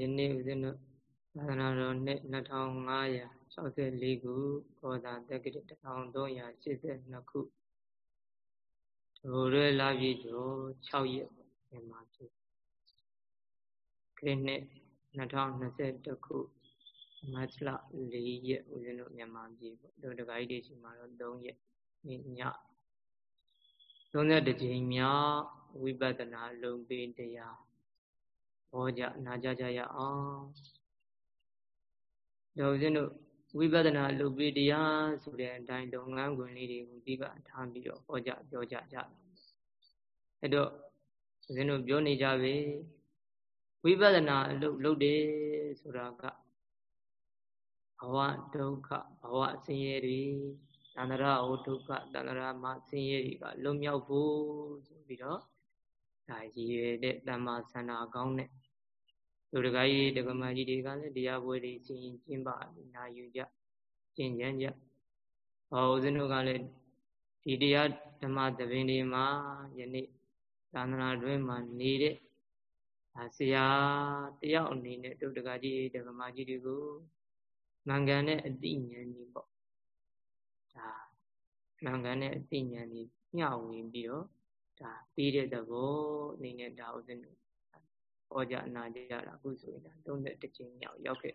ယနေ့ဦးဇင်းတို့သာသနာတော်နှစ်2564ခုဘောဓာတက္ကရာ1382ခုဒိုရဲလာပြည့်ကျော်6ရက်မြန်မာပြည်ခရစ်နှစ်2021ခုမတ်လ4ရက်ဦးဇင်းတို့မြန်မာပြည်ပေါ့တို့တက္ကရာကြီးတွေရှိမှာတော့3ရက်နေ့ည32ကြိမ်မြောက်ဝိပဿနာလုံပေတရား ဟောကြနာကြကြရအောင်ဒါဦးဇင်းတို့ဝိပဿနာလုပ်ပြီးတရားဆိုတဲ့အတိုင်းလုပ်ငန်းခွင်လေးတွေကိုဒီကထားပြီးတော့ဟောကြပြောကြကြအဲ့တော့ဦးဇင်းတို့ပြောနေကြပြီဝိပဿနာအလုပ်လုပ်တယ်ဆိုတာကဘဝဒုက္ခဘဝဆင်းရဲတွေတန္တရာဟောဒုက္ခတန္တရာမှာဆင်းရဲတွေကလွတ်မြောက်ဖို့ဆိုပြီးတော့ဒါရည်ရွယ်တဲ့တမ္မာဆန္ဒကောင်းတဲ့ လူတကာကြီးတက္ကမကြီးတွေကလည်းတရားပွဲတွေရှင်းရင်ကျင်းပနာယူကြကျင့်ကြံကြဟောဦးဇင်းတို့ကလည်းဒီတရားဓမ္မသဘင်တွေမှာယနေ့သာသနာတွင်မှာနေတဲ့ဆရာတယောက်အနေနဲ့တို့တကာကြီးတက္ကမကြီးတွေကိုမင်္ဂန်နဲ့အတိညာဏ်ကြီးပေါ့ဒါမင်္ဂန်နဲ့အတိညာဏ်ကြီးညှဝေပြီးတော့ဒါပြီးတဲ့သဘောအနေနဲ့ဒါဦးဇင်းတို့ ဟောကြအနာကြရတာအခုဆိုရင်ဒါ31ကြိမ်မြောက်ရောက်ခဲ့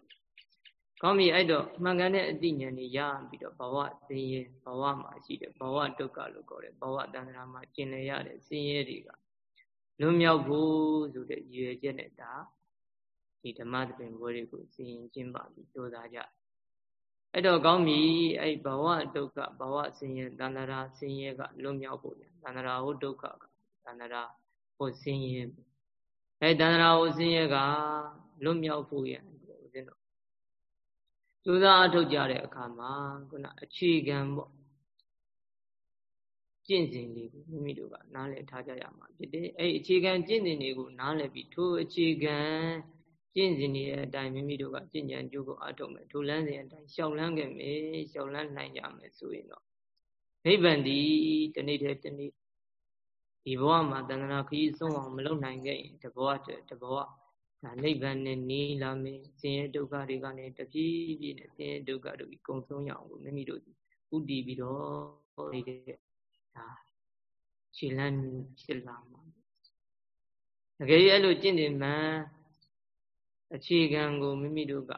ကောင်းပြီအဲ့တော့မှန်ကန်တဲ့အသိဉာဏ်ကြီးရပြီးတော့ဘဝသင်ရဲဘဝမှာရှိတဲ့ဘဝဒုက္ခလို့ခေါ်တဲ့ဘဝတဏ္ဍာမှာကျင်လည်ရတဲ့ဆင်းရဲတွေကလွန်မြောက်ဖို့ဆိုတဲ့ရည်ရွယ်ချက်နဲ့ဒါဒီဓမ္မသဘင်ဘွဲတွေကိုစီရင်ကျင်းပပြီးကြိုးစားကြအဲ့တော့ကောင်းပြီအဲ့ဘဝဒုက္ခဘဝဆင်းရဲတဏ္ဍာဆင်းရဲကလွန်မြောက်ဖို့တဏ္ဍာဟုတ်ဒုက္ခကတဏ္ဍာဟုတ်ဆင်းရဲ အဲတဏ္ဍာကိုဆင်းရဲကလွတ်မြောက်ဖို့ရဦးဇင်းတို့ကြိုးစားအထုတ်ကြတဲ့အခါမှာခုနအခြေခံပေါ့ကျင့်စဉ်လေးကိုမိမိတို့ကနားလည်ထားကြရမှာဖြစ်တယ်အဲအခြေခံကျင့်စဉ်တွေကိုနားလည်ပြီးထိုအခြေခံကျင့်စဉ်တွေအတိုင်းမိမိတို့ကကျင့်ကြံကြိုးကိုအထုတ်မယ်ထိုလမ်းစဉ်အတိုင်းရှောက်လန်းခဲ့မယ်ရှောက်လန်းနိုင်ကြမယ်ဆိုရင်တော့နိဗ္ဗာန်ဒီတနေ့တည်းတနေ့ ဒီဘဝမှာတဏှာခရီးဆုံးအောင်မလုပ်နိုင်ခဲ့ရင်တဘဝတဘဝဒါနိဗ္ဗာန်နဲ့နေလာမယ်ဆင်းရဲဒုက္ခတွေကနေတပြေးပြေးနဲ့ဆင်းရဲဒုက္ခတို့ကိုကုံဆုံးရအောင်လို့မိမိတို့ဥတည်ပြီးတော့နေတဲ့ဒါခြေလန်းဖြစ်လာမှာတကယ်အဲ့လိုကျင့်တယ်မှန်အခြေခံကိုမိမိတို့က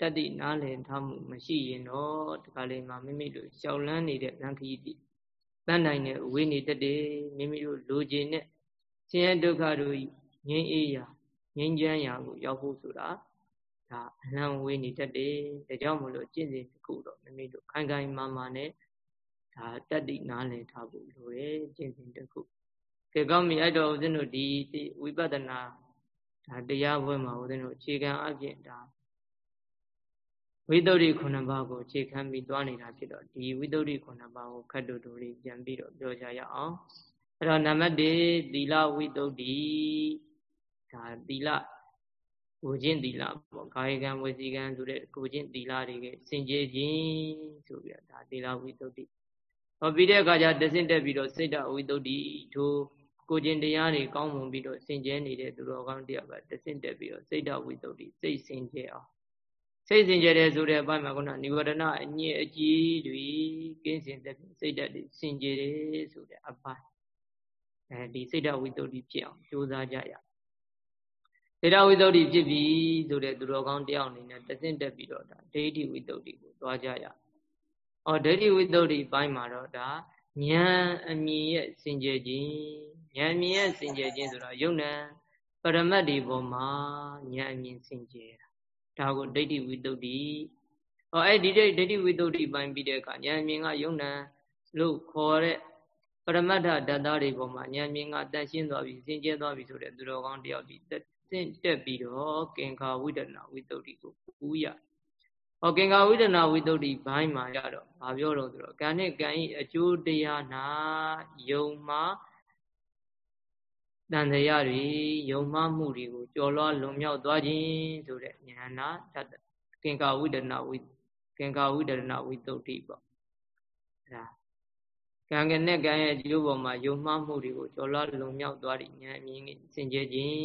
တတ္တိနားလည်ထားမှုမရှိရင်တော့ဒီကလေးမှာမိမိတို့ရှောက်လန်းနေတဲ့လမ်းခရီးတိ တတ်နိုင်တဲ့ဝိနေတတ်တယ်မိမိတို့လိုချင်တဲ့ဆင်းရဲဒုက္ခတို့ငြိမ်းအေးရာငြိမ်းချမ်းရာကိုရောက်ဖို့ဆိုတာဒါအလံဝေးနေတတ်တယ်ဒါကြောင့်မလို့ကျင့်စဉ်တစ်ခုတော့မိမိတို့ခိုင်ခိုင်မာမာနဲ့ဒါတတ္တိနားလည်ထားဖို့လိုတယ်ကျင့်စဉ်တစ်ခုကဲကောင်းပြီအဲ့တော့ဦးဇင်းတို့ဒီဝိပဿနာဒါတရားပွဲမှာဦးဇင်းတို့အခြေခံအပြင်ဒါ ဝိတ္တုရိခုနှစ်ပါးကိုအခြေခံပြီးသွားနေတာဖြစ်တော့ဒီဝိတ္တုရိခုနှစ်ပါးကိုခတ်တူတူလေးပြန်ပြီးတော့ပြောကြရအောင်အဲ့တော့နံပါတ်1သီလဝိတ္တုတိဒါသီလကိုချင်းသီလပေါ့ကာယကံဝစီကံဆိုတဲ့ကိုချင်းသီလတွေကစင်ကြယ်ခြင်းဆိုပြီးတော့ဒါသီလဝိတ္တုတိဟောပြီးတဲ့အခါကျတဆင့်တက်ပြီးတော့စိတ်တဝိတ္တုတိထိုကိုချင်းတရားတွေကောင်းမွန်ပြီးတော့စင်ကြယ်နေတဲ့သူတော်ကောင်းတရားကတဆင့်တက်ပြီးတော့စိတ်တဝိတ္တုတိစိတ်စင်ကြယ်အောင် စိတ်စင်ကြယ်တယ်ဆိုတဲ့အပိုင်းမှာခုနនិဝရဏအညစ်အကြေးတွေကင်းစင်တဲ့စိတ်ဓာတ်တွေစင်ကြယ်တယ်ဆိုတဲ့အပိုင်းအဲဒီစိတ်ဓာတ်ဝိတ္တုဖြစ်အောင်ကြိုးစားကြရစေတဝိတ္တုဖြစ်ပြီဆိုတဲ့သူတော်ကောင်းတယောက်အနေနဲ့တဆင့်တက်ပြီးတော့ဒါဒိဋ္ဌိဝိတ္တုကိုသွားကြရ။အော်ဒိဋ္ဌိဝိတ္တုပိုင်းမှာတော့ဒါဉာဏ်အမြင်ရဲ့စင်ကြယ်ခြင်းဉာဏ်အမြင်ရဲ့စင်ကြယ်ခြင်းဆိုတော့ယုံ nant ပရမတ်ဒီပေါ်မှာဉာဏ်အမြင်စင်ကြယ်တာ ဒါကိုဒိဋ္ဌိဝိတ္တု။အော်အဲ့ဒီဒိဋ္ဌိဝိတ္တုပိုင်းပြီးတဲ့အခါဉာဏ်အမြင်ကယုံ nant လို့ခေါ်တဲ့ပရမတ္ထဓာတ်သားတွေပေါ်မှာဉာဏ်မြင်ကတန်ရှင်းသွားပြီစင်ကြဲသွားပြီဆိုတဲ့သူတော်ကောင်းတယောက်ဒီသင့်တက်ပြီးတော့ကင်္ခာဝိဒနာဝိတ္တုကိုပူးရ။ဟောကင်္ခာဝိဒနာဝိတ္တုဘိုင်းမှာရတော့ဘာပြောတော့ဆိုတော့ကံနဲ့ကံဤအကျိုးတရားနာယုံမှာ တန်တရားတွေယုံမှမှုတွေကိုကြော်လွှားလွန်မြောက်သွားခြင်းဆိုတဲ့ဉာဏ်နာတတ်ကင်္ခာဝိဒနာဝိကင်္ခာဝိဒနာဝိတ္တုပေါ့အဲဒါကံကနဲ့ကံရဲ့အကျိုးပေါ်မှာယုံမှားမှုတွေကိုကျော်လွှားလုံမြောက်သွားတဲ့ဉာဏ်အမြင်စင်ကြယ်ခြင်း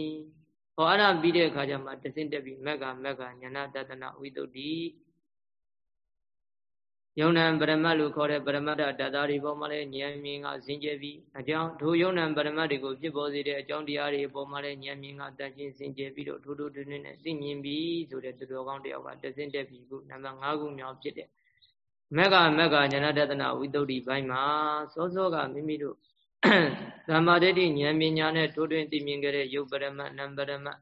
ဟောအဲ့ဒါပြီးတဲ့အခါကျမှတစင်တက်ပြီးမက်ကမက်ကညာနာတတနာဝိတုဒ္ဓိ ယုံနံပရမတ်လို့ခေါ်တဲ့ပရမတ္တတတ္တာတွေပေါ်မှာလည်းဉာဏ်မြင်ကစင်ကြယ်ပြီးအကြောင်းဒုယုံနံပရမတ်တွေကိုဖြစ်ပေါ်စေတဲ့အကြောင်းတရားတွေပေါ်မှာလည်းဉာဏ်မြင်ကတန်ရှင်းစင်ကြယ်ပြီးတော့ထိုးထိုးတွင်းတွင်းနဲ့သိမြင်ပြီးဆိုတဲ့သူတော်ကောင်းတယောက်ကတစင်တက်ပြီးခုနံပါတ်5ခုမြောက်ဖြစ်တဲ့မက်ကမက်ကဉာဏတတနာဝိတုဒ္ဓိဘိုင်းမှာစောစောကမိမိတို့သမ္မာဒိဋ္ဌိဉာဏ်ပညာနဲ့ထိုးထွင်းသိမြင်ခဲ့တဲ့ယုတ်ပရမတ်နံပရမတ်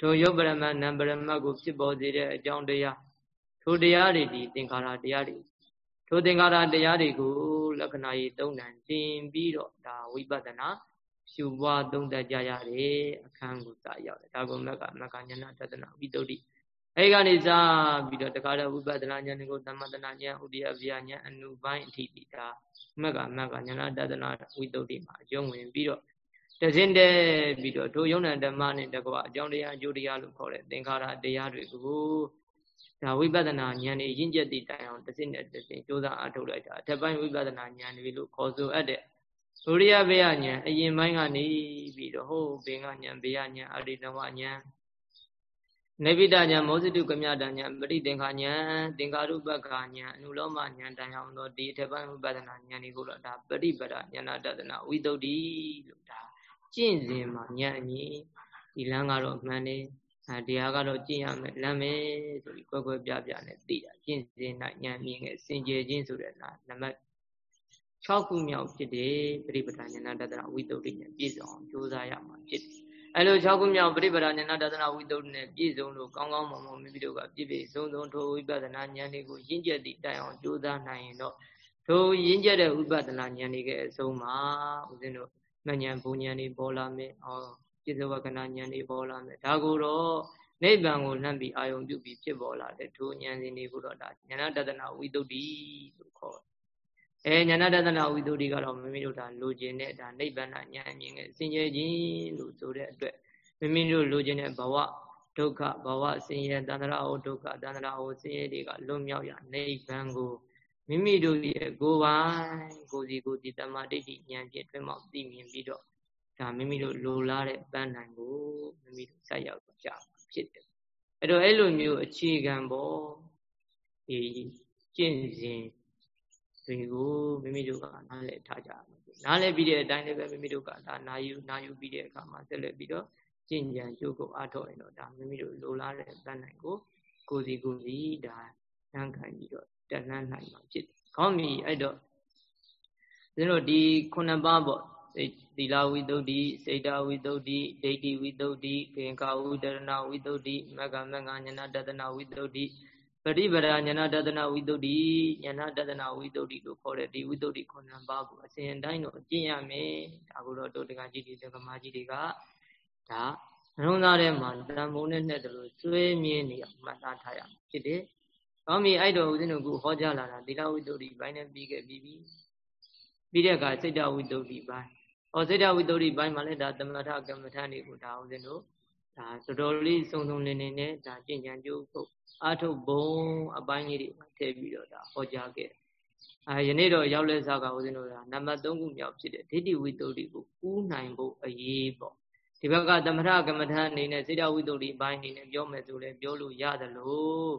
ထိုယုတ်ပရမတ်နံပရမတ်ကိုဖြစ်ပေါ်စေတဲ့အကြောင်းတရားထိုတရားတွေဒီသင်္ခါရတရားတွေ ထိုသင်္ခါရတရားတွေကိုလက္ခဏာကြီးသုံးတန်သင်ပြီးတော့ဒါဝိပဿနာရှုပွားသုံးသပ်ကြရတယ်အခန်းကိုစရောက်တယ်ဒါကိုမက်ကမက္ကညနာတဒနာဝိတ္တုအဲဒီကနေစပြီးတော့တခါတော့ဝိပဿနာဉာဏ်ကိုသမတနာဉာဏ်ဥဒိယဗျာဉာဏ်အနုပိုင်းအထိတိဒါမက်ကမက်ကဉာဏတဒနာဝိတ္တုမှာအကျုံးဝင်ပြီးတော့တစင်းတဲ့ပြီးတော့ထိုယုံနံဓမ္မနဲ့တကွာအကြောင်းတရားအကျိုးတရားလို့ခေါ်တဲ့သင်္ခါရတရားတွေကို ဒါဝိပဿနာဉာဏ်နဲ့ရင့်ကျက်တည်တိုင်အောင်တစ်စင်းနဲ့တစ်စင်းကြိုးစားအားထုတ်လိုက်တာအထက်ပိုင်းဝိပဿနာဉာဏ်တွေလို့ခေါ်ဆိုအပ်တဲ့ဒုရိယဘေယဉာဏ်အရင်ပိုင်းကနေပြီးတော့ဟိုဘင်္ဂဉာဏ်ဘေယဉာဏ်အရိတဝဉာဏ်နေဗိတဉာဏ်မောဇိတုကမြတဉာဏ်ပရိသင်္ခာဉာဏ်သင်္ကာရုပ္ပခာဉာဏ်အနုလောမဉာဏ်တိုင်အောင်တော့ဒီအထက်ပိုင်းဝိပဿနာဉာဏ်တွေကိုတော့ဒါပရိပဒဉာဏတတနာဝိတုဒ္ဓိလို့ဒါကျင့်စဉ်မှာဉာဏ်အမြင်ဒီလမ်းကတော့မှန်တယ် အဲတရားကတော့ကျင့်ရမယ်လမ်းမယ်ဆိုပြီးကွယ်ကွယ်ပြပြနဲ့သိတာကျင့်စဉ်၌ဉာဏ်မြင်ငယ်စင်ကြယ်ခြင်းဆိုတဲ့နံပါတ်6ခုမြောက်ဖြစ်တယ်ပရိပဒဉာဏတတနာဝိတုဒ္ဓိနဲ့ပြည့်စုံအောင်ကြိုးစားရမှာဖြစ်တယ်အဲလို6ခုမြောက်ပရိပဒဉာဏတတနာဝိတုဒ္ဓိနဲ့ပြည့်စုံလို့ကောင်းကောင်းမွန်မွန်မိမိတို့ကပြည့်ပြည့်စုံစုံထိုဝိပဿနာဉာဏ်တွေကိုရင့်ကျက်သည့်တိုင်အောင်ကြိုးစားနိုင်ရင်တော့ထိုရင့်ကျက်တဲ့ဝိပဿနာဉာဏ်တွေကအဆုံးမှာဦးဇင်းတို့မဉဏ်ဘုံဉာဏ်တွေပေါ်လာမယ်။အော် ပြစ္ဆဝကနာဉာဏ်တွေပေါ်လာမယ်။ဒါကိုတော့နိဗ္ဗာန်ကိုလှမ်းပြီးအာယုံပြုပြီးဖြစ်ပေါ်လာတဲ့ထိုဉာဏ်စဉ်တွေကိုတော့ဒါဉာဏတတနာဝိတုဒ္ဓိလို့ခေါ်တယ်။အဲဉာဏတတနာဝိတုဒ္ဓိကတော့မိမိတို့ဒါလိုချင်တဲ့ဒါနိဗ္ဗာန်ဉာဏ်အမြင်နဲ့စင်ကြယ်ခြင်းလို့ဆိုတဲ့အတွက်မိမိတို့လိုချင်တဲ့ဘဝဒုက္ခဘဝဆင်းရဲတန္တရာဟောဒုက္ခတန္တရာဟောဆင်းရဲတွေကလွတ်မြောက်ရနိဗ္ဗာန်ကိုမိမိတို့ရဲ့ကိုယ်ပိုင်ကိုယ်စီကိုယ်ဒီတမ္မာဒိဋ္ဌိဉာဏ်ဖြင့်တွင်မောက်သိမြင်ပြီးတော့ ဒါမိမိတို့လိုလားတဲ့ပန်းနိုင်ကိုမိမိတို့ဆက်ရောက်ကြဖြစ်တယ်အဲ့တော့အဲ့လိုမျိုးအခြေခံပေါ်ဒီကျင့်စဉ်တွေကိုမိမိတို့ကနားလည်ထားကြရမယ်နားလည်ပြီးတဲ့အတိုင်းလည်းပဲမိမိတို့ကဒါနာယူနာယူပြီးတဲ့အခါမှာဆက်လက်ပြီးတော့ကျင့်ကြံကြိုးကိုအားထုတ်ရင်တော့ဒါမိမိတို့လိုလားတဲ့ပန်းနိုင်ကိုကိုစီကိုစီဒါနှမ်းခံပြီးတော့တက်လှမ်းနိုင်မှာဖြစ်တယ်။ကောင်းပြီအဲ့တော့ကျွန်တော်ဒီခုနှစ်ပါးပေါ့စိတ် သီလဝိသုဒ္ဓိစေတဝိသုဒ္ဓိဒိဋ္ဌိဝိသုဒ္ဓိခေင်္ခဝုဒရဏဝိသုဒ္ဓိမကမကညာတတနာဝိသုဒ္ဓိပရိပဒညာတတနာဝိသုဒ္ဓိညာတတနာဝိသုဒ္ဓိလို့ခေါ်တဲ့ဒီဝိသုဒ္ဓိခုနှစ်ပါးကိုအစဉ်တိုင်းတော့ကျင့်ရမယ်ဒါကိုတော့တို့တကကြီးတွေတကမာကြီးတွေကဒါနှလုံးသားထဲမှာတန်ဖိုးနဲ့နဲ့တလို့ကျွေးမြင်းနေအောင်မှတ်သားထားရမှာဖြစ်တယ်။ကောင်းပြီအဲ့တော့ဦးဇင်းတို့ကဟောကြားလာတာသီလဝိသုဒ္ဓိဘိုင်းနဲ့ပြီးခဲ့ပြီးပြီ။ပြီးတဲ့အခါစိတ်တဝိသုဒ္ဓိဘိုင်း။ ဟောစိတ်တဝိသုဒ္ဓိဘိုင်းမှာလည်းဒါသမထကမ္မထန်တွေကိုဒါဦးဇင်းတို့ဒါတော်တော်လေးစုံစုံလင်လင်နဲ့ဒါကျင့်ကြံကြိုးဖို့အာထုတ်ဘုံအပိုင်းကြီးတွေထည့်ပြီးတော့ဒါဟောကြားခဲ့။အဲယနေ့တော့ရောက်လဲစားကဦးဇင်းတို့ဒါနံပါတ်3ခုမြောက်ဖြစ်တဲ့ဒိဋ္ဌိဝိသုဒ္ဓိကိုကူးနိုင်ဖို့အရေးပေါ့ဒီဘက်ကသမထကမ္မထအနေနဲ့စေတဝိတ္တုဘိုင်းအနေနဲ့ပြောမယ်ဆိုလဲပြောလို့ရတယ်လို့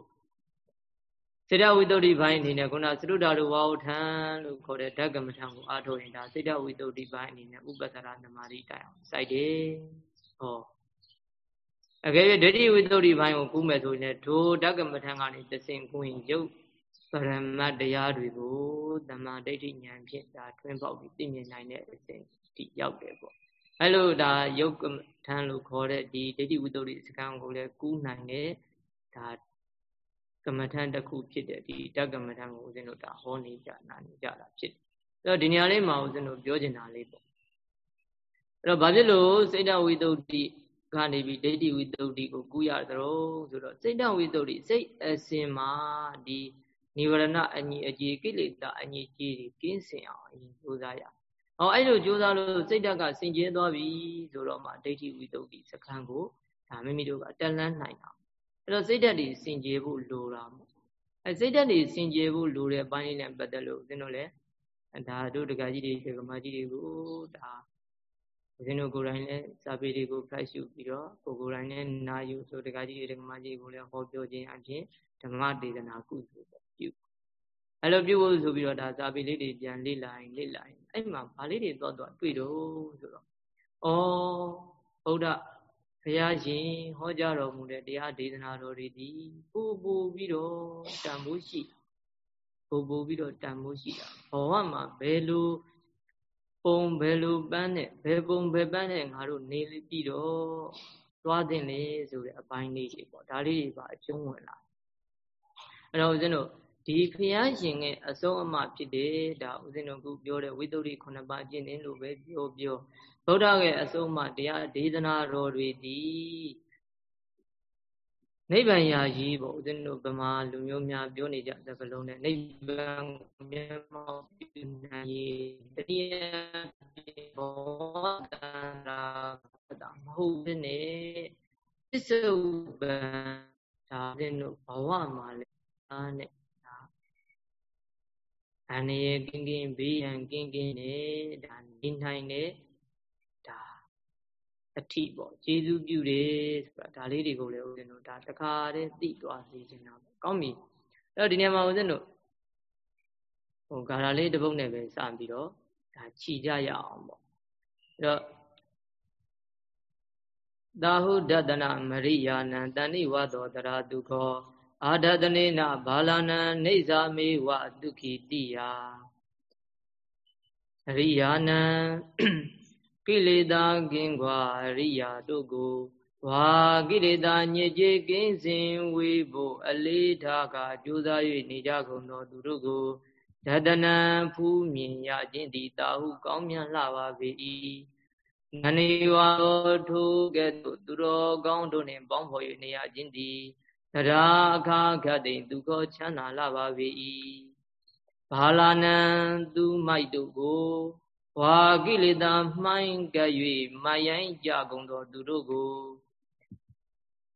စေတဝိတ္တုဘိုင်းအနေနဲ့ခုနသရုဒ္ဓလူဝါဟုထံလို့ခေါ်တဲ့ဓကမ္မထံကိုအားထုတ်ရင်ဒါစေတဝိတ္တုဘိုင်းအနေနဲ့ဥပ္ပဒရာနမာရိတိုင်အောင်စိုက်တယ်ဟောအကယ်၍ဒိဋ္ဌိဝိတ္တုဘိုင်းကိုကူးမယ်ဆိုရင်ဒိုဓကမ္မထံကနေတဆင်ကူရင်ရုပ်ပရမတ်တရားတွေကိုတမ္မာဒိဋ္ဌိဉာဏ်ဖြင့်ဒါထွင်းပေါက်ပြီးသိမြင်နိုင်တဲ့အစဉ်ဒီရောက်တယ်ပေါ့အဲ့လိုဒါယုတ်ကထံလို့ခေါ်တဲ့ဒီဒိဋ္ဌိဝိတ္တုစကံကိုလည်းကူးနိုင်တဲ့ဒါ ကမ္မထံတစ်ခုဖြစ်တဲ့ဒီတက္ကမ္မထံကိုဦးဇင်းတို့ဒါဟောနေကြနာနေကြတာဖြစ်တယ်အဲ့တော့ဒီနေရာလေးမှာဦးဇင်းတို့ပြောချင်တာလေးပေါ့အဲ့တော့ဘာဖြစ်လို့စိတ်တဝိတ္တုကနေပြီးဒိဋ္ဌိဝိတ္တုကိုကူးရသလိုဆိုတော့စိတ်တဝိတ္တုစိတ်အစဉ်မှာဒီနိဗ္ဗာန်အညီအကြည်ကိလေသာအညီကြီးကင်းစင်အောင်အရင်ကြိုးစားရ။အော်အဲ့လိုကြိုးစားလို့စိတ်ဓာတ်ကစင်ကြဲသွားပြီဆိုတော့မှဒိဋ္ဌိဝိတုဒ္ဓိစခန်းကိုဒါမိမိတို့ကတက်လန်းနိုင်တာ။ အဲ့တော့စိတ်ဓာတ်တွေစင်ကြဲဖို့လိုတာပေါ့။အဲစိတ်ဓာတ်တွေစင်ကြဲဖို့လိုတဲ့အပိုင်းလေးနဲ့ပတ်သက်လို့ဦးဇင်းတို့လည်းဒါတို့ဒကာကြီးတွေဒကာမကြီးတွေကိုဒါဦးဇင်းတို့ကိုယ်တိုင်လည်းစာပေတွေကိုဖတ်ရှုပြီးတော့ကိုကိုယ်တိုင်လည်းနာယူဆိုတက္ကကြီးဓမ္မကြီးကိုလည်းဟောပြောခြင်းအပြင်ဓမ္မဒေသနာကုသိုလ်ပေါ့ပြုအဲ့လိုပြုဖို့ဆိုပြီးတော့ဒါစာပေလေးတွေပြန်လေ့လာရင်လေ့လာရင်အဲ့မှာဗာလေးတွေတော့တော့တွေ့တော့ဆိုတော့ဩဗုဒ္ဓ ဘုရားရှင်ဟောကြားတော်မူတဲ့တရားဒေသနာတော်တွေဒီပို့ပို့ပြီးတော့တန်ဖိုးရှိပို့ပို့ပြီးတော့တန်ဖိုးရှိတာဘဝမှာဘယ်လိုပုံဘယ်လိုပန်းနဲ့ဘယ်ပုံဘယ်ပန်းနဲ့ငါတို့နေပြီးတော့သွားတင်လေဆိုတဲ့အပိုင်းလေးတွေပေါ့ဒါလေးတွေပါအကျုံးဝင်လာအဲ့တော့ဦးဇင်းတို့ ဒီဖျားရှင်ရဲ့အဆုံးအမဖြစ်တယ်ဒါဦးဇင်းတို့ကပြောတဲ့ဝိသုဒ္ဓိခုနှစ်ပါးကျင့်တယ်လို့ပဲပြောပြောဗုဒ္ဓရဲ့အဆုံးအမတရားဒေသနာတော်တွေဒီနိဗ္ဗာန်ရာကြီးပေါ့ဦးဇင်းတို့ဗမာလူမျိုးများပြောနေကြသကလုံးနဲ့နိဗ္ဗာန်မျက်မှောက်ပြုနိုင်ရေးတတိယဘောတန္တာတာမဟုတ်ဘူးနဲ့ပစ္စုပန်ဒါဦးဇင်းတို့ဘဝမှာလည်းအားနဲ့ဒါ အနေရကင်းကင်းဘေးရန်ကင်းကင်းနဲ့ဒါနေနိုင်တဲ့အထိပေါ့ကျေးဇူးပြုတယ်ဆိုတာဒါလေးတွေကိုလည်းဦးဇင်းတို့ဒါတခါတည်းသိသွားစေချင်တာပေါ့ကောင်းပြီအဲ့တော့ဒီနေရာမှာဦးဇင်းတို့ဟိုဂါရာလေးတစ်ပုဒ်နဲ့ပဲစပြီးတော့ဒါခြိကြရအောင်ပေါ့အဲ့တော့သာဟုဒတနာမရိယာနံတဏိဝသောတရာတုခော အာဒတနေနဘာလနံနေဇာမေဝဒုခိတိယအရိယာနံကိလေသာကင်းကွာအရိယာတို့ကိုဝါကိလေသာညစ်ကြေးကင်းစင်ဝေဖို့အလေးထားကကြိုးစား၍နေကြကုန်သောသူတို့ကိုဒတနံဖူးမြင်ရခြင်းသည်တာဟုကောင်းမြတ်လှပါပေ၏ငနေဝါထိုကဲ့သို့သူတော်ကောင်းတို့နှင့်ပေါင်းဖော်၍နေရခြင်းသည် တရားအခါခတ်သိသူကောချမ်းသာလှပါပေ၏ဘာလာနံသူမိုက်တို့ကိုဝါကိလေသာမှိုင်းကပ်၍မယိုင်းကြကုန်သောသူတို့ကို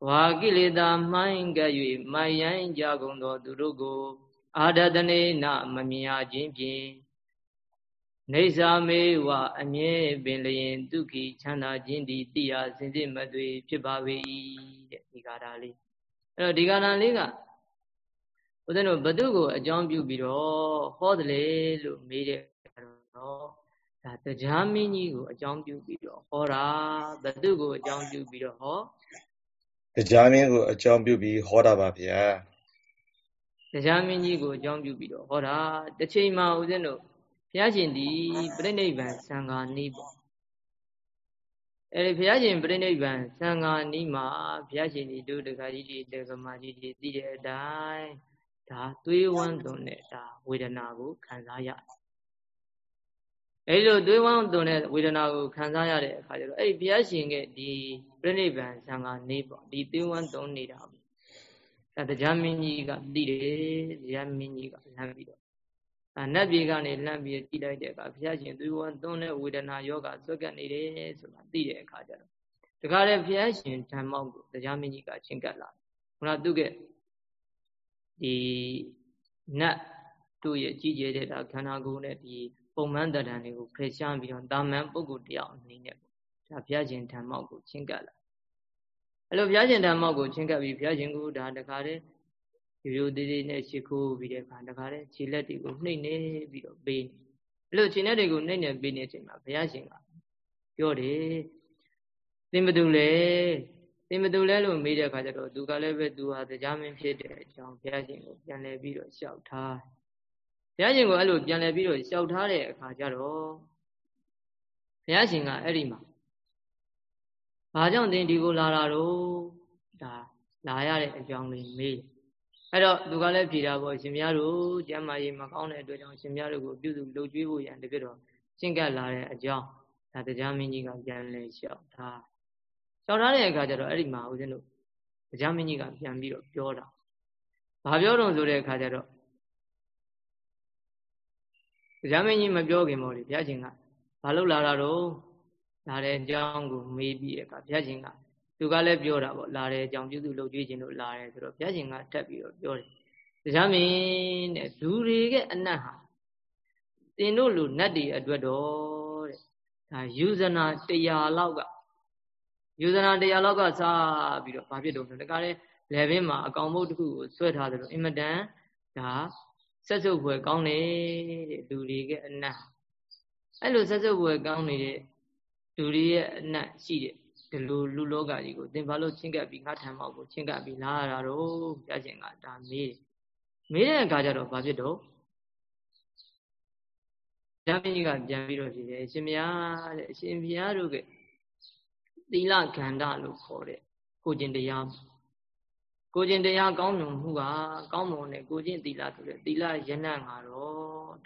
ဝါကိလေသာမှိုင်းကပ်၍မယိုင်းကြကုန်သောသူတို့ကို အာဒတနေနမမြင်ရခြင်းဖြင့်နေသာမေဝအမြဲပင်လျင်ဒုက္ခိချမ်းသာခြင်းသည်တိယစင်စစ်မသွေဖြစ်ပါ၏တဲ့ဒီကာထာလေး အဲ့တော့ဒီကာထာလေးကဦးဇင်းတို့ဘု து ကိုအကြောင်းပြုပြီးတော့ဟောတယ်လေလို့မေးတဲ့တော့ဒါတရားမင်းကြီးကိုအကြောင်းပြုပြီးတော့ဟောတာဘသူကိုအကြောင်းပြုပြီးတော့ဟောတရားမင်းကိုအကြောင်းပြုပြီးဟောတာပါဗျာတရားမင်းကြီးကိုအကြောင်းပြုပြီးတော့ဟောတာတစ်ချိန်မှာဦးဇင်းတို့ဘုရားရှင်ဒီပြိဋိဘံသံဃာနီးပေါ့ အဲဒီဘုရားရှင်ပြိဋိဘံသံဃာနီးမှာဘုရားရှင်ဒီတို့တခါကြီးဒီတေကမာကြီးဒီသိတဲ့အတိုင်းဒါသွေးဝမ်းသွန်တဲ့ဒါဝေဒနာကိုခံစားရတယ်အဲဒီလိုသွေးဝမ်းသွန်တဲ့ဝေဒနာကိုခံစားရတဲ့အခါကျတော့အဲ့ဒီဘုရားရှင်ရဲ့ဒီပြိဋိဘံဇံကနေပေါ့ဒီသွေးဝမ်းသွန်နေတာပေါ့အဲတရားမင်းကြီးကသိတယ်တရားမင်းကြီးကလမ်းပြီးတော့အဲ နတ်ပြည်ကနေလမ်းပြီးကြည့်လိုက်တဲ့အခါဘုရားရှင်သွေးဝမ်းသွန်တဲ့ဝေဒနာယောဂဆွဲကပ်နေတယ်ဆိုတာသိတဲ့အခါကျတော့တခါလေဘုရားရှင်ဓမ္မောက်ကိုတရားမင်းကြီးကချင်းကပ်လာခုနသူကဒီနတ်တို့ရဲ့ကြီးကျယ်တဲ့ဒါခန္ဓာကိုယ်နဲ့ဒီပုံမှန်တဏ္ဍာန်တွေကိုဖယ်ရှားပြီးတော့တာမန်ပုဂ္ဂိုလ်တယောက်အနေနဲ့ဒါဘုရားရှင်ဓမ္မောက်ကိုချင်းကပ်လာအဲ့လိုဘုရားရှင်ဓမ္မောက်ကိုချင်းကပ်ပြီးဘုရားရှင်ကဒါတခါတည်း ရိုးရိုးသေးသေးနဲ့ရှ िख ိုးပြီးတဲ့အခါတခါတည်းခြေလက်တွေကိုနှိမ့်နေပြီးတော့ပေးနေအဲ့လိုခြေလက်တွေကိုနှိမ့်နေပေးနေတဲ့အချိန်မှာဘုရားရှင်ကပြောတယ်သင်ဘသူလဲသင်ဘသူလဲလို့မေးတဲ့အခါကျတော့သူကလည်းပဲသူဟာတရားမင်းဖြစ်တဲ့အကြောင်းဘုရားရှင်ကိုပြန်လည်ပြီးတော့လျှောက်ထားဘုရားရှင်ကိုအဲ့လိုပြန်လည်ပြီးတော့လျှောက်ထားတဲ့အခါကျတော့ဘုရားရှင်ကအဲ့ဒီမှာဘာကြောင့်သင်ဒီကိုလာတာတော့ဒါလာရတဲ့အကြောင်းလေးမေး အဲ့တော့သူကလည်းဖြေတာပေါ့ရှင်များတို့ကျမ်းမာရေးမကောင်းတဲ့အတွက်ကြောင့်ရှင်များတို့ကိုပြုစုလုပ်ကြွေးဖို့ရန်တပြည့်တော့ရှင်းကပ်လာတဲ့အကြောင်းဒါတရားမင်းကြီးကပြန်လဲလျှောက်ထားလျှောက်ထားတဲ့အခါကျတော့အဲ့ဒီမှာဦးဇင်းတို့တရားမင်းကြီးကပြန်ပြီးတော့ပြောတာဘာပြောတော့ဆိုတဲ့အခါကျတော့တရားမင်းကြီးမပြောခင်ပေါ့လေဘုရားရှင်ကဘာလို့လာတာတော့လာတဲ့အကြောင်းကိုမေးပြီးတဲ့အခါဘုရားရှင်က သူကလည်းပြောတာပေါ့လာတဲ့အကြောင်းပြုစုလုပ်ကြွေးခြင်းလို့လာတယ်ဆိုတော့ဘုရားရှင်ကထပ်ပြီးတော့ပြောတယ်တရားမင်းတဲ့လူတွေရဲ့အနတ်ဟာတင်တို့လူနတ်တွေအတွက်တော့တဲ့ဒါယူဇနာ100လောက်ကယူဇနာ100လောက်ကစပြီးတော့ဘာဖြစ်တော့လဲဒါကလည်းလေဘင်းမှာအကောင်မုတ်တစ်ခုကိုဆွဲထားတယ်လို့အင်မတန်ဒါဆက်စုပ်ဖွယ်ကောင်းတယ်တဲ့လူတွေကအနတ်အဲ့လိုဆက်စုပ်ဖွယ်ကောင်းနေတဲ့လူတွေရဲ့အနတ်ရှိတဲ့ ဒီလိုလူလောကကြီးကိုသင်ဘာလို့ချင်းကပ်ပြီးငါထံမောက်ကိုချင်းကပ်ပြီးလာရတာတော့ဘုရားရှင်ကဒါမေးမေးတဲ့အခါကျတော့ဘာဖြစ်တော့ဓမ္မကြီးကပြန်ပြီးတော့ဖြစ်တယ်ရှင်ဘုရားတဲ့အရှင်ဘုရားတို့ကသီလခန္ဓာလို့ခေါ်တဲ့ကိုကျင်တရား ကိုကျင်တရားကောင်းမွန်မှုကကောင်းမွန်တဲ့ကိုကျင်သီလဆိုတဲ့သီလရဏငါတော့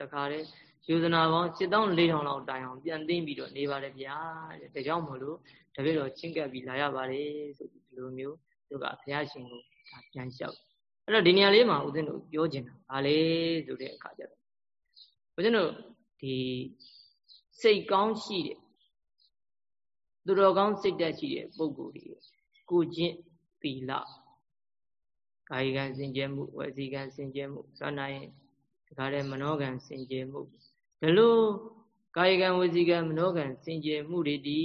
တခါတည်းယူဇနာပေါင်း7400လောက်တိုင်အောင်ပြန်သိမ့်ပြီးတော့နေပါလေဗျာတဲ့ဒါကြောင့်မို့လို့တပည့်တော်ချင်းကပ်ပြီးလာရပါတယ်ဆိုပြီးဒီလိုမျိုးသူကဘုရားရှင်ကိုဒါပြန်လျှောက်အဲ့တော့ဒီနေရာလေးမှာဦးဇင်းတို့ပြောချင်တာဗာလေဆိုတဲ့အခါကျတော့ဦးဇင်းတို့ဒီစိတ်ကောင်းရှိတဲ့သူတော်ကောင်းစိတ်တက်ရှိတဲ့ပုဂ္ဂိုလ်တွေကိုကျင့်သီလ ကာယကံစင်ကြယ်မှုဝစီကံစင်ကြယ်မှုသာနာရင်ဒါကြတဲ့မနောကံစင်ကြယ်မှုဘယ်လိုကာယကံဝစီကံမနောကံစင်ကြယ်မှုတွေဒီ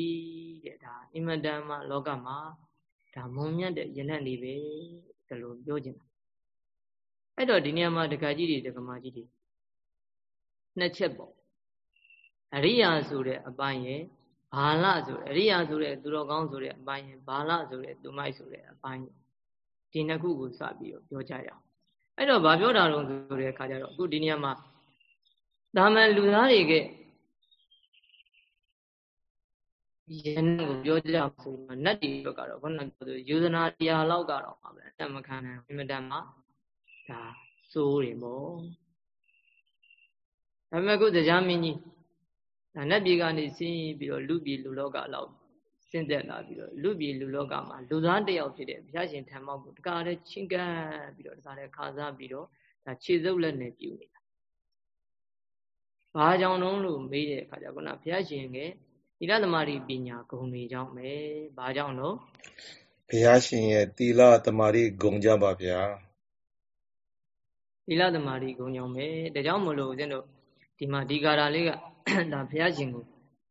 တဲ့ဒါအင်မတန်မှလောကမှာဒါမုံမြတ်တဲ့ယဉ်နဲ့နေပဲဒါလိုပြောချင်တာအဲ့တော့ဒီနေရာမှာဒကာကြီးတွေဒကမာကြီးတွေနှစ်ချက်ပေါ့အရိယာဆိုတဲ့အပိုင်းရဲ့ဘာလဆိုအရိယာဆိုတဲ့သူတော်ကောင်းဆိုတဲ့အပိုင်းရဲ့ဘာလဆိုတဲ့သူမိုက်ဆိုတဲ့အပိုင်း ဒီနှစ်ခုကိုစပြီးတော့ပြောကြရအောင်အဲ့တော့ဗာပြောတာတော့ဆိုတဲ့အခါကျတော့အခုဒီနေရာမှာတာမန်လူသားတွေကယန္ကိုပြောကြဆိုတော့နတ်တွေဘက်ကတော့ခုနကပြောသူယူဇနာတရားလောက်ကတော့ပါပဲအမခံနိုင်အင်မတန်မှဒါစိုးတယ်ပေါ့ဒါပေမဲ့ခုတရားမင်းကြီးဒါနတ်ပြည်ကနေဆင်းပြီးတော့လူပြည်လူလောကလောက် ဆင်းသက်လာပြီးတော့လူပြည်လူလောကမှာလူသားတယောက်ဖြစ်တဲ့ဘုရားရှင်ထံမောက်ကိုတကားတဲ့ချင်းကပ်ပြီးတော့တကားတဲ့ခါစားပြီးတော့ဒါခြေစုပ်လက်နဲ့ပြုနေတာဘာကြောင့်တုံးလို့မေးတဲ့အခါကျခုနဘုရားရှင်ကသီလသမารိပညာဂုံတွေကြောင့်ပဲဘာကြောင့်လို့ဘုရားရှင်ရဲ့သီလသမารိဂုံကြပါဗျာသီလသမารိဂုံကြောင့်ပဲဒါကြောင့်မလို့ဦးဇင်းတို့ဒီမှာဒီကာရာလေးကဒါဘုရားရှင်ကို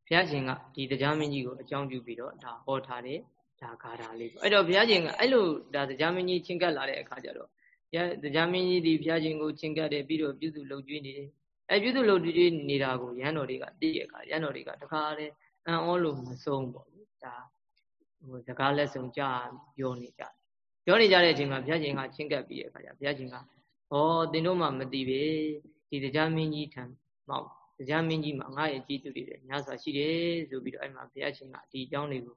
ဘုရားရှင်ကဒီတရားမင်းကြီးကိုအကြောင်းပြုပြီးတော့ဒါဟောထားတဲ့ဒါကာရာလေးပေါ့အဲ့တော့ဘုရားရှင်ကအဲ့လိုဒါတရားမင်းကြီးချင်းကပ်လာတဲ့အခါကျတော့တရားမင်းကြီးဒီဘုရားရှင်ကိုချင်းကပ်တယ်ပြီးတော့ပြုစုလုပ်ကြွေးနေတယ်အဲ့ပြုစုလုပ်ကြွေးနေတာကိုရဟန်းတော်တွေကသိရအခါရဟန်းတော်တွေကတခါတည်းအံ့ဩလို့မဆုံးပေါ့လေဒါဟိုစကားလက်ဆုံးကြပြောနေကြပြောနေကြတဲ့အချိန်မှာဘုရားရှင်ကချင်းကပ်ပြီးတဲ့အခါကျဘုရားရှင်ကဟောသင်တို့မှမသိပဲဒီတရားမင်းကြီးထံမောက် တရားမင်းကြီးမှာငါရဲ့ကြည်သူတွေလည်းများစွာရှိတယ်ဆိုပြီးတော့အဲ့မှာဘုရားရှင်ကဒီအကြောင်းတွေကို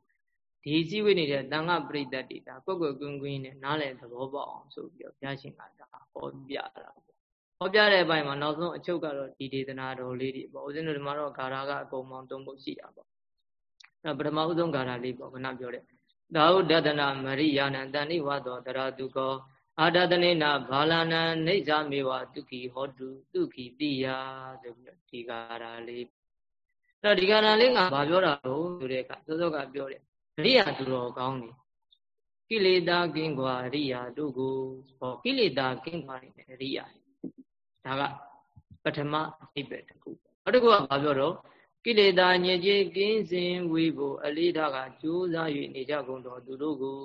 ဒီစည်းဝေးနေတဲ့တန်ခပရိသတ်တွေဒါကွက်ကွက်ကွင်းကွင်းနဲ့နားလည်သဘောပေါက်အောင်ဆိုပြီးတော့ဘုရားရှင်ကဒါဟောပြတာပေါ့ဟောပြတဲ့အပိုင်းမှာနောက်ဆုံးအချုပ်ကတော့ဒီဒေသနာတော်လေးတွေပေါ့ဦးဇင်းတို့ဒီမှာတော့ဂါရာကအကုန်မောင်းသုံးဖို့ရှိတာပေါ့အဲပထမဦးဆုံးဂါရာလေးပေါ့ခဏပြောတဲ့သာဟုဒတနာမရိယာနံတဏိဝသောတရာတုကော အာဒတနေနာဘာလနံနေဇာမေဝတုခိဟောတုတုခိတိယဆိုပြီးတော့ဒီကာရာလေးအဲ့တော့ဒီကာရာလေးကဘာပြောတာလို့ဆိုတဲ့အခါသောသောကပြောတယ်အရိယာသူတော်ကောင်းနေကိလေသာကင်းကွာအရိယာတို့ကိုဟောကိလေသာကင်းကွာနေတဲ့အရိယာဒါကပထမအိပ်ပဲတစ်ခုနောက်တစ်ခုကဘာပြောတော့ကိလေသာညစ်ကြေးကင်းစင်ဝေးဖို့အလေးထားကကြိုးစား၍နေကြကုန်တော်သူတို့ကို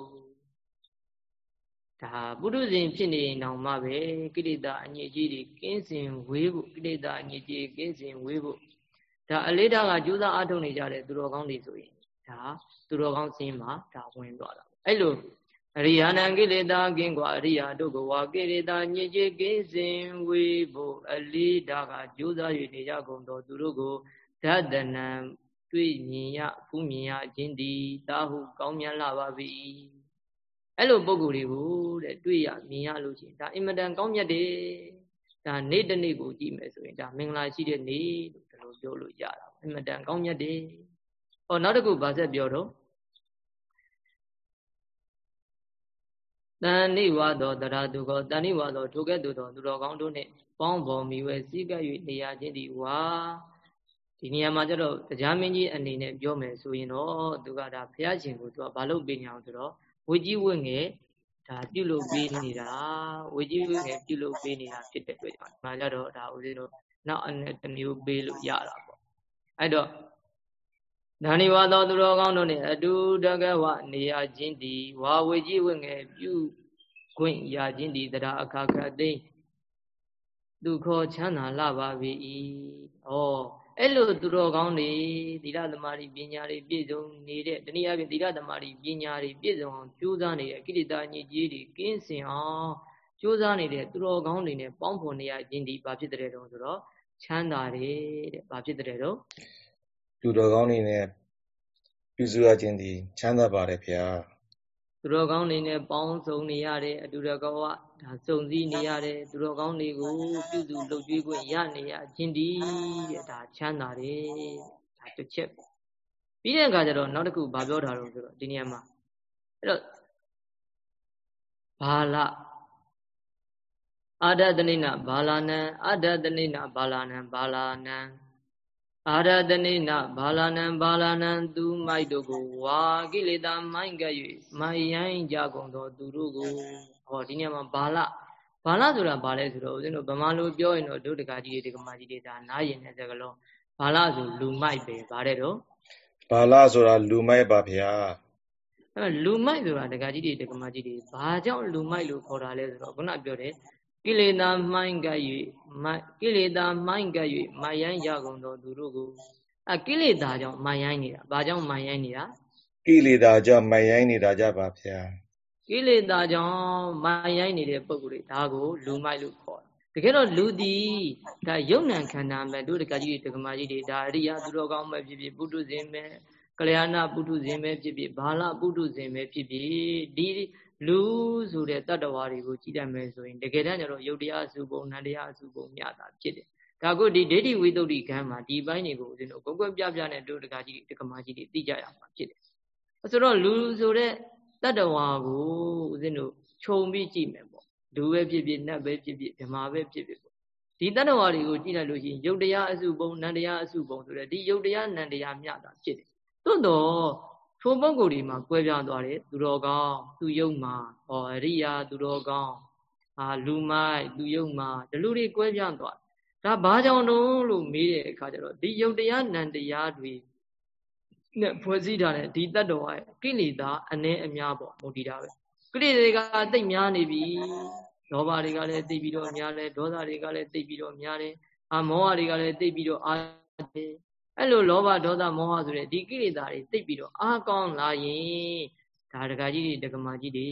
ဒါပုရုဇဉ်ဖြစ်နေရင်တောင်မှပဲကိလေသာအညစ်အကြေးတွေကင်းစင်ဝေးဖို့ကိလေသာအညစ်အကြေးကင်းစင်ဝေးဖို့ဒါအလေးထားကကြိုးစားအားထုတ်နေကြတဲ့သူတော်ကောင်းတွေဆိုရင်ဒါသူတော်ကောင်းစင်းမှာဒါဝင်သွားတာအဲ့လိုအရိယာနံကိလေသာကင်းกว่าအရိယာတို့ကဝါကိလေသာညစ်ကြေးကင်းစင်ဝေးဖို့အလေးထားကကြိုးစား၍နေကြကုန်တော်သူတို့ကိုဓတနံတွေ့မြင်ရဖူးမြင်ရခြင်းသည်တာဟုကောင်းမြတ်လာပါ၏ အဲ့လိုပုံကိုယ်တွေကိုတဲ့တွေ့ရမြင်ရလို့ရှိရင်ဒါအင်မတန်ကောင်းမြတ်တယ်ဒါနေ့တစ်နေ့ကိုကြည့်မယ်ဆိုရင်ဒါမင်္ဂလာရှိတဲ့နေ့လို့ဒီလိုပြောလို့ရတာအင်မတန်ကောင်းမြတ်တယ်ဟောနောက်တစ်ခုဗာဆက်ပြောတော့တန်နိဝါသောတရာသူကောတန်နိဝါသောထိုကဲ့သို့သောသူတော်ကောင်းတို့နှင့်ပေါင်းဖော်မိဝဲစည်းကပ်၍နေရခြင်းသည်ဝါဒီနေရာမှာကျတော့တရားမင်းကြီးအနေနဲ့ပြောမယ်ဆိုရင်တော့သူကဒါဘုရားရှင်ကိုသူကဘာလို့ပြင်ညာဆိုတော့ ဝေကြီးဝင့်ငယ်ဒါပြုလုပ်ပေးနေတာဝေကြီးဝင့်ငယ်ပြုလုပ်ပေးနေတာဖြစ်တဲ့အတွက်ကြောင့်ဒီမှာကြတော့ဒါဦးဇင်းတို့နောက်အနေတစ်မျိုးပေးလို့ရတာပေါ့အဲ့တော့ဒါနိဝါသောသူတော်ကောင်းတို့နှင့်အတူတကဝနေရခြင်းသည်ဝါဝေကြီးဝင့်ငယ်ပြုခွင့်ရခြင်းသည်တရားအခါခသိဒုက္ခချမ်းသာလာပါ၏။ဩ အဲ့လိုသူတော်ကောင်းတွေသီလသမารီပညာတွေပြည့်စုံနေတဲ့တနည်းအားဖြင့်သီလသမารီပညာတွေပြည့်စုံအောင်ကြိုးစားနေတဲ့ကိရိတာညစ်ကြေးတွေကင်းစင်အောင်ကြိုးစားနေတဲ့သူတော်ကောင်းတွေနဲ့ပေါင်းဖော်နေရခြင်းဒီဘာဖြစ်တဲ့တုံးဆိုတော့ချမ်းသာတယ်တဲ့ဘာဖြစ်တဲ့တုံးသူတော်ကောင်းတွေနဲ့ပြုစုရခြင်းဒီချမ်းသာပါတယ်ဗျာသူတော်ကောင်းတွေနဲ့ပေါင်းစုံနေရတယ်အတူတကော ဒါစုံစည်းနေရတယ်သူတော်ကောင်းတွေကိုပြုစုလုပ်ကြွေးခွင့်ရနေရခြင်းဒီတဲ့ဒါချမ်းသာတယ်ဒါတစ်ချက်ပြီးတဲ့အခါကျတော့နောက်တစ်ခုဘာပြောထားတော့ဆိုတော့ဒီနေရာမှာအဲ့တော့ဘာလအာဒတနိနဘာလာနံအာဒတနိနဘာလာနံဘာလာနံအာရတနိနဘာလာနံဘာလာနံသူမိုက်တို့ကိုဝါကိလေသာမိုင်းကပ်၍မိုင်ရိုင်းကြကုန်သောသူတို့ကို ဟောဒီနေရာမှာဘာလဘာလဆိုတာဘာလဲဆိုတော့ဦးဇင်းတို့ဗမာလိုပြောရင်တော့ဒုဒကာကြီးတွေဒကမာကြီးတွေဒါနားရင်တဲ့စကားလုံးဘာလဆိုလူမိုက်ပဲဗါတဲ့တော့ဘာလဆိုတာလူမိုက်ပါဗျာအဲလူမိုက်ဆိုတာဒကာကြီးတွေဒကမာကြီးတွေဘာကြောင့်လူမိုက်လို့ခေါ်တာလဲဆိုတော့ခုနပြောတယ်ကိလေသာမှိုင်းကပ်၍ကိလေသာမှိုင်းကပ်၍မယိုင်းကြကုန်သောသူတို့ကိုအကိလေသာကြောင့်မယိုင်းနေတာဘာကြောင့်မယိုင်းနေတာကိလေသာကြောင့်မယိုင်းနေတာကြပါဗျာ ကိလေသာကြောင့်မယိုင်းနေတဲ့ပုံကိုယ်တွေဒါကိုလူမိုက်လို့ခေါ်တယ်တကယ်တော့လူသည်ဒါယုံ nant ခန္ဓာမဲ့တို့တကကြီးတွေတကမာကြီးတွေဒါအရိယာသူတော်ကောင်းမဲ့ဖြစ်ဖြစ်ပုထုဇဉ်မဲ့ကလျာဏပုထုဇဉ်ပဲဖြစ်ဖြစ်ဘာလပုထုဇဉ်ပဲဖြစ်ဖြစ်ဒီလူဆိုတဲ့တတ္တဝါတွေကိုကြည့်တတ်မယ်ဆိုရင်တကယ်တမ်းကျတော့ယုတ်တရားအစုပုံနန္တရားအစုပုံမြတာဖြစ်တယ်။ဒါကိုဒီဒိဋ္ဌိဝိသုဒ္ဓိကံမှာဒီပိုင်းတွေကိုဦးဇင်းတို့ကိုယ်ကွယ်ပြပြနဲ့တို့တကကြီးတကမာကြီးတွေသိကြရမှာဖြစ်တယ်။ဆိုတော့လူဆိုတဲ့ တတ္တဝါကိုဦးဇင်းတို့ခြုံပြီးကြည့်မယ်ပေါ့။လူပဲဖြစ်ဖြစ်နတ်ပဲဖြစ်ဖြစ်ဓမ္မပဲဖြစ်ဖြစ်ပေါ့။ဒီတတ္တဝါတွေကိုကြည့်လိုက်လို့ရှိရင်ယုတ်တရားအစုပုံနန္တရားအစုပုံဆိုတဲ့ဒီယုတ်တရားနန္တရားမြတာဖြစ်တယ်။သို့တော့ထိုပုံကိုယ်ဒီမှာကွဲပြားသွားတယ်သူတော်ကောင်းသူယုံမှာဟောအရိယာသူတော်ကောင်းအာလူမိုက်သူယုံမှာဒီလူတွေကွဲပြားသွားဒါဘာကြောင့်တော့လို့မေးတဲ့အခါကျတော့ဒီယုတ်တရားနံတရားတွေ နဲ့ဖွဲ့စည်းထားတဲ့ဒီတတ္တဝါရဲ့ကိလေသာအ ਨੇ အများပေါ့မဟုတ်ဒီတာပဲကိလေသာတွေကတိတ်များနေပြီလောဘတွေကလည်းတိတ်ပြီးတော့များတယ်ဒေါသတွေကလည်းတိတ်ပြီးတော့များတယ်အာမောဟတွေကလည်းတိတ်ပြီးတော့အာတယ်အဲ့လိုလောဘဒေါသမောဟဆိုတဲ့ဒီကိလေသာတွေသိပ်ပြီးတော့အားကောင်းလာရင်ဒါဒကာကြီးတွေဒကမာကြီးတွေ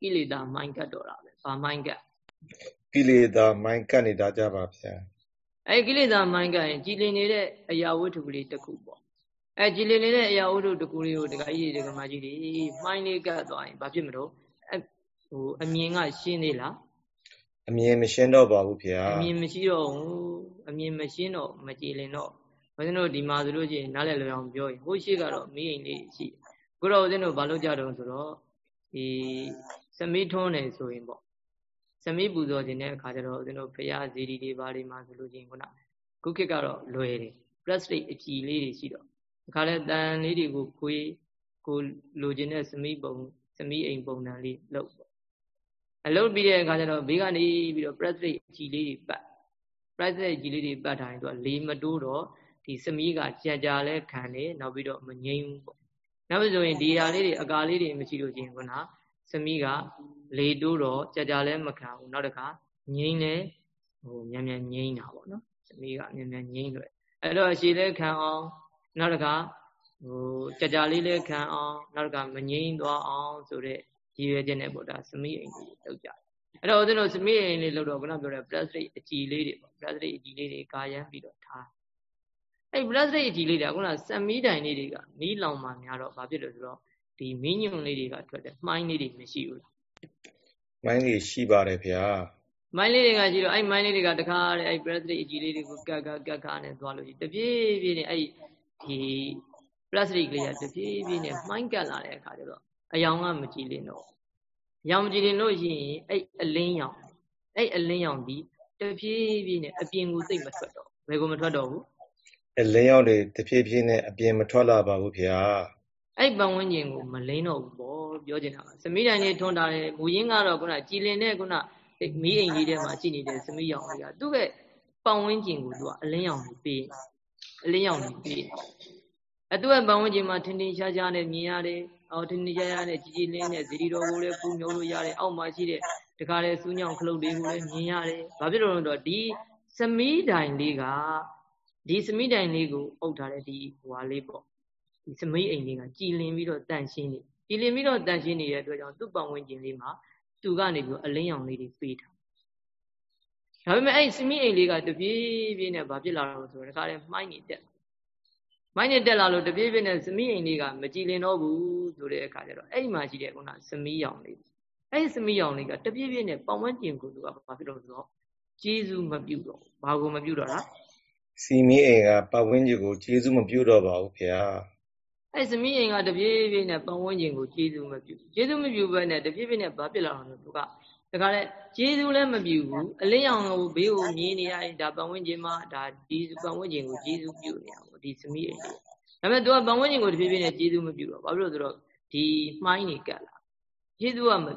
ကိလေသာမိုင်းကတ်တော့တာပဲဘာမိုင်းကတ်ကိလေသာမိုင်းကတ်နေတာကြပါဗျာအဲ့ကိလေသာမိုင်းကတ်ရင်ကြည်လင်နေတဲ့အရာဝတ္ထုကလေးတစ်ခုပေါ့ အဲ့ကြည်လင်နေတဲ့အရာဝတ္ထုတစ်ခုလေးကိုဒကာကြီးတွေဒကမာကြီးတွေမှိုင်းလေးကတ်သွားရင်ဘာဖြစ်မလို့ဟိုအမြင်ကရှင်းသေးလားအမြင်မရှင်းတော့ပါဘူးဗျာအမြင်မရှိတော့ဘူးအမြင်မရှင်းတော့မကြည်လင်တော့ဦးဇင်းတို့ဒီမှာဆိုလို့ရှိရင်နားလည်လွယ်အောင်ပြောရင်ဟိုရှိကတော့မိအိမ်လေးရှိခုတော့ဦးဇင်းတို့ဘာလုပ်ကြတော့ဆိုတော့ဒီစမီးထွန်းနေဆိုရင်ပေါ့စမီးပူဇော်ခြင်းတဲ့အခါကျတော့ဦးဇင်းတို့ဖရာဇီဒီတွေဘာတွေမှာဆိုလို့ရှိရင်ခုနခုခေတ်ကတော့လွယ်တယ် plastic အကြည်လေးတွေရှိတော့အ ခါလဲတန်လေးတွေကိုခွေးကိုလိုချင်တဲ့စမီးပုံစမီးအိမ်ပုံစံလေးလုပ်ပေါ့အလုပ်ပြီးတဲ့အခါကျတော့ဘေးကနေပြီးတော့ plastic အကြည်လေးတွေပတ် plastic အကြည်လေးတွေပတ်ထားရင်သူကလေးမတိုးတော့ဒီစမီးကကြာကြာလဲခံတယ်နောက်ပြီးတော့မငြိမ်းဘူးပေါ့နောက်ပြီးဆိုရင်ဒီဟာလေးတွေအကာလေးတွေမရှိလို့ချင်းခုနစမီးကလေတိုးတော့ကြာကြာလဲမခံဘူးနောက်တစ်ခါငြိမ်းလဲဟိုမြန်မြန်ငြိမ်းတာပေါ့နော်စမီးကမြန်မြန်ငြိမ်းလွယ်အဲ့တော့အရှိလဲခံအောင် နောက်တစ်ခါဟိုကြာကြာလေးလဲခံအောင်နောက်တစ်ခါမငြိမ်းသွားအောင်ဆိုတဲ့ရည်ရွယ်ချက်နဲ့ပေါ့ဒါစမီးအိမ်ကြီးလောက်ကြအဲ့တော့ဦးဇင်းတို့စမီးအိမ်လေးလောက်တော့ခုနပြောတဲ့ plastic အကြည်လေးတွေပေါ့ plastic အကြည်လေးတွေကာရမ်းပြီးတော့ထားအဲ့ plastic အကြည်လေးတွေကခုနစက်မီးတိုင်လေးတွေကမီးလောင်မှများတော့ဘာဖြစ်လို့ဆိုတော့ဒီမီးညွန့်လေးတွေကထွက်တယ်မှိုင်းလေးတွေမရှိဘူးလားမိုင်းလေးရှိပါတယ်ဗျာမိုင်းလေးတွေကရှိတော့အဲ့မိုင်းလေးတွေကတခါတဲ့အဲ့ plastic အကြည်လေးတွေကိုကက်ကကက်ခါနဲ့သွားလို့ရှိတပြေးပြေးနဲ့အဲ့ ဒီ plastic လေးကတပြေးပြေးနဲ့မှိုင်းကက်လာတဲ့အခါကျတော့အယောင်ကမကြည်လင်တော့ရောင်ကြည်လင်လို့ရှိရင်အဲ့အလင်းရောင်အဲ့အလင်းရောင်ဒီတပြေးပြေးနဲ့အပြင်ကိုသိမ့်မထွက်တော့ဘယ်ကိုမထွက်တော့ဘူးအလင်းရောက်တွေတဖြည်းဖြည်းနဲ့အပြင်မထွက်လာပါဘူးဗျာအဲ့ပတ်ဝန်းကျင်ကိုမလင်းတော့ဘူးပေါ့ပြောချင်တာစမိတိုင်လေးထွန်းတာလေမူရင်းကတော့ခုနကြည်လင်တဲ့ခုနမီးအိမ်ကြီးထဲမှာရှိနေတဲ့စမိရောင်တွေကသူ့ရဲ့ပတ်ဝန်းကျင်ကိုသူကအလင်းရောင်တွေပေး အလင်းရောင်တွေပေးအတူအပန်ဝန်းကျင်မှာထင်ထင်ရှားရှားနဲ့မြင်ရတယ်အော်ထင်ထင်ရှားရှားနဲ့ကြည်ကြည်လင်းနဲ့ဇီရီတော်ကိုလည်းပူမြုံလို့ရတယ်အောက်မှာရှိတဲ့တခါလေစူးညောင်ခလုတ်တွေကိုလည်းမြင်ရတယ်ဘာဖြစ်လို့လဲဆိုတော့ဒီစမီးတိုင်လေးကဒီစမီးတိုင်လေးကိုအုပ်ထားတဲ့ဒီဟွာလေးပေါ့ဒီစမီးအိမ်လေးကကြည်လင်ပြီးတော့တန့်ရှင်းနေကြည်လင်ပြီးတော့တန့်ရှင်းနေတဲ့အတွက်ကြောင့်သူ့ပတ်ဝန်းကျင်လေးမှာသူကနေပြီးအလင်းရောင်လေးတွေပေးထား ဒါပေမဲ့အဲ့စမီးအိမ်လေးကတပြေးပြေးနဲ့ဘာဖြစ်လာတော့ဆိုတော့တခါလေမှိုင်းနေတက်မိုင်းနဲ့တက်လာလို့တပြေးပြေးနဲ့စမီးအိမ်လေးကမကြည်လင်တော့ဘူးဆိုတဲ့အခါကျတော့အဲ့ဒီမှာရှိတဲ့ခုနစမီးရောင်လေးအဲ့ဒီစမီးရောင်လေးကတပြေးပြေးနဲ့ပတ်ဝန်းကျင်ကိုသူကဘာဖြစ်လို့ဆိုတော့ကျေးဇူးမပြုတော့ဘာကိုမပြုတော့လားစီမီအိမ်ကပတ်ဝန်းကျင်ကိုကျေးဇူးမပြုတော့ပါဘူးခင်ဗျာအဲ့စမီးအိမ်ကတပြေးပြေးနဲ့ပတ်ဝန်းကျင်ကိုကျေးဇူးမပြုကျေးဇူးမပြုဘဲနဲ့တပြေးပြေးနဲ့ဘာဖြစ်လာအောင်လဲသူက တခါလဲကျေးဇူးလည်းမပြုဘူးအလင်းရောင်ကိုဘေးကိုမြင်နေရရင်ဒါပတ်ဝန်းကျင်မှာဒါဒီပတ်ဝန်းကျင်ကိုကျေးဇူးပြုနေရပါဒီစမီးအိမ်လေးဒါပေမဲ့သူကပတ်ဝန်းကျင်ကိုတပြေးပြေးနဲ့ကျေးဇူးမပြုတော့ဘာဖြစ်လို့ဆိုတော့ဒီမှိုင်းနေကတ်လာကျေးဇူးကမပြု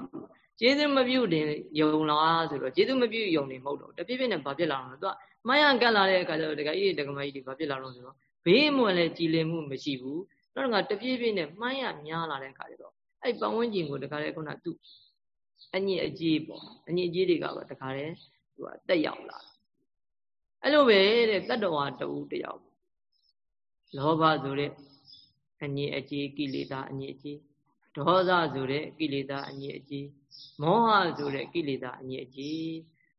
ကျေးဇူးမပြုတင်ယုံလားဆိုတော့ကျေးဇူးမပြုယုံနေမဟုတ်တော့တပြည့်ပြည့်နဲ့ဘာဖြစ်လာတော့သူကမှန်ရကတ်လာတဲ့အခါကျတော့တကယ်ကြီးတကမကြီးတွေဘာဖြစ်လာတော့ဆိုတော့ဘေးမွန်လဲကြည်လင်မှုမရှိဘူးနောက်တော့တပြည့်ပြည့်နဲ့မှန်ရများလာတဲ့အခါကျတော့အဲ့ပတ်ဝန်းကျင်ကိုတခါလေခုနသူ အညစ်အကြေးပေါ့အညစ်အကြေးတွေကပါတခါလေသူကတက်ရောက်လာအဲ့လိုပဲတဲ့တတ္တဝါတူတယောက်လောဘဆိုတဲ့အညစ်အကြေးကိလေသာအညစ်အကြေးဒေါသဆိုတဲ့ကိလေသာအညစ်အကြေးမောဟဆိုတဲ့ကိလေသာအညစ်အကြေး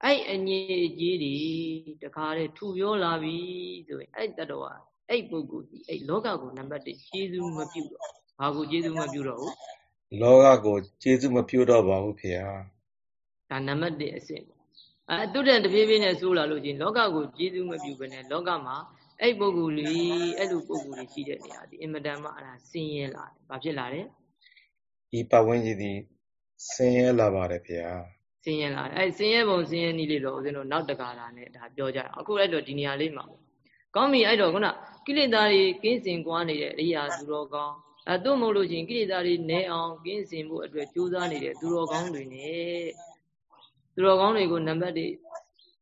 အဲ့အညစ်အကြေးတွေတခါတည်းထူပြောလာပြီဆိုရင်အဲ့တတ္တဝါအဲ့ပုဂ္ဂိုလ်ဒီအဲ့လောကကိုနံပါတ်1ကျေးဇူးမပြုတော့ဘာကိုကျေးဇူးမပြုတော့ဘူး လောကကိုကျေးဇူးမပြုတော့ပါဘူးဖေဟာဒါနံပါတ်1အဆင့်အဲသူတည်းတပြေးပြေးနဲ့ဆိုးလာလို့ချင်းလောကကိုကျေးဇူးမပြုဘဲနဲ့လောကမှာအဲ့ပုဂ္ဂိုလ်လေးအဲ့လိုပုဂ္ဂိုလ်လေးရှိတဲ့နေရာဒီအင်မတန်မှအဲ့ဒါဆင်းရဲလာတယ်ဘာဖြစ်လာလဲဒီပတ်ဝန်းကျင်ဒီဆင်းရဲလာပါတယ်ဗျာဆင်းရဲလာတယ်အဲဆင်းရဲပုံဆင်းရဲနည်းလေးတော့ဦးဇင်းတို့နောက်တကာလာနဲ့ဒါပြောကြရအောင်အခုအဲ့တော့ဒီနေရာလေးမှာကောင်းပြီအဲ့တော့ခုနကိလေသာတွေကင်းစင်ကွာနေတဲ့အရိယာသူတော်ကောင်း အဲသို့မဟုတ်လို့ချင်းကိလေသာတွေနည်းအောင်ကင်းစင်ဖို့အတွက်ကြိုးစားနေတဲ့သူတော်ကောင်းတွေနဲ့သူတော်ကောင်းတွေကိုနံပါတ်1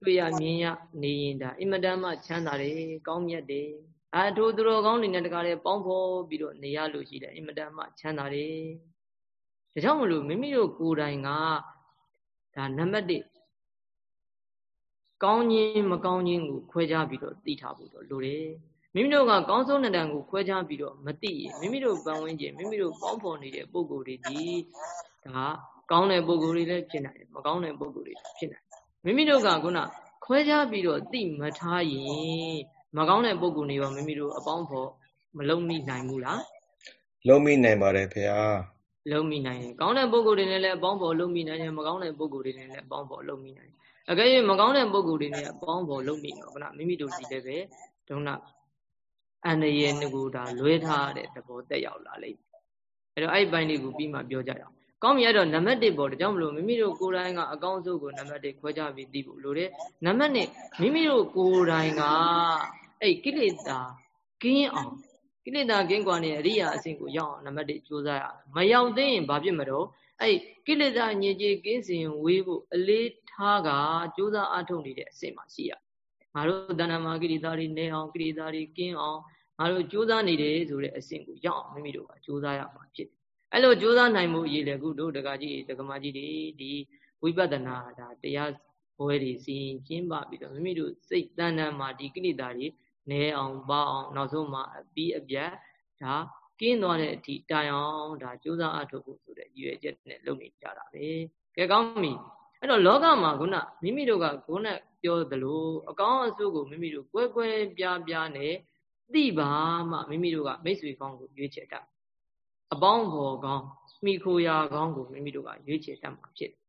တွေ့ရမြင်ရနေရင်ဒါအင်မတန်မှချမ်းသာတယ်ကောင်းမြတ်တယ်အဲထိုသူတော်ကောင်းတွေနဲ့တကားလေပေါင်းဖော်ပြီးတော့နေရလို့ရှိတယ်အင်မတန်မှချမ်းသာတယ်ဒါကြောင့်မလို့မိမိတို့ကိုယ်တိုင်ကဒါနံပါတ်1ကောင်းခြင်းမကောင်းခြင်းကိုခွဲခြားပြီးတော့သိထားဖို့တော့လိုတယ် မိမိတို့ကကောင်းဆုံးတဲ့တန်ကိုခွဲခြားပြီးတော့မသိရင်မိမိတို့ပန်ဝန်းကျင်မိမိတို့ပေါင်းဖော်နေတဲ့ပုံကိုယ်တွေဒီဒါကောင်းတဲ့ပုံကိုယ်တွေလည်းဖြစ်နိုင်တယ်မကောင်းတဲ့ပုံကိုယ်တွေဖြစ်နိုင်တယ်မိမိတို့ကခုနခွဲခြားပြီးတော့သိမထားရင်မကောင်းတဲ့ပုံကိုယ်တွေရောမိမိတို့အပေါင်းဖော်မလုံမိနိုင်ဘူးလားလုံမိနိုင်ပါတယ်ဖေဟာလုံးမိနိုင်တယ်ကောင်းတဲ့ပုံကိုယ်တွေနဲ့လည်းအပေါင်းဖော်လုံးမိနိုင်တယ်မကောင်းတဲ့ပုံကိုယ်တွေနဲ့လည်းအပေါင်းဖော်လုံးမိနိုင်တယ်အကယ်၍မကောင်းတဲ့ပုံကိုယ်တွေနဲ့အပေါင်းဖော်လုံးမိတော့ခဏမိမိတို့ဒီလည်းပဲဒုနာ အန္တရာယ်ငူတာလွဲထားတဲ့သဘောတက်ရောက်လာလိမ့်မယ်အဲ့တော့အဲ့ဘိုင်းလေးကိုပြီးမှပြောကြရအောင်ကောင်းပြီအဲ့တော့နံပါတ်1ပေါ့ဒါကြောင့်မလို့မိမိတို့ကိုယ်တိုင်ကအကောင်းဆုံးကိုနံပါတ်1ခွဲခြားပြီးသိဖို့လိုတယ်နံပါတ်2မိမိတို့ကိုယ်တိုင်ကအဲ့ကိလေသာကင်းအောင်ကိလေသာကင်းကွာနေအရိယာအဆင့်ကိုရောက်အောင်နံပါတ်1ကြိုးစားရမရောက်သေးရင်ဘာဖြစ်မလို့အဲ့ကိလေသာညစ်ကြေးကင်းစင်ဝေးဖို့အလေးထားကကြိုးစားအားထုတ်နေတဲ့အဆင့်မှာရှိရငါတို့တဏ္ဍမာကိလေသာတွေနေအောင်ကိလေသာတွေကင်းအောင် ငါတို့ကြိုးစားနေတယ်ဆိုတဲ့အဆင့်ကိုရောက်အောင်မိမိတို့ကကြိုးစားရမှာဖြစ်တယ်အဲ့လိုကြိုးစားနိုင်မှုအရေးလေခုတို့တက္ကကြီးတက္ကမကြီးတွေဒီဝိပဿနာဒါတရားဘွဲတွေစီရင်ကျင်းပပြီးတော့မိမိတို့စိတ်တဏ္ဍာမှာဒီကိလေသာတွေနဲအောင်ပါအောင်နောက်ဆုံးမှာအပြီးအပြတ်ဒါကင်းသွားတဲ့အထိတိုင်အောင်ဒါကြိုးစားအထုတ်ဖို့ဆိုတဲ့ရည်ရွယ်ချက်နဲ့လုပ်နေကြတာပဲကဲကောင်းပြီအဲ့တော့လောကမှာခုနမိမိတို့ကခုနပြောသလိုအကောင်းအဆိုးကိုမိမိတို့ကွဲကွဲပြားပြားနဲ့ သိပါမှမိမိတို့ကမိတ်ဆွေကောင်းကိုရွေးချယ်တတ်အပေါင်းဖော်ကောင်းမိခိုရာကောင်းကိုမိမိတို့ကရွေးချယ်တတ်မှာဖြစ်တယ်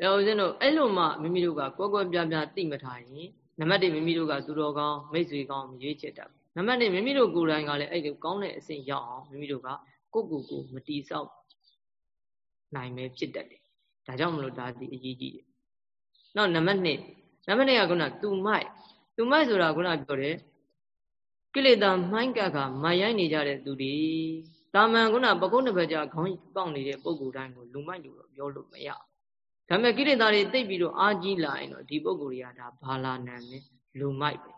အဲဦးဇင်းတို့အဲ့လိုမှမိမိတို့ကကွဲကွဲပြားပြားသိမထားရင်နံပါတ်1မိမိတို့ကသူတော်ကောင်းမိတ်ဆွေကောင်းမရွေးချယ်တတ်ဘူးနံပါတ်2မိမိတို့ကိုယ်တိုင်ကလည်းအဲ့ဒီကောင်းတဲ့အဆင့်ရောက်အောင်မိမိတို့ကကိုယ့်ကိုယ်ကိုမတီးဆောက်နိုင်ပဲဖြစ်တတ်တယ်ဒါကြောင့်မလို့ဒါဒီအရေးကြီးတယ်နောက်နံပါတ်2နံပါတ်2ကခုနသူမိုက် သူမိုက်ဆိုတာခုနပြောတယ်ကိလေသာမှိုင်းကပ်ကမရိုင်းနေကြတဲ့သူတွေတာမန်ခုနပကုတ်နှစ်ဘက်ကြာခေါင်းပေါက်နေတဲ့ပုံကိုယ်တိုင်းကိုလူမိုက်လို့ပြောလို့မရဘူးဒါပေမဲ့ကိလေသာတွေတိတ်ပြီးတော့အာကြီးလာရင်တော့ဒီပုံကိုယ်တွေကဒါဘာလာနံနဲ့လူမိုက်ပဲ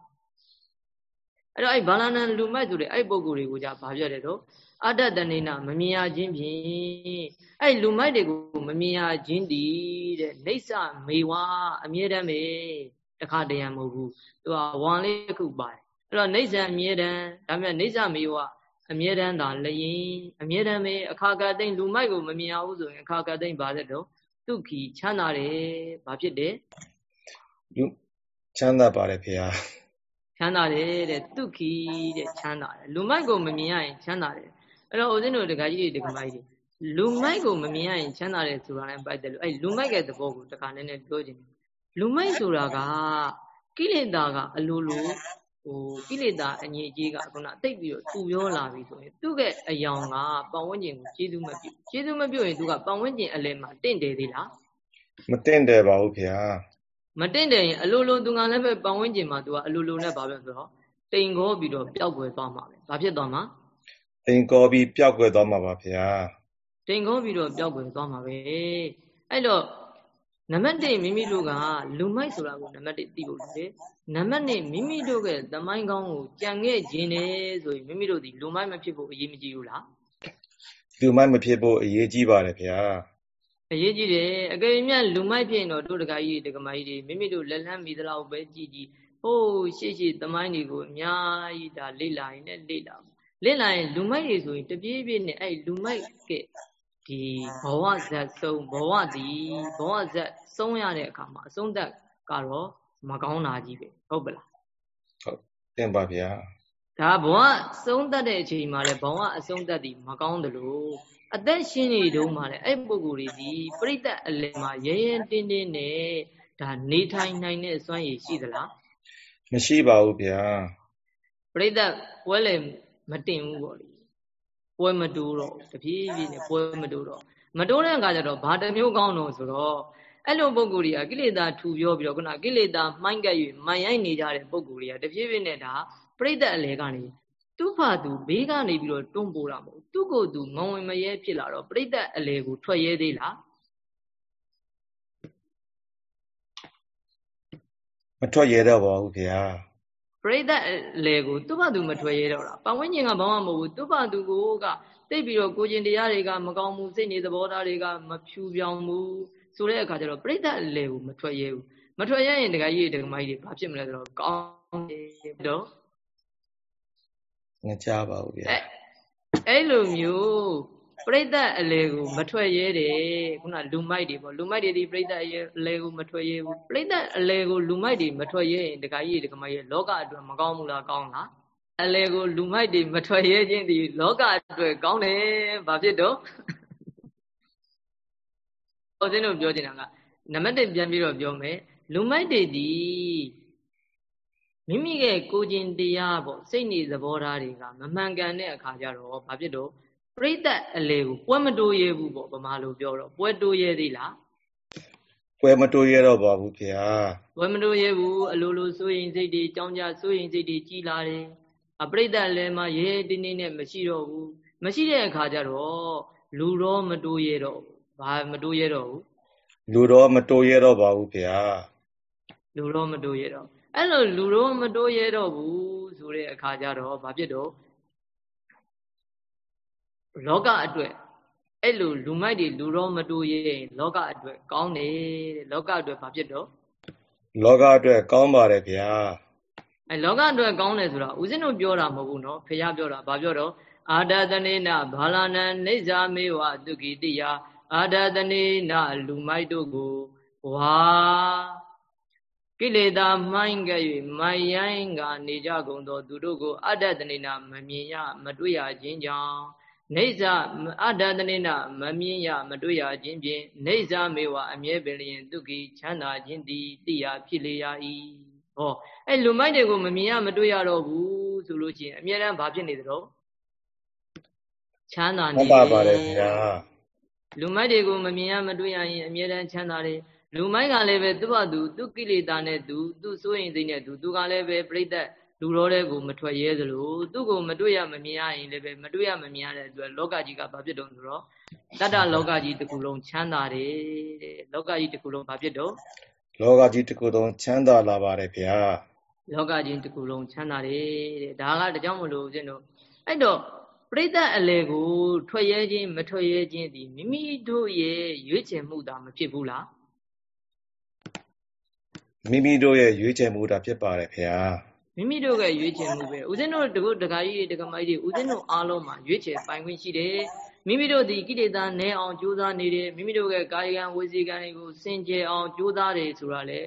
အဲ့တော့အဲ့ဘာလာနံလူမိုက်ဆိုတဲ့အဲ့ပုဂ္ဂိုလ်တွေကိုじゃဘာပြောတယ်တော့အတ္တတဏိနာမမြင်ရခြင်းဖြင့်အဲ့လူမိုက်တွေကိုမမြင်ရခြင်းတည်တဲ့နေဆမေဝအမြဲတမ်းပဲ တခါတရံမဟုတ်ဘူးသူကဝံလေးတစ်ခုပါတယ်အဲ့တော့နေဆအမြဲတမ်းဒါပေမဲ့နေဆမေဝအမြဲတမ်းသာလျင်အမြဲတမ်းပဲအခါကသိမ့်လူမိုက်ကိုမမြင်ရဘူးဆိုရင်အခါကသိမ့်ပါတဲ့တော့ဒုက္ခချမ်းသာတယ်ဘာဖြစ်တယ်လူချမ်းသာပါတယ်ဖေဟာချမ်းသာတယ်တဲ့ဒုက္ခတဲ့ချမ်းသာတယ်လူမိုက်ကိုမမြင်ရရင်ချမ်းသာတယ်အဲ့တော့ဦးဇင်းတို့ဒကာကြီးတွေဒကာမကြီးတွေလူမိုက်ကိုမမြင်ရရင်ချမ်းသာတယ်ဆိုတာနဲ့ပိုက်တယ်လို့အဲ့လူမိုက်ရဲ့သဘောကိုတခါနည်းနည်းပြောခြင်း လူမိုက်ဆိုတာကကိလေသာကအလိုလိုဟိုကိလေသာအငြိကြီးကခုနတိတ်ပြီးတော့သူပြောလာပြီဆိုရင်သူ့ရဲ့အယောင်ကပတ်ဝန်းကျင်ကိုကျေးဇူးမပြုကျေးဇူးမပြုရင်သူကပတ်ဝန်းကျင်အလယ်မှာတင့်တယ်သေးလားမတင့်တယ်ပါဘူးခင်ဗျာမတင့်တယ်ရင်အလိုလိုသူကလည်းပဲပတ်ဝန်းကျင်မှာသူကအလိုလိုနဲ့ဘာပြောဆိုတော့တိမ်ခေါ်ပြီးတော့ပျောက်ကွယ်သွားမှာပဲဘာဖြစ်သွားမှာတိမ်ခေါ်ပြီးပျောက်ကွယ်သွားမှာပါဗျာတိမ်ခေါ်ပြီးတော့ပျောက်ကွယ်သွားမှာပဲအဲ့တော့ နံပါတ်1မိမိတို့ကလူမိုက်ဆိုတာကိုနံပါတ်1သိဖို့လိုတယ်နံပါတ်2မိမိတို့ရဲ့သမိုင်းကောင်းကိုကြံခဲ့ခြင်းနဲ့ဆိုရင်မိမိတို့ဒီလူမိုက်မဖြစ်ဖို့အရေးမကြီးဘူးလားလူမိုက်မဖြစ်ဖို့အရေးကြီးပါတယ်ဗျာအရေးကြီးတယ်အကယ်၍လူမိုက်ဖြစ်ရင်တော့တို့တကကြီးတကမကြီးတွေမိမိတို့လက်လန်းမိသလောက်ပဲကြည်ကြည်ဟိုးရှေ့ရှေ့သမိုင်းတွေကိုအများကြီးဒါလေ့လာရင်လည်းလေ့လာလေ့လာရင်လူမိုက်တွေဆိုရင်တပြေးပြေးနဲ့အဲ့လူမိုက်က ဒီဘဝဇက်ဆုံးဘဝဒီဘဝဇက်ဆုံးရတဲ့အခါမှာအဆုံးသက်ကတော့မကောင်းတာကြီးပဲဟုတ်ပလားဟုတ်တင်ပါဗျာဒါဘဝဆုံးသက်တဲ့အချိန်မှာလည်းဘဝအဆုံးသက်ဒီမကောင်းတယ်လို့အသက်ရှင်နေတုန်းမှာလည်းအဲ့ပုဂ္ဂိုလ်တွေဒီပြိတ္တအလယ်မှာရဲရဲတင်းတင်းနဲ့ဒါနေထိုင်နိုင်တဲ့စွမ်းရည်ရှိသလားမရှိပါဘူးဗျာပြိတ္တပွဲလေမတင်ဘူးပေါ့လေ ပွဲမတိုးတော့တဖြည်းဖြည်းနဲ့ပွဲမတိုးတော့မတိုးတဲ့အခါကျတော့ဘာတစ်မျိုးကောင်းတော့ဆိုတော့အဲ့လိုပုံကိုယ်တွေကကိလေသာထူပြောပြီးတော့ခုနကိလေသာမှိုင်းကပ်၍မှန်ရိုက်နေကြတဲ့ပုံကိုယ်တွေကတဖြည်းဖြည်းနဲ့ဒါပြိတ္တအလေကနေသူ့ဖာသူဘေးကနေပြီးတော့တွန်းပို့တာမဟုတ်သူ့ကိုယ်သူငုံဝင်မရဲဖြစ်လာတော့ပြိတ္တအလေကိုထွက်ရဲသေးလားမထွက်ရဲတော့ပါဘူးခင်ဗျာ ပရိသတ်လေကိုသူ့ဘာသူမထွက်ရဲတော့တာပတ်ဝန်းကျင်ကဘာမှမဟုတ်ဘူးသူ့ဘာသူကိုကသိပြီးတော့ကိုကျင်တရားတွေကမကောင်းဘူးစိတ်နေသဘောထားတွေကမဖြူပြောင်ဘူးဆိုတဲ့အခါကျတော့ပရိသတ်လေကိုမထွက်ရဲဘူးမထွက်ရရင်တခါကြီးတခါမကြီးတွေဘာဖြစ်မလဲဆိုတော့ကောင်းတယ်တော့မကြပါဘူးဗျာအဲ့လိုမျိုး ပြိဿအလေကိုမထွက်ရဲတယ်ခုနလူမိုက်တွေပေါ့လူမိုက်တွေဒီပြိဿအလေကိုမထွက်ရဲဘူးပြိဿအလေကိုလူမိုက်တွေမထွက်ရဲရင်တခါကြီးတခါမကြီးလောကအတွက်မကောင်းဘူးလားကောင်းလားအလေကိုလူမိုက်တွေမထွက်ရဲခြင်းဒီလောကအတွက်ကောင်းတယ်ဘာဖြစ်တော့ဟောစင်းတို့ပြောချင်တာကနံပါတ်1ပြန်ပြီးတော့ပြောမယ်လူမိုက်တွေဒီမိမိရဲ့ကိုကျင်တရားပေါ့စိတ်နေသဘောထားတွေကမမှန်ကန်တဲ့အခါကျတော့ဘာဖြစ်တော့ ပြိတ္တအလေကိုပွဲမတိုးရဲဘူးပေါ့ဗမာလိုပြောတော့ပွဲတိုးရဲသေးလားပွဲမတိုးရဲတော့ပါဘူးခင်ဗျာပွဲမတိုးရဲဘူးအလိုလိုစိုးရင်စိတ်တွေကြောင်းကြစိုးရင်စိတ်တွေကြီးလာတယ်အပြိတ္တလည်းမှရဲတင်းတင်းနဲ့မရှိတော့ဘူးမရှိတဲ့အခါကျတော့လူတော့မတိုးရဲတော့ဘာမတိုးရဲတော့ဘူးလူတော့မတိုးရဲတော့ပါဘူးခင်ဗျာလူတော့မတိုးရဲတော့အဲ့လိုလူတော့မတိုးရဲတော့ဘူးဆိုတဲ့အခါကျတော့ဘာဖြစ်တော့ လောကအတွက်အဲ့လိုလူမိုက်တွေလူတော့မတူရင်လောကအတွက်ကောင်းတယ်လောကအတွက်ဘာဖြစ်တော့လောကအတွက်ကောင်းပါတယ်ဗျာအဲလောကအတွက်ကောင်းတယ်ဆိုတာဦးဇင်းတို့ပြောတာမဟုတ်ဘူးနော်ဖခင်ပြောတာဘာပြောတော့အာဒသနေနဘာလနံနေဇာမေဝသူကိတိယအာဒသနေနလူမိုက်တို့ကိုဝါကိလေသာမှိုင်းကဲ့၍မိုင်ရိုင်းကနေကြကုန်သော သူတို့ကိုအာဒသနေနမမြင်ရမတွေ့ရခြင်းကြောင့် နေဇအတ္တတနိနမမြင်ရမတွေ့ရခြင်းဖြင့်နေဇမေဝအမြဲပင်လျင်ဒုက္ခိချမ်းသာခြင်းသည်တိယဖြစ်လေရ၏ဟောအဲ့လူမိုက်တွေကိုမမြင်ရမတွေ့ရတော့ဘူးဆိုလို့ချင်းအမြဲတမ်းဘာဖြစ်နေသလဲချမ်းသာနေပါပါတယ်ဗျာလူမိုက်တွေကိုမမြင်ရမတွေ့ရရင်အမြဲတမ်းချမ်းသာတယ်လူမိုက်ကလည်းပဲသူ့ဘာသူသူကိလေသာနဲ့သူသူစိုးရင်စိတ်နဲ့သူသူကလည်းပဲပြိတ္တ လူတော်တဲ့ကိုမထွက်ရဲသလိုသူ့ကိုမတွေ့ရမမြင်ရရင်လည်းပဲမတွေ့ရမမြင်ရတဲ့အတွက်လောကကြီးကဘာဖြစ်တုံဆိုတော့တတ္တလောကကြီးတစ်ခုလုံးချမ်းသာတယ်တဲ့လောကကြီးတစ်ခုလုံးဘာဖြစ်တော့လောကကြီးတစ်ခုလုံးချမ်းသာလာပါတယ်ဗျာလောကကြီးတစ်ခုလုံးချမ်းသာတယ်တဲ့ဒါကတကြောင်မလို့ဦးဇင်းတို့အဲ့တော့ပြိဿအလေကိုထွက်ရဲခြင်းမထွက်ရဲခြင်းဒီမိမိတို့ရဲ့ရွေးချယ်မှုသာမဖြစ်ဘူးလားမိမိတို့ရဲ့ရွေးချယ်မှုသာဖြစ်ပါတယ်ခင်ဗျာ မိမိတို့ကရွေးချယ်မှုပဲဦးဇင်းတို့တကုတ်တခါကြီးတက္ကမကြီးဦးဇင်းတို့အားလုံးမှာရွေးချယ်ပိုင်ခွင့်ရှိတယ်မိမိတို့ဒီကိလေသာနည်းအောင်ကြိုးစားနေတယ်မိမိတို့ရဲ့ကာယကံဝစီကံတွေကိုစင်ကြယ်အောင်ကြိုးစားတယ်ဆိုတာလေ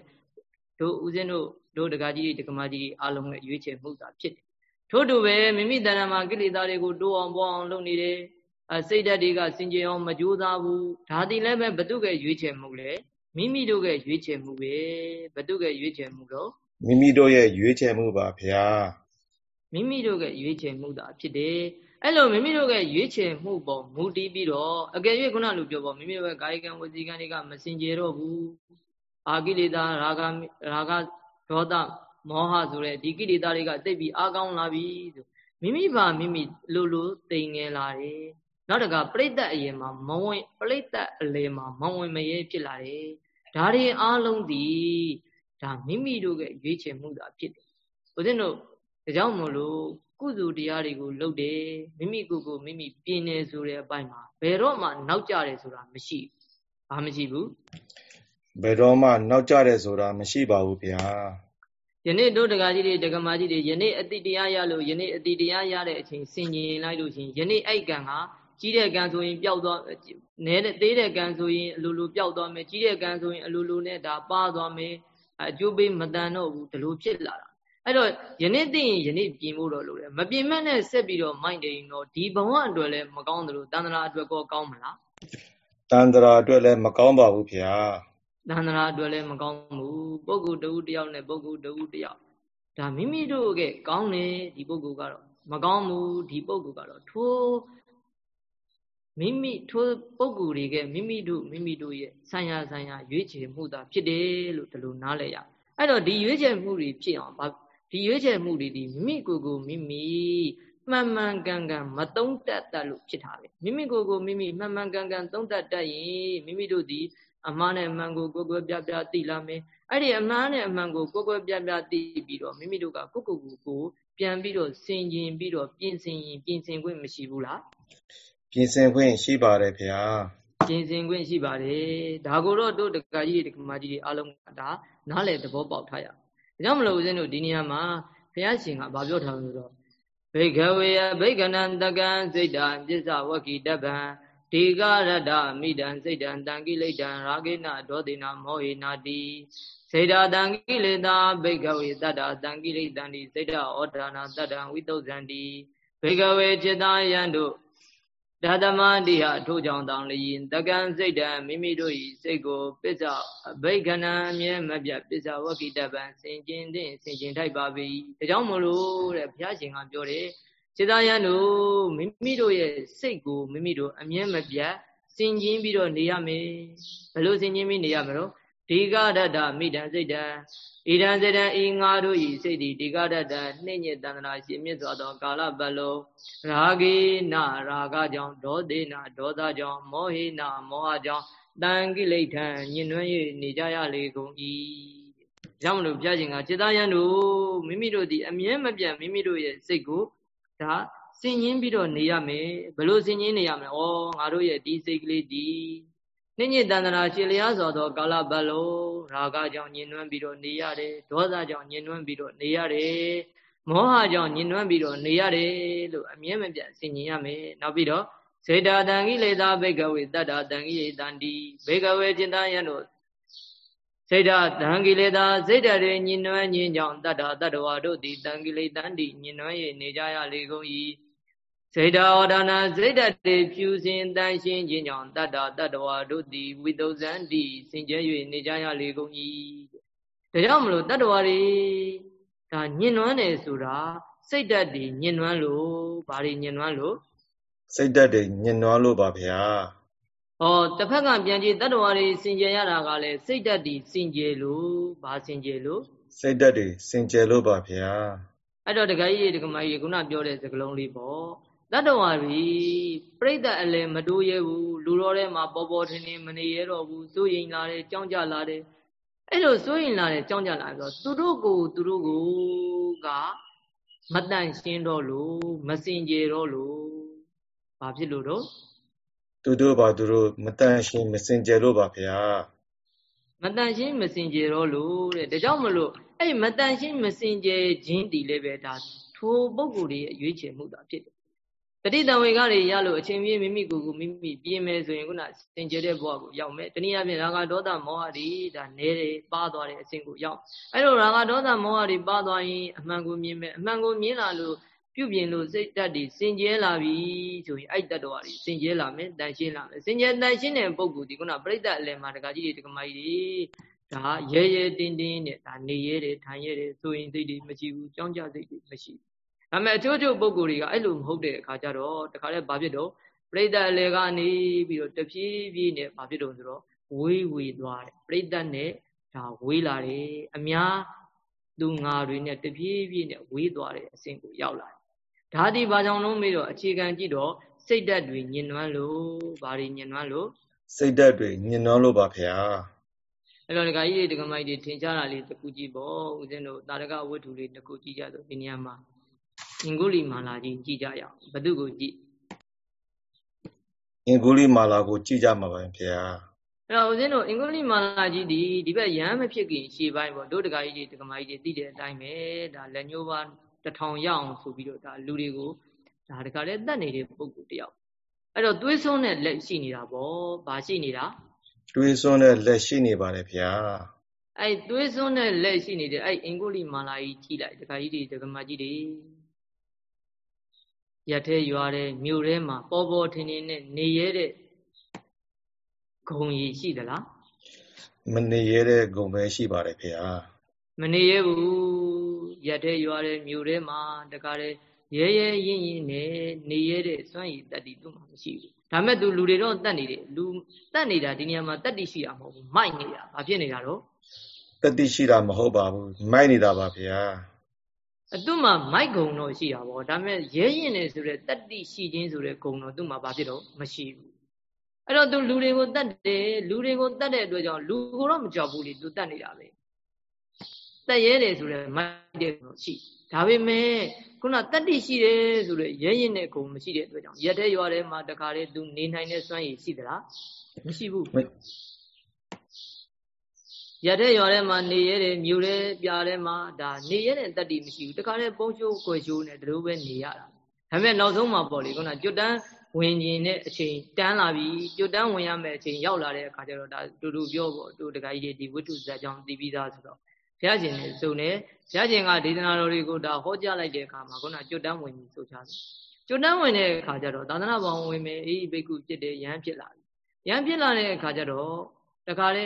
တို့ဦးဇင်းတို့တို့တက္ကကြီးတက္ကမကြီးအားလုံးရဲ့ရွေးချယ်မှုသာဖြစ်တယ်ထို့တူပဲမိမိတဏ္ဍာမှာကိလေသာတွေကိုတိုးအောင်ပေါ်အောင်လုပ်နေတယ်အစိတ်ဓာတ်တွေကစင်ကြယ်အောင်မကြိုးစားဘူးဒါတိလည်းပဲဘတုကရွေးချယ်မှုလေမိမိတို့ရဲ့ရွေးချယ်မှုပဲဘတုကရွေးချယ်မှုတော့ မိမိတို့ရဲ့ရွေးချယ်မှုပါဗျာမိမိတို့ရဲ့ရွေးချယ်မှုသာဖြစ်တယ်အဲ့လိုမိမိတို့ရဲ့ရွေးချယ်မှုပေါ်မူတည်ပြီးတော့အကယ်၍ခုနလိုပြောပေါ့မိမိတို့ရဲ့ကာယကံဝစီကံတွေကမစင်ကြယ်တော့ဘူးအာကိလေသာရာဂရာဂဒေါသမောဟဆိုတဲ့ဒီကိလေသာတွေကတိတ်ပြီးအားကောင်းလာပြီဆိုမိမိပါမိမိလိုလိုတိမ်ငယ်လာတယ်နောက်တကပြိတ္တအရင်မှာမဝင်ပြိတ္တအလေမှာမဝင်မရဲဖြစ်လာတယ်ဒါတွေအားလုံးဒီ ဒါမိမိတို့ရဲ့ရွေးချယ်မှုသာဖြစ်တယ်ဦးဇင်းတို့ဒါကြောင့်မို့လို့ကုသိုလ်တရားတွေကိုလုပ်တယ်မိမိကိုယ်ကိုမိမိပြင်းနေဆိုတဲ့အပိုင်းမှာဘယ်တော့မှနောက်ကျတယ်ဆိုတာမရှိဘူးဘာမရှိဘူးဘယ်တော့မှနောက်ကျတယ်ဆိုတာမရှိပါဘူးဗျာယနေ့တို့တက္ကကြီးတွေတက္ကမကြီးတွေယနေ့အတိတရားရလို့ယနေ့အတိတရားရတဲ့အချိန်ဆင်ញင်လိုက်လို့ရှင်ယနေ့အဲ့ကံကကြီးတဲ့ကံဆိုရင်ပျောက်သွားနဲတဲ့သေးတဲ့ကံဆိုရင်အလိုလိုပျောက်သွားမယ်ကြီးတဲ့ကံဆိုရင်အလိုလိုနဲ့ဒါပါသွားမယ် အကျိုးပေးမတန်တော့ဘူးဒီလိုဖြစ်လာတာအဲ့တော့ယနေ့သိရင်ယနေ့ပြင်ဖို့တော့လိုတယ်မပြင်မဲ့နဲ့ဆက်ပြီးတော့မိုက်တယ်ရင်တော့ဒီဘဝအတွက်လည်းမကောင်းသလိုတန်ត្រာအတွက်ကောကောင်းမလားတန်ត្រာအတွက်လည်းမကောင်းပါဘူးဗျာတန်ត្រာအတွက်လည်းမကောင်းဘူးပုဂ္ဂိုလ်တဦးတယောက်နဲ့ပုဂ္ဂိုလ်တဦးတယောက်ဒါမိမိတို့ကကောင်းတယ်ဒီပုဂ္ဂိုလ်ကတော့မကောင်းဘူးဒီပုဂ္ဂိုလ်ကတော့ထိုး မိမိထိုပုံကူတွေကမိမိတို့မိမိတို့ရဲ့ဆံရဆံရရွေးချယ်မှုသာဖြစ်တယ်လို့ဒီလိုနားလည်ရအဲ့တော့ဒီရွေးချယ်မှုတွေဖြစ်အောင်ဒီရွေးချယ်မှုတွေဒီမိမိကိုယ်ကိုမိမိမှန်မှန်ကန်ကန်မတုံးတက်တတ်လို့ဖြစ်တာပဲမိမိကိုယ်ကိုမိမိမှန်မှန်ကန်ကန်သုံးတတ်တတ်ရင်မိမိတို့ဒီအမှားနဲ့အမှန်ကိုကိုယ်ကိုယ်ပြပြသိလာမယ်အဲ့ဒီအမှားနဲ့အမှန်ကိုကိုယ်ကိုယ်ပြပြသိပြီးတော့မိမိတို့ကကိုယ့်ကိုယ်ကိုကိုပြန်ပြီးတော့ဆင်ခြင်ပြီးတော့ပြင်ဆင်ရင်ပြင်ဆင်ခွင့်မရှိဘူးလား ပြင်ဆင်ခွင့်ရှိပါတယ်ဗျာပြင်ဆင်ခွင့်ရှိပါတယ်ဒါကိုတော့တို့တက္ကကြီးတွေတက္ကမကြီးတွေအားလုံးကဒါနားလေသဘောပေါက်ထားရဒါကြောင့်မလို့ဦးဇင်းတို့ဒီနေရာမှာဘုရားရှင်ကဗာပြောထားလို့တော့ဘိကဝေယဘိကနံတကံစိတ်တံပစ္စဝကိတပံဒီကရတမိတံစိတ်တံတံကိလေတံရာဂိနဒေါတိနာမောဟိနာတိစေတာတံကိလေသာဘိကဝေတတ္တတံကိလေတံဒီစိတ်တဩဒါနာတတ္တံဝိတုဇ္ဇံတိဘိကဝေจิตာယံတို့ ဓတမတိဟထို့ကြောင့်တောင်းလျင်တကံစိတ်တံမိမိတို့၏စိတ်ကိုပစ္ဆအဘိကနံအမြဲမပြတ်ပစ္ဆဝကိတပံဆင်ကျင်တဲ့ဆင်ကျင်ထိုက်ပါပြီဒါကြောင့်မလို့တဲ့ဘုရားရှင်ကပြောတယ်စေတယံတို့မိမိတို့ရဲ့စိတ်ကိုမိမိတို့အမြဲမပြတ်ဆင်ကျင်ပြီးတော့နေရမယ်ဘယ်လိုဆင်ကျင်ပြီးနေရမလို့ ဒီကရတ္တမိတံစိတ်တံဣဒံစေတံဤငါတို့ဤစိတ်သည်ဒီကရတ္တနှိမ့်ညက်တန္တရာရှင်မြတ်စွာသောကာလပတ်လုံးရာဂေနရာဂကြောင့်ဒေါသေနဒေါသကြောင့်မောဟေနမောဟကြောင့်တန်ကိလေထံညင်နွမ်း၍နေကြရလေကုန်၏ကြောင့်မလို့ပြခြင်းကစေတယံတို့မိမိတို့သည်အမြဲမပြတ်မိမိတို့ရဲ့စိတ်ကိုဒါစင်ရင်ပြီးတော့နေရမယ်ဘလို့စင်ရင်နေရမလဲဩငါတို့ရဲ့ဒီစိတ်ကလေးဒီ နှိမ့်ညစ်တန္တရာရှည်လျားစွာသောကာလပတ်လုံးရာဂကြောင့်ညှဉ်းနှွမ်းပြီးတော့နေရတယ်ဒေါသကြောင့်ညှဉ်းနှွမ်းပြီးတော့နေရတယ်မောဟကြောင့်ညှဉ်းနှွမ်းပြီးတော့နေရတယ်လို့အမြဲမပြတ်ဆင်ញင်ရမယ်နောက်ပြီးတော့စေတာတံကိလေသာဘေကဝေတတ္တာတံကိလေတံဒီဘေကဝေจิตတယံတို့စေတာတံကိလေသာစိတ်တရေညှဉ်းနှွမ်းခြင်းကြောင့်တတ္တာတတ္တဝါတို့သည်တံကိလေတံဒီညှဉ်းနှွမ်း၍နေကြရလေကုန်၏ စေတဝဒနာစိတ်တတေဖြူစင်တန်ရှင်းခြင်းကြောင့်တတ္တတတ္တဝါတို့သည်ဝိသုဇန်တိစင်ကြဲ၍နေကြရလေကုန်၏ဒါကြောင့်မလို့တတ္တဝါတွေဒါညင်နွမ်းတယ်ဆိုတာစိတ်တတ်တွေညင်နွမ်းလို့ဘာတွေညင်နွမ်းလို့စိတ်တတ်တွေညင်နွမ်းလို့ပါဗျာဟောတစ်ဖက်ကပြန်ကြည့်တတ္တဝါတွေစင်ကြယ်ရတာကလည်းစိတ်တတ်တွေစင်ကြယ်လို့ဘာစင်ကြယ်လို့စိတ်တတ်တွေစင်ကြယ်လို့ပါဗျာအဲ့တော့ဒကာကြီးဒကာမကြီးခုနပြောတဲ့စကားလုံးလေးပေါ့ တတ္တဝါတွေပြိဿအလယ်မတိုးရဲဘူးလူတော်ထဲမှာပေါ်ပေါ်ထင်ထင်မနေရတော့ဘူးစိုးရိမ်လာတယ်ကြောင်းကြလာတယ်အဲ့လိုစိုးရင်လာတဲ့ကြောင်းကြလာဆိုသူတို့ကိုသူတို့ကိုကမတန့်ရှင်းတော့လို့မစင်ကြယ်တော့လို့ဘာဖြစ်လို့တော့သူတို့ပါသူတို့မတန့်ရှင်းမစင်ကြယ်လို့ပါဗျာမတန်ရှင်းမစင်ကြယ်တော့လို့တဲ့ဒါကြောင့်မလို့အဲ့မတန်ရှင်းမစင်ကြယ်ခြင်းတည်လည်းပဲဒါထိုပုဂ္ဂိုလ်ရဲ့အရွေးချယ်မှုသာဖြစ်တယ် တတိတံဝေကတွေရလို့အချိန်ပြည့်မိမိကိုယ်ကိုမိမိပြင်းမယ်ဆိုရင်ခုနစင်ကြယ်တဲ့ဘဝကိုရောက်မယ်တနည်းအားဖြင့်ရာဂဒေါသမောဟတွေဒါနဲတယ်ပါသွားတဲ့အဆင့်ကိုရောက်အဲ့လိုရာဂဒေါသမောဟတွေပါသွားရင်အမှန်ကိုမြင်မယ်အမှန်ကိုမြင်လာလို့ပြုပြင်လို့စိတ်ဓာတ်တွေစင်ကြဲလာပြီဆိုရင်အဲ့တတ္တဝါတွေစင်ကြဲလာမယ်တန်ရှင်းလာမယ်စင်ကြဲတန်ရှင်းတဲ့ပုံကူဒီခုနပြိတ္တအလယ်မှာတကကြီးတွေတကမကြီးတွေဒါရဲရဲတင်းတင်းနဲ့ဒါနေရဲတယ်ထိုင်ရဲတယ်ဆိုရင်စိတ်တွေမရှိဘူးကြောင်းကြစိတ်တွေမရှိဘူး ဒါပေမဲ့အချို့ချို့ပုံကူတွေကအဲ့လိုမဟုတ်တဲ့အခါကျတော့တခါလဲဘာဖြစ်တော့ပြိတ္တအလယ်ကနေပြီးတော့တဖြည်းဖြည်းနဲ့ဘာဖြစ်တော့ဆိုတော့ဝေးဝေးသွားတယ်ပြိတ္တနဲ့ဒါဝေးလာတယ်အများသူငါတွေနဲ့တဖြည်းဖြည်းနဲ့ဝေးသွားတဲ့အဆင့်ကိုရောက်လာတယ်ဒါဒီဘာကြောင့်လုံးမေးတော့အခြေခံကြည့်တော့စိတ်ဓာတ်တွေညင်နွမ်းလို့ဘာတွေညင်နွမ်းလို့စိတ်ဓာတ်တွေညင်နွမ်းလို့ပါဗျာအဲ့တော့ဒကာကြီးတွေဒကာမကြီးတွေထင်ရှားတာလေးတစ်ခုကြည့်ပေါ့ဦးဇင်းတို့တာရကဝတ္ထုလေးတစ်ခုကြည့်ကြဆိုဒီနေရာမှာ အင်္ဂုလိမာလာကြီးကြည့်ကြရအောင်ဘသူကိုကြည့်အင်္ဂုလိမာလာကိုကြည့်ကြမှာပါဗျာအဲ့တော့ဦးဇင်းတို့အင်္ဂုလိမာလာကြီးဒီဒီဘက်ရဟန်းမဖြစ်ခင်ရှေ့ပိုင်းပေါ့တို့ဒကာကြီးတွေဒကာမကြီးတွေသိတဲ့အတိုင်းပဲဒါလက်ညှိုးပါတထောင်ရအောင်ဆိုပြီးတော့ဒါလူတွေကိုဒါတခါလဲတတ်နေတဲ့ပုံကူတယောက်အဲ့တော့သွေးစွန်းတဲ့လက်ရှိနေတာပေါ့ဘာရှိနေတာသွေးစွန်းတဲ့လက်ရှိနေပါတယ်ဗျာအဲ့သွေးစွန်းတဲ့လက်ရှိနေတဲ့အဲ့အင်္ဂုလိမာလာကြီးကြည့်လိုက်တခါကြီးတွေဒကမကြီးတွေ ရထဲရွာတဲ့မြို့ထဲမှာပေါ်ပေါ်ထင်ထင်နဲ့နေရတဲ့ဂုံကြီးရှိသလားမနေရတဲ့ဂုံပဲရှိပါတယ်ခင်ဗျာမနေရဘူးရက်ထဲရွာတဲ့မြို့ထဲမှာတကားတဲ့ရဲရဲရင်ရင်နဲ့နေရတဲ့စွန့်ရည်တတ္တိသူ့မှာမရှိဘူးဒါမဲ့သူလူတွေတော့တတ်နေတယ်လူတတ်နေတာဒီနေရာမှာတတ္တိရှိတာမဟုတ်ဘူးမိုက်နေတာဘာဖြစ်နေတာတော့တတ္တိရှိတာမဟုတ်ပါဘူးမိုက်နေတာပါဗျာ အတုမှာမိုက်ဂုံတော့ရှိတာပေါ့ဒါမဲ့ရဲရင်နေဆိုတဲ့တတ္တိရှိခြင်းဆိုတဲ့ဂုံတော့သူ့မှာဘာဖြစ်တော့မရှိဘူးအဲ့တော့သူလူတွေကိုတတ်တယ်လူတွေကိုတတ်တဲ့အတွက်ကြောင့်လူကိုတော့မကြောက်ဘူးလေသူတတ်နေတာပဲတက်ရဲတယ်ဆိုတော့မိုက်တယ်လို့ရှိဒါပေမဲ့ခုနတတ္တိရှိတယ်ဆိုတော့ရဲရင်တဲ့ဂုံမရှိတဲ့အတွက်ကြောင့်ရက်တဲ့ရွာထဲမှာတခါလေသူနေနိုင်တဲ့စွမ်းရည်ရှိသလားမရှိဘူး ရက်တဲ့ရွာထဲမှာနေရဲတယ်မြို့ထဲပြားထဲမှာဒါနေရဲတဲ့တတ္တိမရှိဘူးတခါလေပုံချိုးကွယ်ချိုးနဲ့ဒီလိုပဲနေရတာဒါပေမဲ့နောက်ဆုံးမှာပေါ့လေခုနကျွတ်တန်းဝင်ကျင်တဲ့အချိန်တန်းလာပြီကျွတ်တန်းဝင်ရမယ့်အချိန်ရောက်လာတဲ့အခါကျတော့ဒါတူတူပြောပေါ့တူတခါကြီးဒီဝိတ္ထုဇာတ်ကြောင့်သိပြီးသားဆိုတော့ဘုရားရှင်နဲ့စုံတယ်ဘုရားရှင်ကဒေသနာတော်တွေကိုဒါဟောကြားလိုက်တဲ့အခါမှာခုနကျွတ်တန်းဝင်ပြီးဆိုချတယ်ကျွတ်တန်းဝင်တဲ့အခါကျတော့သာသနာ့ဘောင်ဝင်မယ်အေးဘိက္ခုဖြစ်တယ်ရဟန်းဖြစ်လာပြီရဟန်းဖြစ်လာတဲ့အခါကျတော့တခါလေ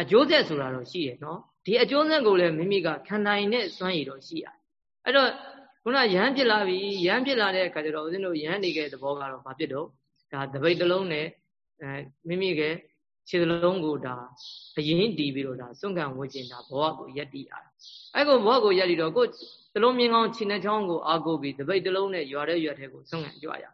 အကျိုးဆက်ဆိုတာတော့ရှိရဲ့နော်ဒီအကျိုးဆက်ကိုလည်းမိမိကခံနိုင်တဲ့စွမ်းရည်တော့ရှိရတယ်အဲ့တော့ခုနရဟန်းဖြစ်လာပြီရဟန်းဖြစ်လာတဲ့အခါကျတော့ဦးဇင်းတို့ရဟန်းနေတဲ့သဘောကတော့ဘာဖြစ်တော့ဒါတပိတ်တစ်လုံးနဲ့အဲမိမိကခြေလုံးကိုဒါအရင်တီးပြီးတော့ဒါစွန့်ခံဝှကျင်တာဘဝကိုယက်တီးရတာအဲ့ကိုဘဝကိုယက်တီးတော့ကိုတလုံးမြင်ကောင်းခြေနှချောင်းကိုအာကိုပြီးတပိတ်တလုံးနဲ့ရွာတဲ့ရွာတဲ့ကိုစွန့်ခံကြွရ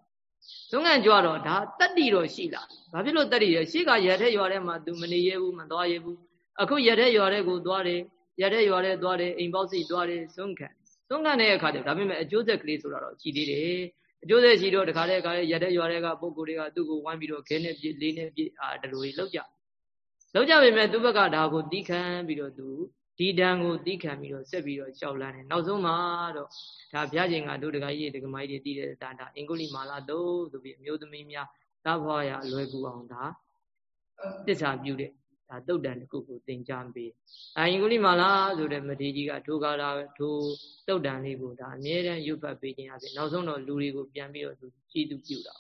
စွန့်ခံကြွတော့ဒါတတ္တိတော့ရှိလာဘာဖြစ်လို့တတ္တိလဲရှေ့ကရတဲ့ရွာထဲမှာ तू မနေရဘူးမသွားရဘူးအခုရတဲ့ရွာတဲ့ကိုသွားတယ်ရတဲ့ရွာတဲ့သွားတယ်အိမ်ပေါက်စီသွားတယ်စွန့်ခံစွန့်ခံတဲ့အခါကျဒါပေမဲ့အကျိုးဆက်ကလေးဆိုတာတော့ရှိသေးတယ်အကျိုးဆက်ရှိတော့တခါတည်းခါတည်းရတဲ့ရွာတဲ့ကပုံကိုယ်တွေကသူ့ကိုဝိုင်းပြီးတော့ခဲနဲ့ပြစ်လေးနဲ့ပြစ်အာဒီလိုကြီးလောက်ကြလောက်ကြပေမဲ့သူ့ဘက်ကဒါကိုတီးခံပြီးတော့သူ ဒီတန်ကိုတီးခံပြီးတော့ဆက်ပြီးတော့ရှောက်လန်းတယ်နောက်ဆုံးမှာတော့ဒါဘုရားရှင်ကတို့တကကြီးတကမကြီးတွေတီးတဲ့ဒါဒါအင်္ဂုလိမာလာတော့ဆိုပြီးအမျိုးသမီးများသဘောရအလွယ်ကူအောင်ဒါတစ္ဆာပြုတဲ့ဒါတုတ်တန်တစ်ခုကိုသင်ကြားပေးအင်္ဂုလိမာလာဆိုတဲ့မထေကြီးကထိုကားတာထိုတုတ်တန်လေးကိုဒါအမြဲတမ်းရွတ်ဖတ်ပေးခြင်းအပြင်နောက်ဆုံးတော့လူတွေကိုပြန်ပြီးတော့သူကြည်သူပြုတာ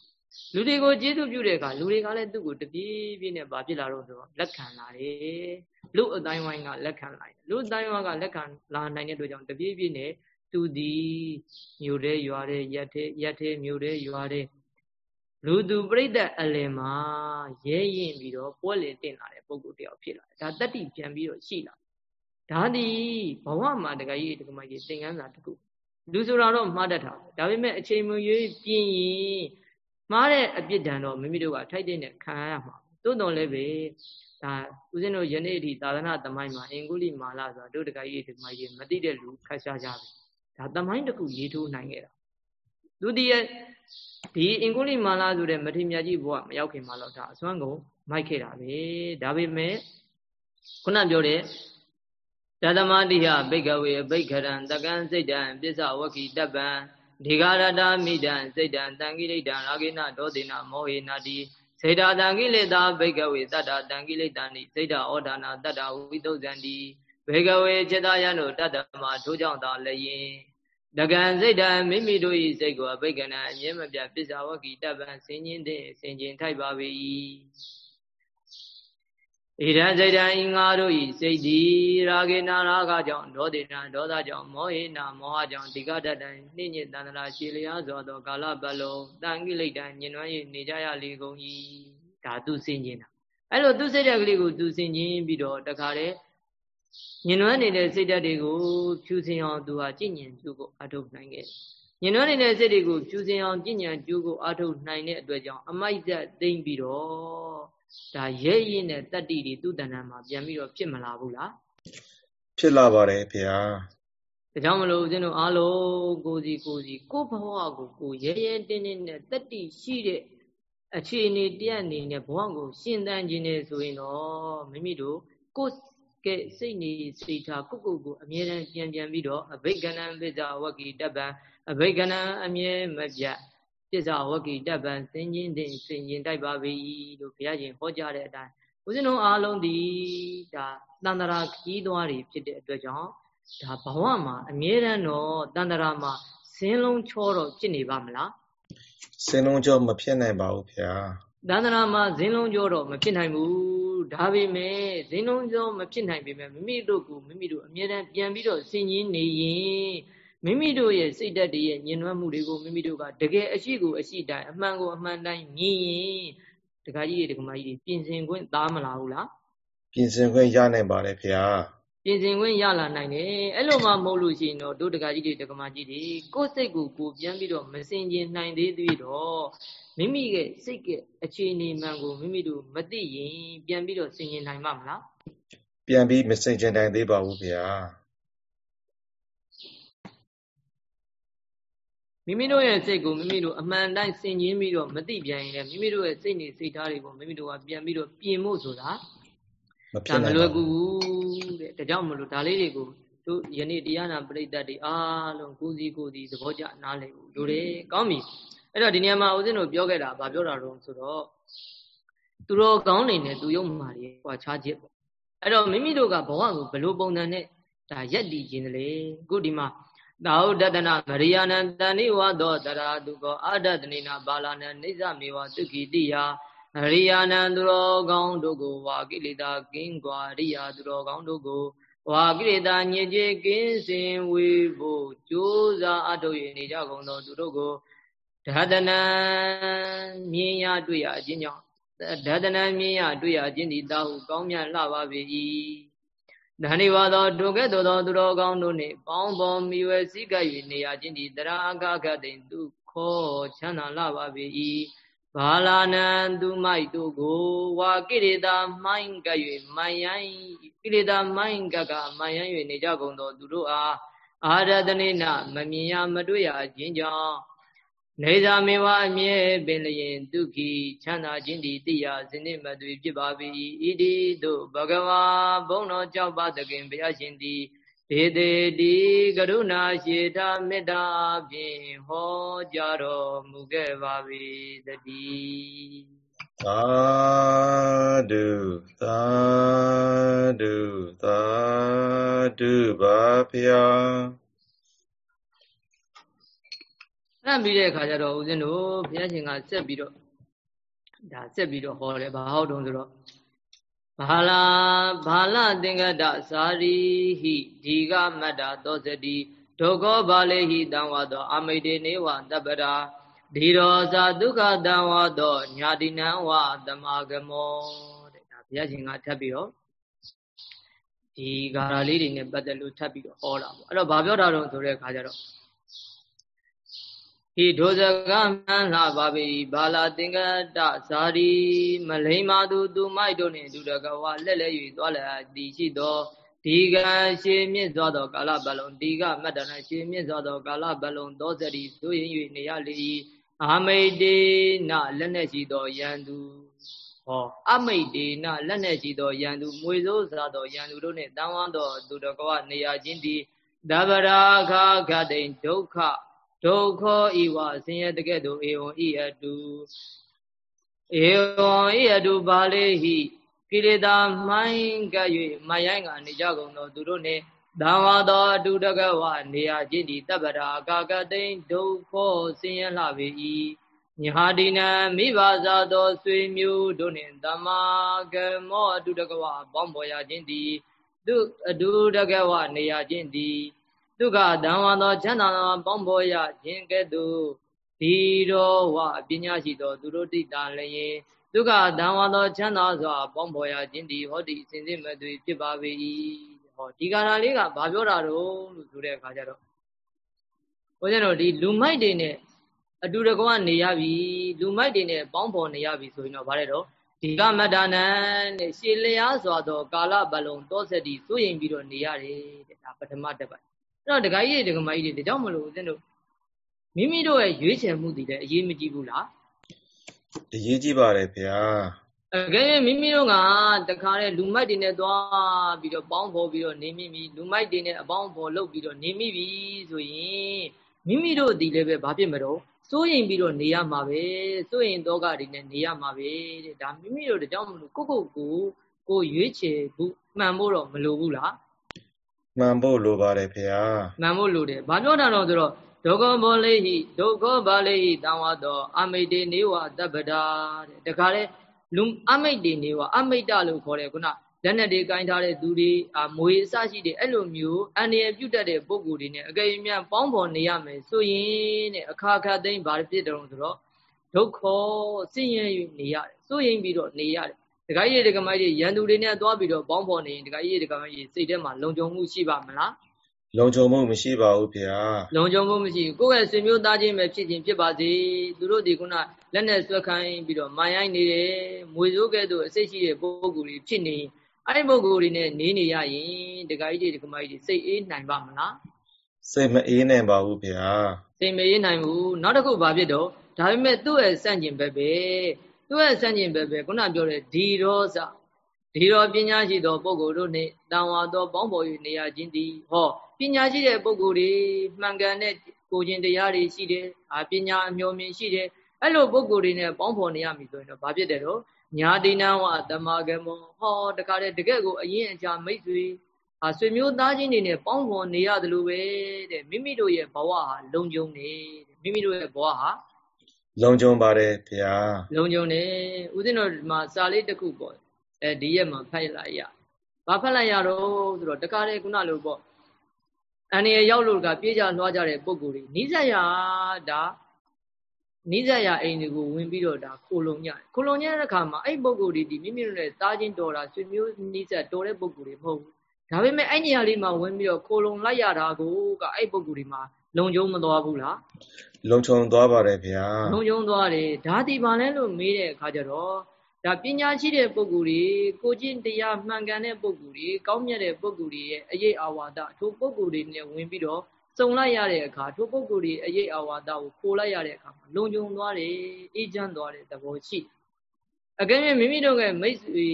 လူတွေကိုကျေးဇူးပြုတဲ့အခါလူတွေကလည်းသူ့ကိုတပြေးပြေးနဲ့ဗာဖြစ်လာတော့ဆိုတော့လက်ခံလာတယ်လူအတိုင်းဝိုင်းကလက်ခံလိုက်လူအတိုင်းဝိုင်းကလက်ခံလာနိုင်တဲ့အတွက်ကြောင့်တပြေးပြေးနဲ့သူဒီမြို့တဲ့ရွာတဲ့ရက်တဲ့ရက်တဲ့မြို့တဲ့ရွာတဲ့လူသူပြိဿအလင်မှာရဲရင်ပြီးတော့ပွဲလင်တင်လာတဲ့ပုံကိုတယောက်ဖြစ်လာတယ်ဒါတတ္တိပြန်ပြီးတော့ရှိလာဒါသည်ဘဝမှာတကကြီးတကမကြီးသင်္ကန်းစာတခုလူဆိုတာတော့မှားတတ်တာဒါပေမဲ့အချိန်မရွေးပြင်းရင် မှားတဲ့အပြစ်ဒဏ်တော့မိမိတို့ကထိုက်တဲ့နဲ့ခံရမှာသို့တော်လည်းပဲဒါဦးဇင်းတို့ယနေ့ဒီသာသနာသမိုင်းမှာအင်္ဂုလိမာလာဆိုတာတို့တကကြီးဒီမကြီးမသိတဲ့လူခက်ရှားကြပြီဒါသမိုင်းတစ်ခုရေးထိုးနိုင်ခဲ့တာဒုတိယဒီအင်္ဂုလိမာလာဆိုတဲ့မထေမြတ်ကြီးဘုရားမရောက်ခင်မှာတော့ဒါအစွမ်းကုန်မိုက်ခဲ့တာပဲဒါပေမဲ့ခုနပြောတဲ့တသမတိဟဘိကဝေဘိကရံတကံစိတ်တံပစ္စဝကိတပ္ပံ ဒီဃရတာမိတံစိတ်တံတံကိရိတံရာဂိနဒောတိနမောဟေနာတိစေတာတံကိလေသာဘိကဝေတတ္တာတံကိလေသာနိစေတာဩဒါနာတတ္တာဝိသုဇံတိဘေကဝေจิตယံတို့တတ္တမထိုးကြောင့်သာလည်းယင်တကံစိတ်တံမိမိတို့၏စိတ်ကိုအဘိကနံအမြဲမပြပစ္စဝကိတပ္ပံဆင်ញင်းတဲ့ဆင်ခြင်ထိုက်ပါ၏ ဣဒံစိတ်တံဤငါတို့ဤစိတ်သည်ရာဂေနာရာဂကြောင့်ဒေါတိနာဒေါသကြောင့်မောဟိနာမောဟကြောင့်ဒီကတတံနှိညစ်တန္တရာရှည်လျားစွာသောကာလပတ်လုံးတန်ကိလေတံညင်နွမ်း၍နေကြရလေကုန်၏ဒါသူစင်ကျင်တာအဲ့လိုသူစိတ်တက်ကလေးကိုသူစင်ကျင်ပြီးတော့တခါလေညင်နွမ်းနေတဲ့စိတ်တက်တွေကိုဖြူစင်အောင်သူဟာကြည်ညင်ကျုပ်ကိုအထုတ်နိုင်ခဲ့ညင်နွမ်းနေတဲ့စိတ်တွေကိုဖြူစင်အောင်ကြည်ညင်ကျုပ်ကိုအထုတ်နိုင်တဲ့အတွက်ကြောင့်အမိုက်သက်သိမ့်ပြီးတော့ ဒါရဲရင်တဲ့တတ္တိတွေသူ့တဏ္ဍာမှာပြန်ပြီးတော့ဖြစ်မလာဘူးလားဖြစ်လာပါတယ်ဗျာဒါကြောင့်မလို့ဦးဇင်းတို့အားလုံးကိုစီကိုစီကိုဘဝကိုကိုရဲရဲတင်းတင်းနဲ့တတ္တိရှိတဲ့အခြေအနေတရက်အနေနဲ့ဘဝကိုရှင်သန်ခြင်းနေဆိုရင်တော့မိမိတို့ကိုကဲစိတ်နေစိတ်ထားကိုကိုကိုအမြဲတမ်းပြန်ပြန်ပြီးတော့အဘိက္ခဏံပိဇာဝကိတပ္ပံအဘိက္ခဏံအမြဲမပြတ် ပစ္စာဝကိတပ္ပံစင်ချင်းတင်စင်ချင်းတိုက်ပါပြီလို့ဘုရားရှင်ဟောကြားတဲ့အတိုင်းဦးဇင်းတို့အားလုံးဒီဒါတန္တရာခီးသွားတွေဖြစ်တဲ့အတွက်ကြောင့်ဒါဘဝမှာအမြဲတမ်းတော့တန္တရာမှာစင်းလုံးချောတော့ဖြစ်နေပါမလားစင်းလုံးချောမဖြစ်နိုင်ပါဘူးဗျာတန္တရာမှာစင်းလုံးချောတော့မဖြစ်နိုင်ဘူးဒါပေမဲ့စင်းလုံးချောမဖြစ်နိုင်ပေမဲ့မိမိတို့ကမိမိတို့အမြဲတမ်းပြန်ပြီးတော့စင်ချင်းနေရင် မိမိတို့ရဲ့စိတ်ဓာတ်တွေရဲ့ညင်နွမ်းမှုတွေကိုမိမိတို့ကတကယ်အရှိကိုအရှိတိုင်းအမှန်ကိုအမှန်တိုင်းမြင်ရင်ဒကာကြီးတွေဒကာမကြီးတွေပြင်ဆင်ခွင့်သားမလားဘူးလားပြင်ဆင်ခွင့်ရနိုင်ပါတယ်ဖေဟာပြင်ဆင်ခွင့်ရလာနိုင်တယ်အဲ့လိုမှမဟုတ်လို့ရှိရင်တော့တို့ဒကာကြီးတွေဒကာမကြီးတွေကိုယ်စိတ်ကိုကိုပြန်ပြီးတော့မစင်ကျင်နိုင်သေးသေးတော့မိမိရဲ့စိတ်ကအခြေအနေမှန်ကိုမိမိတို့မသိရင်ပြန်ပြီးတော့စင်ကျင်နိုင်မှာမလားပြန်ပြီးမစင်ကျင်နိုင်သေးပါဘူးဗျာ မိမိတို့ရဲ့စိတ်ကိုမိမိတို့အမှန်တိုင်းဆင်ခြင်ပြီးတော့မသိပြန်ရင်လည်းမိမိတို့ရဲ့စိတ်နေစိတ်ထားတွေကိုမိမိတို့ကပြန်ပြီးတော့ပြင်ဖို့ဆိုတာမဖြစ်နိုင်ဘူးမလွယ်ကူဘူးတဲ့ဒါကြောင့်မလို့ဒါလေးတွေကိုတို့ယနေ့တရားနာပရိသတ်တွေအားလုံးကိုစီကိုစီသဘောကျနားလည်ဘူးတို့တယ်ကောင်းပြီအဲ့တော့ဒီနေရာမှာဦးဇင်းတို့ပြောခဲ့တာဗာပြောတာတော့ဆိုတော့သူတော်ကောင်းနေနဲ့သူယုံမာတွေကွာခြားချက်ပေါ့အဲ့တော့မိမိတို့ကဘဝကိုဘလို့ပုံစံနဲ့ဒါရက်တည်ခြင်းလေခုဒီမှာ သာဟုတတနာမရိယာနံတဏိဝသောတရာတုကောအာဒတနိနာဘာလာနံနေဇမေဝသုခိတိယရိယာနံသူတော်ကောင်းတို့ကိုဝါကိလေသာကင်းကွာရိယာသူတော်ကောင်းတို့ကိုဝါကိလေသာညစ်ကြေးကင်းစင်ဝေဖို့ကြိုးစားအထုတ်ရနေကြကုန်သောသူတို့ကိုဓာတနံမြင်ရတွေ့ရအခြင်းကြောင့်ဓာတနံမြင်ရတွေ့ရခြင်းသည်တာဟုကောင်းမြတ်လှပါပေ၏ ဓာနိဝါသောဒုကဲ့သို့သောသူတော်ကောင်းတို့နှင့်ပေါင်းပေါ်မိဝဲစည်းကပ်၍နေရခြင်းသည်တရာအခခတိန်သူခောချမ်းသာလာပါပေ၏ဘာလာနံသူမိုက်တို့ကိုဝါကိရိတာမိုင်းကပ်၍မိုင်ယိုင်းကိရိတာမိုင်းကကမိုင်ယိုင်း၍နေကြကုန်သောသူတို့အားအာရတနေနမမြင်ရမတွေ့ရခြင်းကြောင့် နေသာမေဝအမြဲပင်လျင်ဒုက္ခိချမ်းသာခြင်းသည်တိယစနစ်မသွေဖြစ်ပါ၏ဣတိတို့ဘဂဝါဘုံတော်ကြောက်ပါသခင်ဘုရားရှင်သည်ဒေတေတိကရုဏာရှိတာမေတ္တာဖြင့်ဟောကြားတော်မူခဲ့ပါ၏တည်းသာဓုသာဓုသာဓုပါဗျာ အဲ့ပြီးတဲ့အခါကျတော့ဦးဇင်းတို့ဘုရားရှင်ကဆက်ပြီးတော့ဒါဆက်ပြီးတော့ဟောတယ်ဘာဟုတ်တုံးဆိုတော့ဘာလာဘာလသင်္ကတဇာရီဟိဒီကမတ္တာသောစတိဒုက္ခဘာလေဟိတံဝါသောအမိတေနေဝတပ္ပရာဒီရောဇာဒုက္ခတံဝါသောညာတိနံဝသမာဂမောတဲ့ဒါဘုရားရှင်ကထပ်ပြီးတော့ဒီဂါရာလေးတွေနဲ့ပတ်သက်လို့ထပ်ပြီးတော့ဟောတာပေါ့အဲ့တော့ဘာပြောတာတော့ဆိုတဲ့အခါကျတော့ ဟိဒုဇကမှန်လှပါပြီဘာလာသင်္ကတဇာတိမလိမ္မာသူသူမိုက်တို့နှင့်အတူတကဝလက်လဲ၍သွားလာသည်ရှိသောဒီကံရှေမြင့်စွာသောကာလပတ်လုံးဒီကမတ္တနာရှေမြင့်စွာသောကာလပတ်လုံးသောစတိဆိုရင်၍နေရလေအာမိတ်တေနလက်နဲ့ရှိသောယန္တုဟောအမိတ်တေနလက်နဲ့ရှိသောယန္တုမွေစိုးစားသောယန္တုတို့နှင့်တန်ဝန်းသောသူတကဝနေရခြင်းသည်သဗ္ဗရာခခတိန်ဒုက္ခ ဒုက္ခဤဝဆင်းရဲတကဲ့သို့ဧဝံဤအတုဧဝံဤအတုပါလေဟိကိလေသာမှိုင်းကပ်၍မယိုင်းကနေကြကုန်သောသူတို့နှင့်တံဝါသောအတုတကဝနေရာခြင်းသည်တပ္ပရာကာကတိန်ဒုက္ခဆင်းရဲလှပေ၏ညာတိနံမိဘဇာသောဆွေမျိုးတို့နှင့်တမကမောအတုတကဝပေါင်းပေါ်ရခြင်းသည်သူအတုတကဝနေရာခြင်းသည် ဒုက္ခတံဝါသောချမ်းသာသောပေါင်းပေါ်ရခြင်းကဲ့သို့ဒီတော်ဝပညာရှိသောသူတို့တိတာလျင်ဒုက္ခတံဝါသောချမ်းသာစွာပေါင်းပေါ်ရခြင်းဒီဟောဒီအစဉ်စဉ်မဲ့သူဖြစ်ပါပေ၏ဟောဒီကာလလေးကဘာပြောတာတော့လို့ဆိုတဲ့အခါကျတော့ဘုရားတို့ဒီလူမိုက်တွေနဲ့အတူတကွနေရပြီလူမိုက်တွေနဲ့ပေါင်းဖော်နေရပြီဆိုရင်တော့ဗါတဲ့တော့ဒီကမတ္တနံနဲ့ရှေလျားစွာသော ကာလပတ်လုံးသောဆက်တီစိုးရင်ပြီးတော့နေရတယ်တဲ့ဒါပထမတစ်ပတ်အဲ့ တော့ဒကာကြီးတွေဒကာမကြီးတွေဒါကြောင့်မလို့ဦးဇင်းတို့မိမိတို့ရဲ့ရွေးချယ်မှုတည်တဲ့အရေးမကြီးဘူးလားအရေးကြီးပါတယ်ဗျာအကယ်မိမိတို့ကတခါလေလူမိုက်တွေနဲ့သွားပြီးတော့ပေါင်းဖော်ပြီးတော့နေမိပြီလူမိုက်တွေနဲ့အပေါင်းဖော်လုပ်ပြီးတော့နေမိပြီဆိုရင်မိမိတို့ဒီလည်းပဲဘာဖြစ်မလို့စိုးရင်ပြီးတော့နေရမှာပဲစိုးရင်တောကတွေနဲ့နေရမှာပဲတဲ့ဒါမိမိတို့တကြောင်မလို့ကိုကိုကိုကိုရွေးချယ်ဘူးမှန်ဖို့တော့မလိုဘူးလား မှန်ဖို့လိုပါတယ်ဖေဟာမှန်ဖို့လိုတယ်ဘာပြောတာတော့ဆိုတော့ဒုက္ခဘောလေဟိဒုက္ခဘာလေဟိတံဝတောအမိတ်တေနေဝတပ္ပဒါတဲ့တခါလေလူအမိတ်တေနေဝအမိတ်တလို့ခေါ်တယ်ခုနလက်နဲ့တွေကင်ထားတဲ့သူတွေအမွေအစရှိတဲ့အဲ့လိုမျိုးအန္တရာယ်ပြုတ်တတ်တဲ့ပုံကိုယ်တွေနဲ့အကယ်၍များပေါင်းဖော်နေရမယ်ဆိုရင်တဲ့အခါခါသိမ့်ဘာဖြစ်တယ်ဆိုတော့ဒုက္ခဆင်းရဲ၍နေရတယ်စိုးရင်ပြီးတော့နေရတယ် ဒကာကြီးဒကာမကြီးရန်သူတွေနဲ့သွားပြီးတော့ပေါင်းဖော်နေရင်ဒကာကြီးဒကာမကြီးစိတ်ထဲမှာလုံခြုံမှုရှိပါမလားလုံခြုံမှုမရှိပါဘူးဗျာလုံခြုံမှုမရှိဘူးကိုယ့်ရဲ့ဆွေမျိုးသားချင်းပဲဖြစ်ချင်းဖြစ်ပါစေသူတို့ဒီခုနလက်နဲ့ဆွဲခိုင်းပြီးတော့မိုင်းရိုင်းနေတယ်မွေစိုးကဲ့သို့အစိတ်ရှိတဲ့ပုဂ္ဂိုလ်တွေဖြစ်နေအဲ့ဒီပုဂ္ဂိုလ်တွေနဲ့နေနေရရင်ဒကာကြီးတွေဒကာမကြီးတွေစိတ်အေးနိုင်ပါမလားစိတ်မအေးနိုင်ပါဘူးဗျာစိတ်မအေးနိုင်ဘူးနောက်တစ်ခုဘာဖြစ်တော့ဒါပေမဲ့သူ့ရဲ့စန့်ကျင်ဘက်ပဲ သူ့ရဲ့စန့်ကျင်ဘက်ပဲခုနပြောတဲ့ဒီရောစဒီရောပညာရှိသောပုဂ္ဂိုလ်တို့နှင့်တန်ဝါသောပေါင်းဖော်၍နေရခြင်းသည်ဟောပညာရှိတဲ့ပုဂ္ဂိုလ်တွေမှန်ကန်တဲ့ကိုခြင်းတရားတွေရှိတယ်အာပညာအမျိုးမြင်ရှိတယ်အဲ့လိုပုဂ္ဂိုလ်တွေနဲ့ပေါင်းဖော်နေရပြီဆိုရင်တော့ဘာဖြစ်တယ်တော့ညာတိနံဝတမဂမောဟောတခါတည်းတကယ့်ကိုအရင်အကြာမိတ်ဆွေဟာဆွေမျိုးသားချင်းတွေနဲ့ပေါင်းဖော်နေရတယ်လို့ပဲတဲ့မိမိတို့ရဲ့ဘဝဟာလုံခြုံနေမိမိတို့ရဲ့ဘဝဟာ လုံခြုံပါတယ်ဗျာလုံခြုံနေဦးဇင်းတို့ဒီမှာစာလေးတစ်ခုပေါ့အဲဒီရက်မှာဖတ်လိုက်ရဘာဖတ်လိုက်ရတော့ဆိုတော့တခါတည်းခုနလိုပေါ့အန္တရာယ်ရောက်လို့ကပြေးကြလွှားကြတဲ့ပုံကိုယ်တွေနိစ္စရာဒါနိစ္စရာအိမ်တွေကိုဝင်ပြီးတော့ဒါခိုလုံညခိုလုံညတဲ့အခါမှာအဲ့ပုံကိုယ်တွေဒီမိမိတို့နဲ့သားချင်းတော်တာဆွေမျိုးနိစ္စတော်တဲ့ပုံကိုယ်တွေမဟုတ်ဘူးဒါပေမဲ့အဲ့နေရာလေးမှာဝင်ပြီးတော့ခိုလုံလိုက်ရတာကိုကအဲ့ပုံကိုယ်တွေမှာ လုံခြုံမသွားဘူးလားလုံခြုံသွားပါတယ်ဗျာလုံခြုံသွားတယ်ဒါဒီပါလဲလို့မေးတဲ့အခါကျတော့ဒါပညာရှိတဲ့ပုဂ္ဂိုလ်တွေကိုကျင့်တရားမှန်ကန်တဲ့ပုဂ္ဂိုလ်တွေကောင်းမြတ်တဲ့ပုဂ္ဂိုလ်တွေရဲ့အရေးအာဝါဒထိုပုဂ္ဂိုလ်တွေနဲ့ဝင်ပြီးတော့စုံလိုက်ရတဲ့အခါထိုပုဂ္ဂိုလ်တွေအရေးအာဝါဒကိုခိုးလိုက်ရတဲ့အခါမှာလုံခြုံသွားတယ်အေးချမ်းသွားတဲ့သဘောရှိအကယ်၍မိမိတို့ရဲ့မိတ်ဆွေ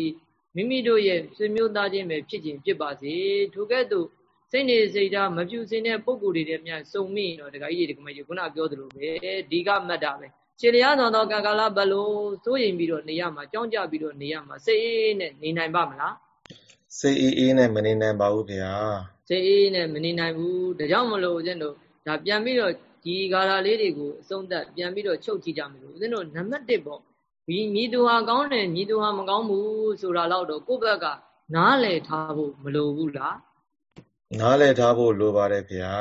မိမိတို့ရဲ့ဆွေမျိုးသားချင်းပဲဖြစ်ခြင်းဖြစ်ပါစေထိုကဲ့သို့ စိတ်နေစိတ်ဓာတ်မပြူစင်တဲ့ပုဂ္ဂိုလ်တွေနဲ့များစုံမိတော့ဒကာကြီးတွေကမကြီးခုနပြောသလိုပဲဒီကမတ်တာပဲခြေလျားသောကံကာလဘလို့စိုးရင်ပြီးတော့နေရမှာကြောင်းကြပြီးတော့နေရမှာစိတ်အေးနဲ့နေနိုင်ပါမလားစိတ်အေးအေးနဲ့မနေနိုင်ပါဘူးဗျာစိတ်အေးနဲ့မနေနိုင်ဘူးဒါကြောင့်မလို့ဦးဇင်းတို့ဒါပြန်ပြီးတော့ဒီဂါရာလေးတွေကိုအဆုံးသတ်ပြန်ပြီးတော့ချုပ်ကြည့်ကြမယ်လို့ဦးဇင်းတို့နံပါတ်1ပေါ့ဒီမြည်သူဟာကောင်းတယ်မြည်သူဟာမကောင်းဘူးဆိုတာတော့ကိုယ့်ဘက်ကနားလည်ထားဖို့မလိုဘူးလား နားလည်ထားဖို့လိုပါတယ်ဗျာ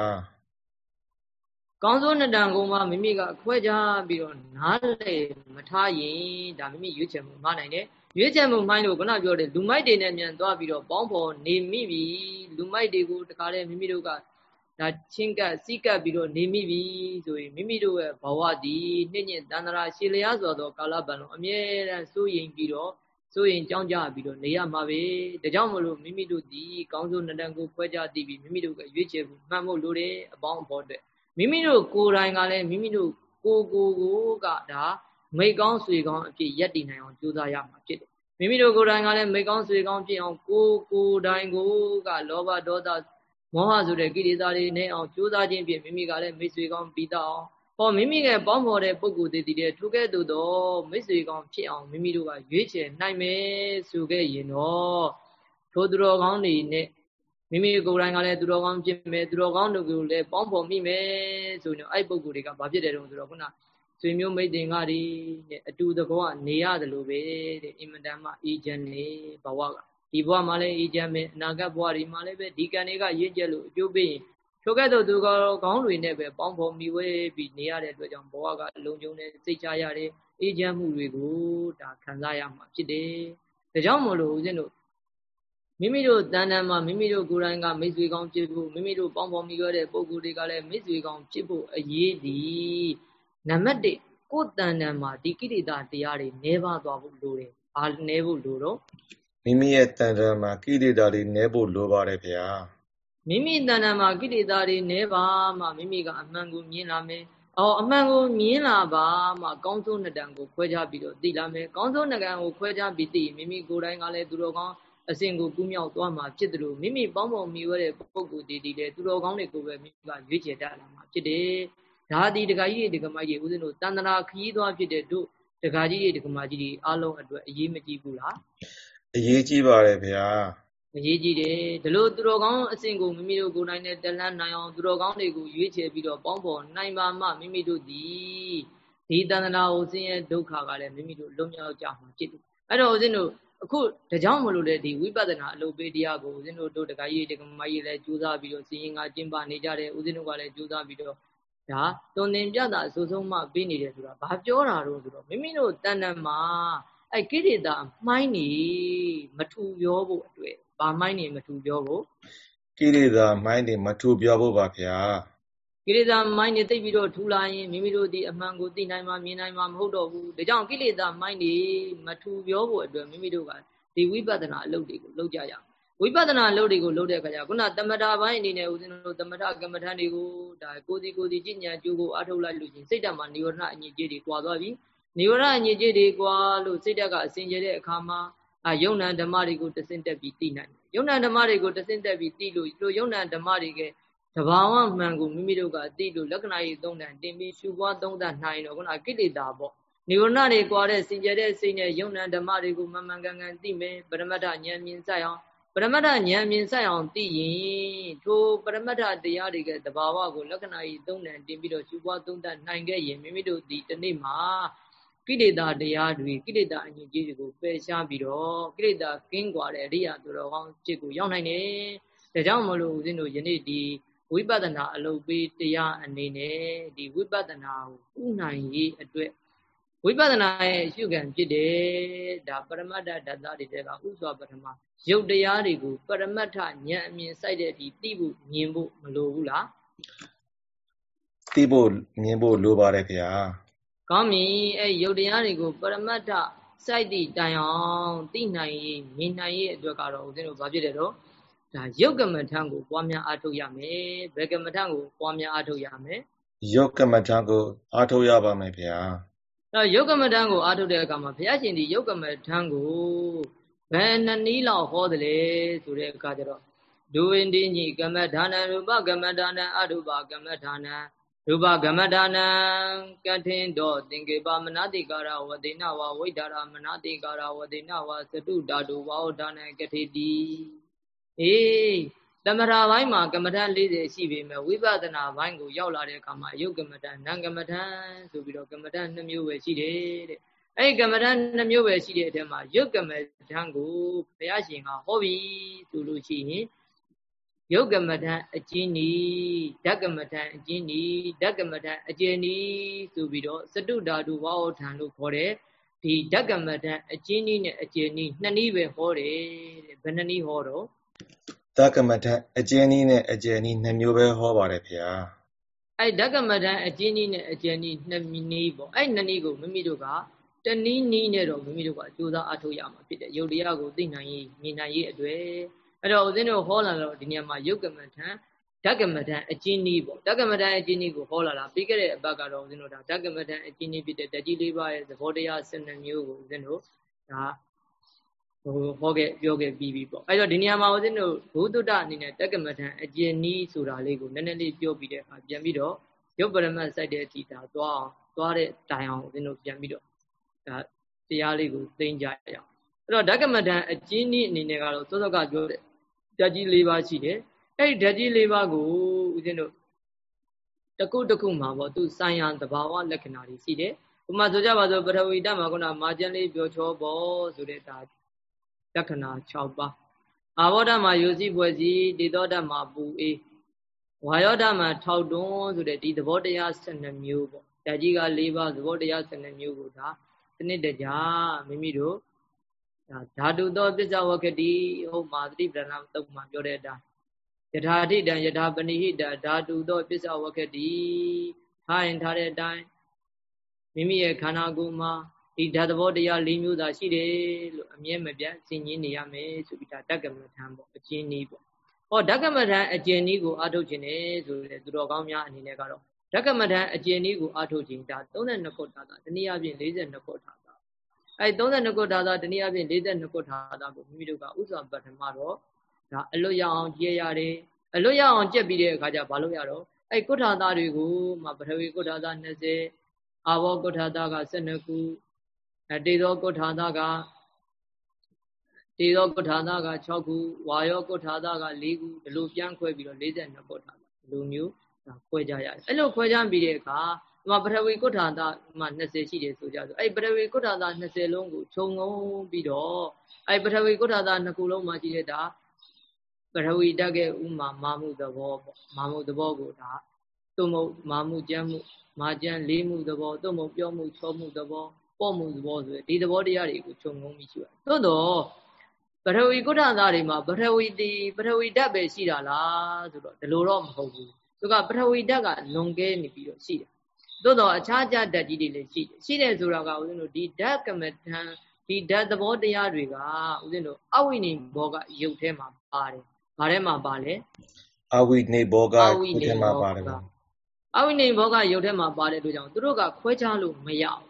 ကောင်းဆုံးနှစ်တန်ကုန်မှမိမိကခွဲခြားပြီးတော့နားလည်မထားရင်ဒါမိမိရွေးချယ်မှုမှားနိုင်တယ်ရွေးချယ်မှုမှိုင်းလို့ခုနပြောတဲ့လူမိုက်တွေနဲ့မြန်သွားပြီးတော့ပေါင်းဖော်နေမိပြီလူမိုက်တွေကိုတခါလဲမိမိတို့ကဒါချင်းကပ်စီးကပ်ပြီးတော့နေမိပြီဆိုရင်မိမိတို့ရဲ့ဘဝသည်နှိမ့်ညင်တန္တရာရှည်လျားစွာသောကာလပတ်လုံးအမြဲတမ်းစိုးရင်ပြီးတော့ စိုးရင်ကြောင်းကြပြီးတော့နေရမှာပဲဒါကြောင့်မလို့မိမိတို့ဒီကောင်းဆုံးနတန်ကိုခွဲခြားသိပြီးမိမိတို့ကရွေးချယ်ဖို့မှတ်ဖို့လိုတယ်အပေါင်းအဖော်အတွက်မိမိတို့ကိုယ်တိုင်ကလည်းမိမိတို့ကိုကိုကိုကဒါမိကောင်းဆွေကောင်းအဖြစ်ယက်တည်နိုင်အောင်ကြိုးစားရမှာဖြစ်တယ်မိမိတို့ကိုယ်တိုင်ကလည်းမိကောင်းဆွေကောင်းဖြစ်အောင်ကိုကိုတိုင်ကိုကလောဘဒေါသမောဟဆိုတဲ့ကိလေသာတွေနဲ့အောင်ကြိုးစားခြင်းဖြင့်မိမိကလည်းမိတ်ဆွေကောင်းပြီးတော့ ဟောမိမိကပေါင်းဖော်တဲ့ပုဂ္ဂိုလ်တွေတည်တဲ့ထိုကဲ့သို့သောမိတ်ဆွေကောင်းဖြစ်အောင်မိမိတို့ကရွေးချယ်နိုင်မယ်ဆိုခဲ့ရင်တော့ထိုသူတော်ကောင်းတွေနဲ့မိမိကိုယ်တိုင်ကလည်းသူတော်ကောင်းဖြစ်မယ်သူတော်ကောင်းတို့ကိုလည်းပေါင်းဖော်မိမယ်ဆိုရင်အဲ့ပုဂ္ဂိုလ်တွေကဘာဖြစ်တယ်တုံးဆိုတော့ခုနဆွေမျိုးမိတ်တင်ကတွေနဲ့အတူတကောနေရတယ်လို့ပဲတဲ့အင်မတန်မှအေးချမ်းနေဘဝကဒီဘဝမှာလည်းအေးချမ်းမယ်အနာဂတ်ဘဝတွေမှာလည်းပဲဒီကံတွေကရင့်ကျက်လို့အကျိုးပေးရင် ထိုကဲ့သို့သူကောင်းတွေနဲ့ပဲပေါင်းဖော်မိဝဲပြီးနေရတဲ့အတွက်ကြောင့်ဘဝကလုံခြုံတဲ့စိတ်ချရတဲ့အေးချမ်းမှုတွေကိုဒါခံစားရမှာဖြစ်တယ်ဒါကြောင့်မို့လို့ဦးဇင်းတို့မိမိတို့တန်တန်မှာမိမိတို့ကိုယ်တိုင်ကမိတ်ဆွေကောင်းဖြစ်ဖို့မိမိတို့ပေါင်းဖော်မိရတဲ့ပုံကိုယ်တွေကလည်းမိတ်ဆွေကောင်းဖြစ်ဖို့အရေးဒီနံပါတ်1ကိုယ်တန်တန်မှာဒီကိရိတာတရားတွေနှဲပါသွားဖို့လိုတယ်။ဘာနှဲဖို့လိုတော့မိမိရဲ့တန်တန်မှာကိရိတာတွေနှဲဖို့လိုပါတယ်ဗျာ။ မိမိတန်တန်မှာကိရိတာတွေနှဲပါမှမိမိကအမှန်ကိုမြင်လာမယ်။အော်အမှန်ကိုမြင်လာပါမှကောင်းဆုံးနှစ်တန်ကိုခွဲခြားပြီးတော့သိလာမယ်။ကောင်းဆုံးနှစ်တန်ကိုခွဲခြားပြီးသိမိမိကိုယ်တိုင်ကလည်းသူတော်ကောင်းအစဉ်ကိုကူးမြောက်သွားမှာဖြစ်တယ်လို့မိမိပေါင်းပေါင်းမိရတဲ့ပုံကိုယ်တည်တည်လေသူတော်ကောင်းတွေကိုပဲမိကရွေးချယ်တတ်လာမှာဖြစ်တယ်။ဒါဒီဒကာကြီးတွေဒကာမကြီးတွေဦးဇင်းတို့တန်တရာခရီးသွားဖြစ်တဲ့တို့ဒကာကြီးတွေဒကာမကြီးတွေအားလုံးအတွက်အရေးမကြီးဘူးလား။အရေးကြီးပါတယ်ဗျာ။ အရေးကြီးတယ်ဒီလိုသူတော်ကောင်းအစဉ်ကိုမိမိတို့ကိုယ်တိုင်နဲ့တလန်းနိုင်အောင်သူတော်ကောင်းတွေကိုရွေးချယ်ပြီးတော့ပေါင်းဖော်နိုင်ပါမှမိမိတို့ဒီဒီတန်တရာကိုဆင်းရဲဒုက္ခကလည်းမိမိတို့လွတ်မြောက်ကြမှာဖြစ်တယ်။အဲ့တော့ဦးဇင်းတို့အခုဒါကြောင့်မလို့လေဒီဝိပဿနာအလုပ်ပေးတရားကိုဦးဇင်းတို့တို့တခါကြီးတကမကြီးလည်းကြိုးစားပြီးတော့စီရင်ကကျင့်ပနေကြတယ်ဦးဇင်းတို့ကလည်းကြိုးစားပြီးတော့ဒါတုံသင်ပြတာအစိုးဆုံးမှပေးနေတယ်ဆိုတာဘာပြောတာတော့ဆိုတော့မိမိတို့တဏ္ဍမှာအဲကိရိတာမှိုင်းနေမထူပြောဖို့အတွက် ဘာမှိုင်းနေမထူပြောဖို့ကိရိတာမှိုင်းနေမထူပြောဖို့ပါဗျာကိလေသာမိုင်းနေသိပြီးတော့ထူလာရင်မိမိတို့ဒီအမှန်ကိုသိနိုင်မှာမြင်နိုင်မှာမဟုတ်တော့ဘူးဒါကြောင့်ကိလေသာမိုင်းနေမထူပြောဖို့အတွက်မိမိတို့ကဒီဝိပဿနာအလုပ်တွေကိုလုပ်ကြရအောင်ဝိပဿနာအလုပ်တွေကိုလုပ်တဲ့အခါကျခုနတမတာပိုင်းအနေနဲ့ဦးဇင်းတို့တမတာကမ္မထန်တွေကိုဒါကိုစီကိုစီကြည်ညာကျိုးကိုအထုတ်လိုက်လို့ချင်းစိတ်ဓာတ်မှာនិဝရဏအညစ်အကြေးတွေကွာသွားပြီនិဝရဏအညစ်အကြေးတွေကွာလို့စိတ်ဓာတ်ကအစဉ်ကျတဲ့အခါမှာ အယုံနံဓမ္မတွေကိုတဆင့်တက်ပြီးသိနိုင်တယ်ယုံနံဓမ္မတွေကိုတဆင့်တက်ပြီးသိလို့လို့ယုံနံဓမ္မတွေကတဘာဝမှန်ကိုမိမိတို့ကအတိလို့လက္ခဏာကြီးသုံးတန်တင်ပြီးရှုပွားသုံးတန်နိုင်တော့ခုနကိလေသာပေါ့နိဝရဏတွေကွာတဲ့စင်ကြတဲ့စိတ်နဲ့ယုံနံဓမ္မတွေကိုမှန်မှန်ကန်ကန်သိမယ်ပရမတ္ထဉာဏ်မြင်ဆိုင်အောင်ပရမတ္ထဉာဏ်မြင်ဆိုင်အောင်သိရင်ထိုပရမတ္ထတရားတွေကတဘာဝကိုလက္ခဏာကြီးသုံးတန်တင်ပြီးတော့ရှုပွားသုံးတန်နိုင်ခဲ့ရင်မိမိတို့ဒီတနေ့မှာ ကိလေသာတရားတွေကိလေသာအငြိကြီးတွေကိုပယ်ရှားပြီးတော့ကိလေသာကင်းကွာတဲ့အရိယာသူတော်ကောင်းจิตကိုရောက်နိုင်တယ်။ဒါကြောင့်မလို့ဦးဇင်းတို့ယနေ့ဒီဝိပဿနာအလုပ်ပေးတရားအနေနဲ့ဒီဝိပဿနာကိုဥနိုင်ရေးအတွက်ဝိပဿနာရဲ့အရှုခံဖြစ်တယ်ဒါပရမတ္ထဓာတ်သားတွေတဲကဥစွာပထမရုပ်တရားတွေကိုပရမတ္ထဉာဏ်အမြင်စိုက်တဲ့အထိသိဖို့မြင်ဖို့မလိုဘူးလားသိဖို့မြင်ဖို့လိုပါတယ်ခင်ဗျာ ကောင်းပြီအဲရုပ်တရားတွေကိုပရမတ္ထစိုက်သည့်တိုင်အောင်သိနိုင်ရေးမြင်နိုင်ရေးအတွက်ကတော့ဦးဇင်းတို့ဘာဖြစ်တယ်တော့ဒါယုတ်ကမ္မထံကိုပွားများအားထုတ်ရမယ်ဘယ်ကမ္မထံကိုပွားများအားထုတ်ရမယ်ယုတ်ကမ္မထံကိုအားထုတ်ရပါမယ်ဗျာအဲယုတ်ကမ္မထံကိုအားထုတ်တဲ့အခါမှာဘုရားရှင်ဒီယုတ်ကမ္မထံကိုဘယ်နှစ်နည်းလောက်ဟောတယ်လဲဆိုတဲ့အခါကျတော့ဒုဝိန္ဒိညိကမ္မဌာနရူပကမ္မဌာနအရူပကမ္မဌာန ရူပကမ္မဌာနကထင်တော့သင်္ကေပမနတိကာရဝတိနဝဝိဒါရမနတိကာရဝတိနဝသတုဓာတုဝါဟောဒါနကထေတိအေးသမထပိုင်းမှာကမ္မထ40ရှိပေမဲ့ဝိပဿနာပိုင်းကိုရောက်လာတဲ့အခါမှာအယုတ်ကမ္မထနံကမ္မထဆိုပြီးတော့ကမ္မထ2မျိုးပဲရှိတယ်တဲ့အဲ့ဒီကမ္မထ2မျိုးပဲရှိတဲ့အထက်မှာယုတ်ကမ္မထကိုဘုရားရှင်ကဟောပြီဆိုလို့ရှိရင် ယုတ်ကမ္မထအကျဉ်းဤဓကမ္မထအကျဉ်းဤဓကမ္မထအကျဉ်းဤဆိုပြီးတော့စတုဓာတုဝါဟောထံလို့ခေါ်တဲ့ဒီဓကမ္မထအကျဉ်းဤနဲ့အကျဉ်းဤနှစ်နည်းပဲဟောတယ်တဲ့ဘယ်နှစ်နည်းဟောတော့ဓကမထအကျဉ်းနည်းနဲ့အကျယ်နည်းနှစ်မျိုးပဲဟောပါတယ်ဗျာအဲ့ဓကမထအကျဉ်းနည်းနဲ့အကျယ်နည်းနှစ်နည်းပေါ့အဲ့နှစ်နည်းကိုမိမိတို့ကတနည်းနည်းနဲ့တော့မိမိတို့ကကြိုးစားအထောက်ရမှာဖြစ်တယ်ယုတ်တရားကိုသိနိုင်ရေးမြင်နိုင်ရေးအတွက် အဲ့တော့ဦးဇင်းတို့ဟောလာတော့ဒီနေရာမှာယုတ်ကမထဓကမထအကျဉ်းနည်းပေါ့ဓကမထအကျဉ်းနည်းကိုဟောလာတာပြီးခဲ့တဲ့အပတ်ကတော့ဦးဇင်းတို့ဒါဓကမထအကျဉ်းနည်းဖြစ်တဲ့တတိလေးပါးရဲ့သဘောတရား12မျိုးကိုဦးဇင်းတို့ဒါဟိုဟောခဲ့ပြောခဲ့ပြီးပြီပေါ့အဲ့တော့ဒီနေရာမှာဦးဇင်းတို့ဘုဒ္ဓတအနေနဲ့တက္ကမထံအကျဉ်နီးဆိုတာလေးကိုနည်းနည်းလေးပြောပြီးတဲ့အခါပြန်ပြီးတော့ရုပ်ပရမတ်စိုက်တဲ့အထိဒါသွားအောင်သွားတဲ့တိုင်အောင်ဦးဇင်းတို့ပြန်ပြီးတော့ဒါတရားလေးကိုသိကြရအောင်အဲ့တော့ဓကမထံအကျဉ်နီးအနေနဲ့ကတော့စောစောကပြောတဲ့ ဓာတ်ကြီး၄ပါးရှိတယ်အဲ့ဒီဓာတ်ကြီး၄ပါးကိုဦးဇင်းတို့တခုတခုမှာပေါ့သူဆိုင်ရန်သဘာဝလက္ခဏာတွေရှိတယ်ဥပမာဆိုကြပါစို့ပထဝီဓာတ်မှာခုနမာကျန်လေးပြောချောပေါ်ဆိုတဲ့ဒါလက္ခဏာ6ပါးအာဘောဓမှာယုစီပွဲစီဒေသောဓမှာပူအေးဝါယောဓမှာထောက်တွန်းဆိုတဲ့ဒီသဘောတရား12မျိုးပေါ့ဓာကြီးက၄ပါးသဘောတရား12မျိုးကိုဒါစနစ်တကျမိမိတို့ဒါ ဓာတုသောပစ္စဝကတိဟုတ်မာသတိပဒနာတုတ်မှာပြောတဲ့အတိုင်းယထာဋိတံယထာပဏိဟိတဓာတုသောပစ္စဝကတိထားရင်ထားတဲ့အတိုင်းမိမိရဲ့ခန္ဓာကိုယ်မှာဒီဓာတ်သဘောတရား၄မျိုးသာရှိတယ်လို့အမြဲမပြတ်ဆင်ញင်းနေရမယ်ဆိုပြီးဒါဓကမထံပေါ့အကျဉ်းနည်းပေါ့ဟောဓကမထံအကျဉ်းနည်းကိုအထုတ်ခြင်းတယ်ဆိုတဲ့သူတော်ကောင်းများအနေနဲ့ကတော့ဓကမထံအကျဉ်းနည်းကိုအထုတ်ခြင်းဒါ32ခုထာတာတနည်းအားဖြင့်42ခုထာတာ အဲ32ခုထာတာတနည်းအားဖြင့်42ခုထာတာကိုမိမိတို့ကဥစ္စာပထမတော့ဒါအလွတ်ရအောင်ကြည့်ရတယ်အလွတ်ရအောင်ကြက်ပြီးတဲ့အခါကျဘာလို့ရတော့အဲကုထာတာတွေကိုမှပထဝီကုထာတာ20အာဘောကုထာတာက12ခုအဲတေသောကုဋ္ဌာသကတေသောကုဋ္ဌာသက6ခုဝါယောကုဋ္ဌာသက4ခုဒီလိုပြန်ခွဲပြီးတော့42ကုဋ္ဌာသဒီလိုမျိုးခွဲကြရတယ်အဲ့လိုခွဲကြပြီးတဲ့အခါ ဒီမှာပထဝီကုဋ္ဌာသမှာ20ရှိတယ်ဆိုကြဆိုအဲ့ပထဝီကုဋ္ဌာသ20လုံးကိုခြုံငုံပြီးတော့အဲ့ပထဝီကုဋ္ဌာသနှစ်ခုလုံးမှာရှိတဲ့ဒါပထဝီတက်ကဥမာမာမှုသဘောပေါ့မာမှုသဘောကိုဒါသို့မဟုတ်မာမှုကြမ်းမှုမာကြမ်းလေးမှုသဘောသို့မဟုတ်ပြောမှုချောမှုသဘောပေါ့မှုသဘောဆိုရယ်ဒီသဘောတရားတွေကိုခြုံငုံပြီးရှိပါတယ်သို့တော့ပထဝီကုဋ္ဌသားတွေမှာပထဝီတီပထဝီဓာတ်ပဲရှိတာလားဆိုတော့ဒီလိုတော့မဟုတ်ဘူးသူကပထဝီဓာတ်ကလွန်ကဲနေပြီးတော့ရှိတယ် သို့တော့အခြားကြဓာတ်ကြီးတွေလည်းရှိတယ်ရှိတယ်ဆိုတာကဦးဇင်းတို့ဒီဓာတ်ကမထံဒီဓာတ်သဘောတရားတွေကဦးဇင်းတို့အဝိနေဘောကရုပ်ထဲမှာပါတယ်ဘာထဲမှာပါလဲအဝိနေဘောကရုပ်ထဲမှာပါတယ်အဝိနေဘောကရုပ်ထဲမှာပါတယ်လို့ကြောင့်သူတို့ကခွဲခြားလို့မရဘူး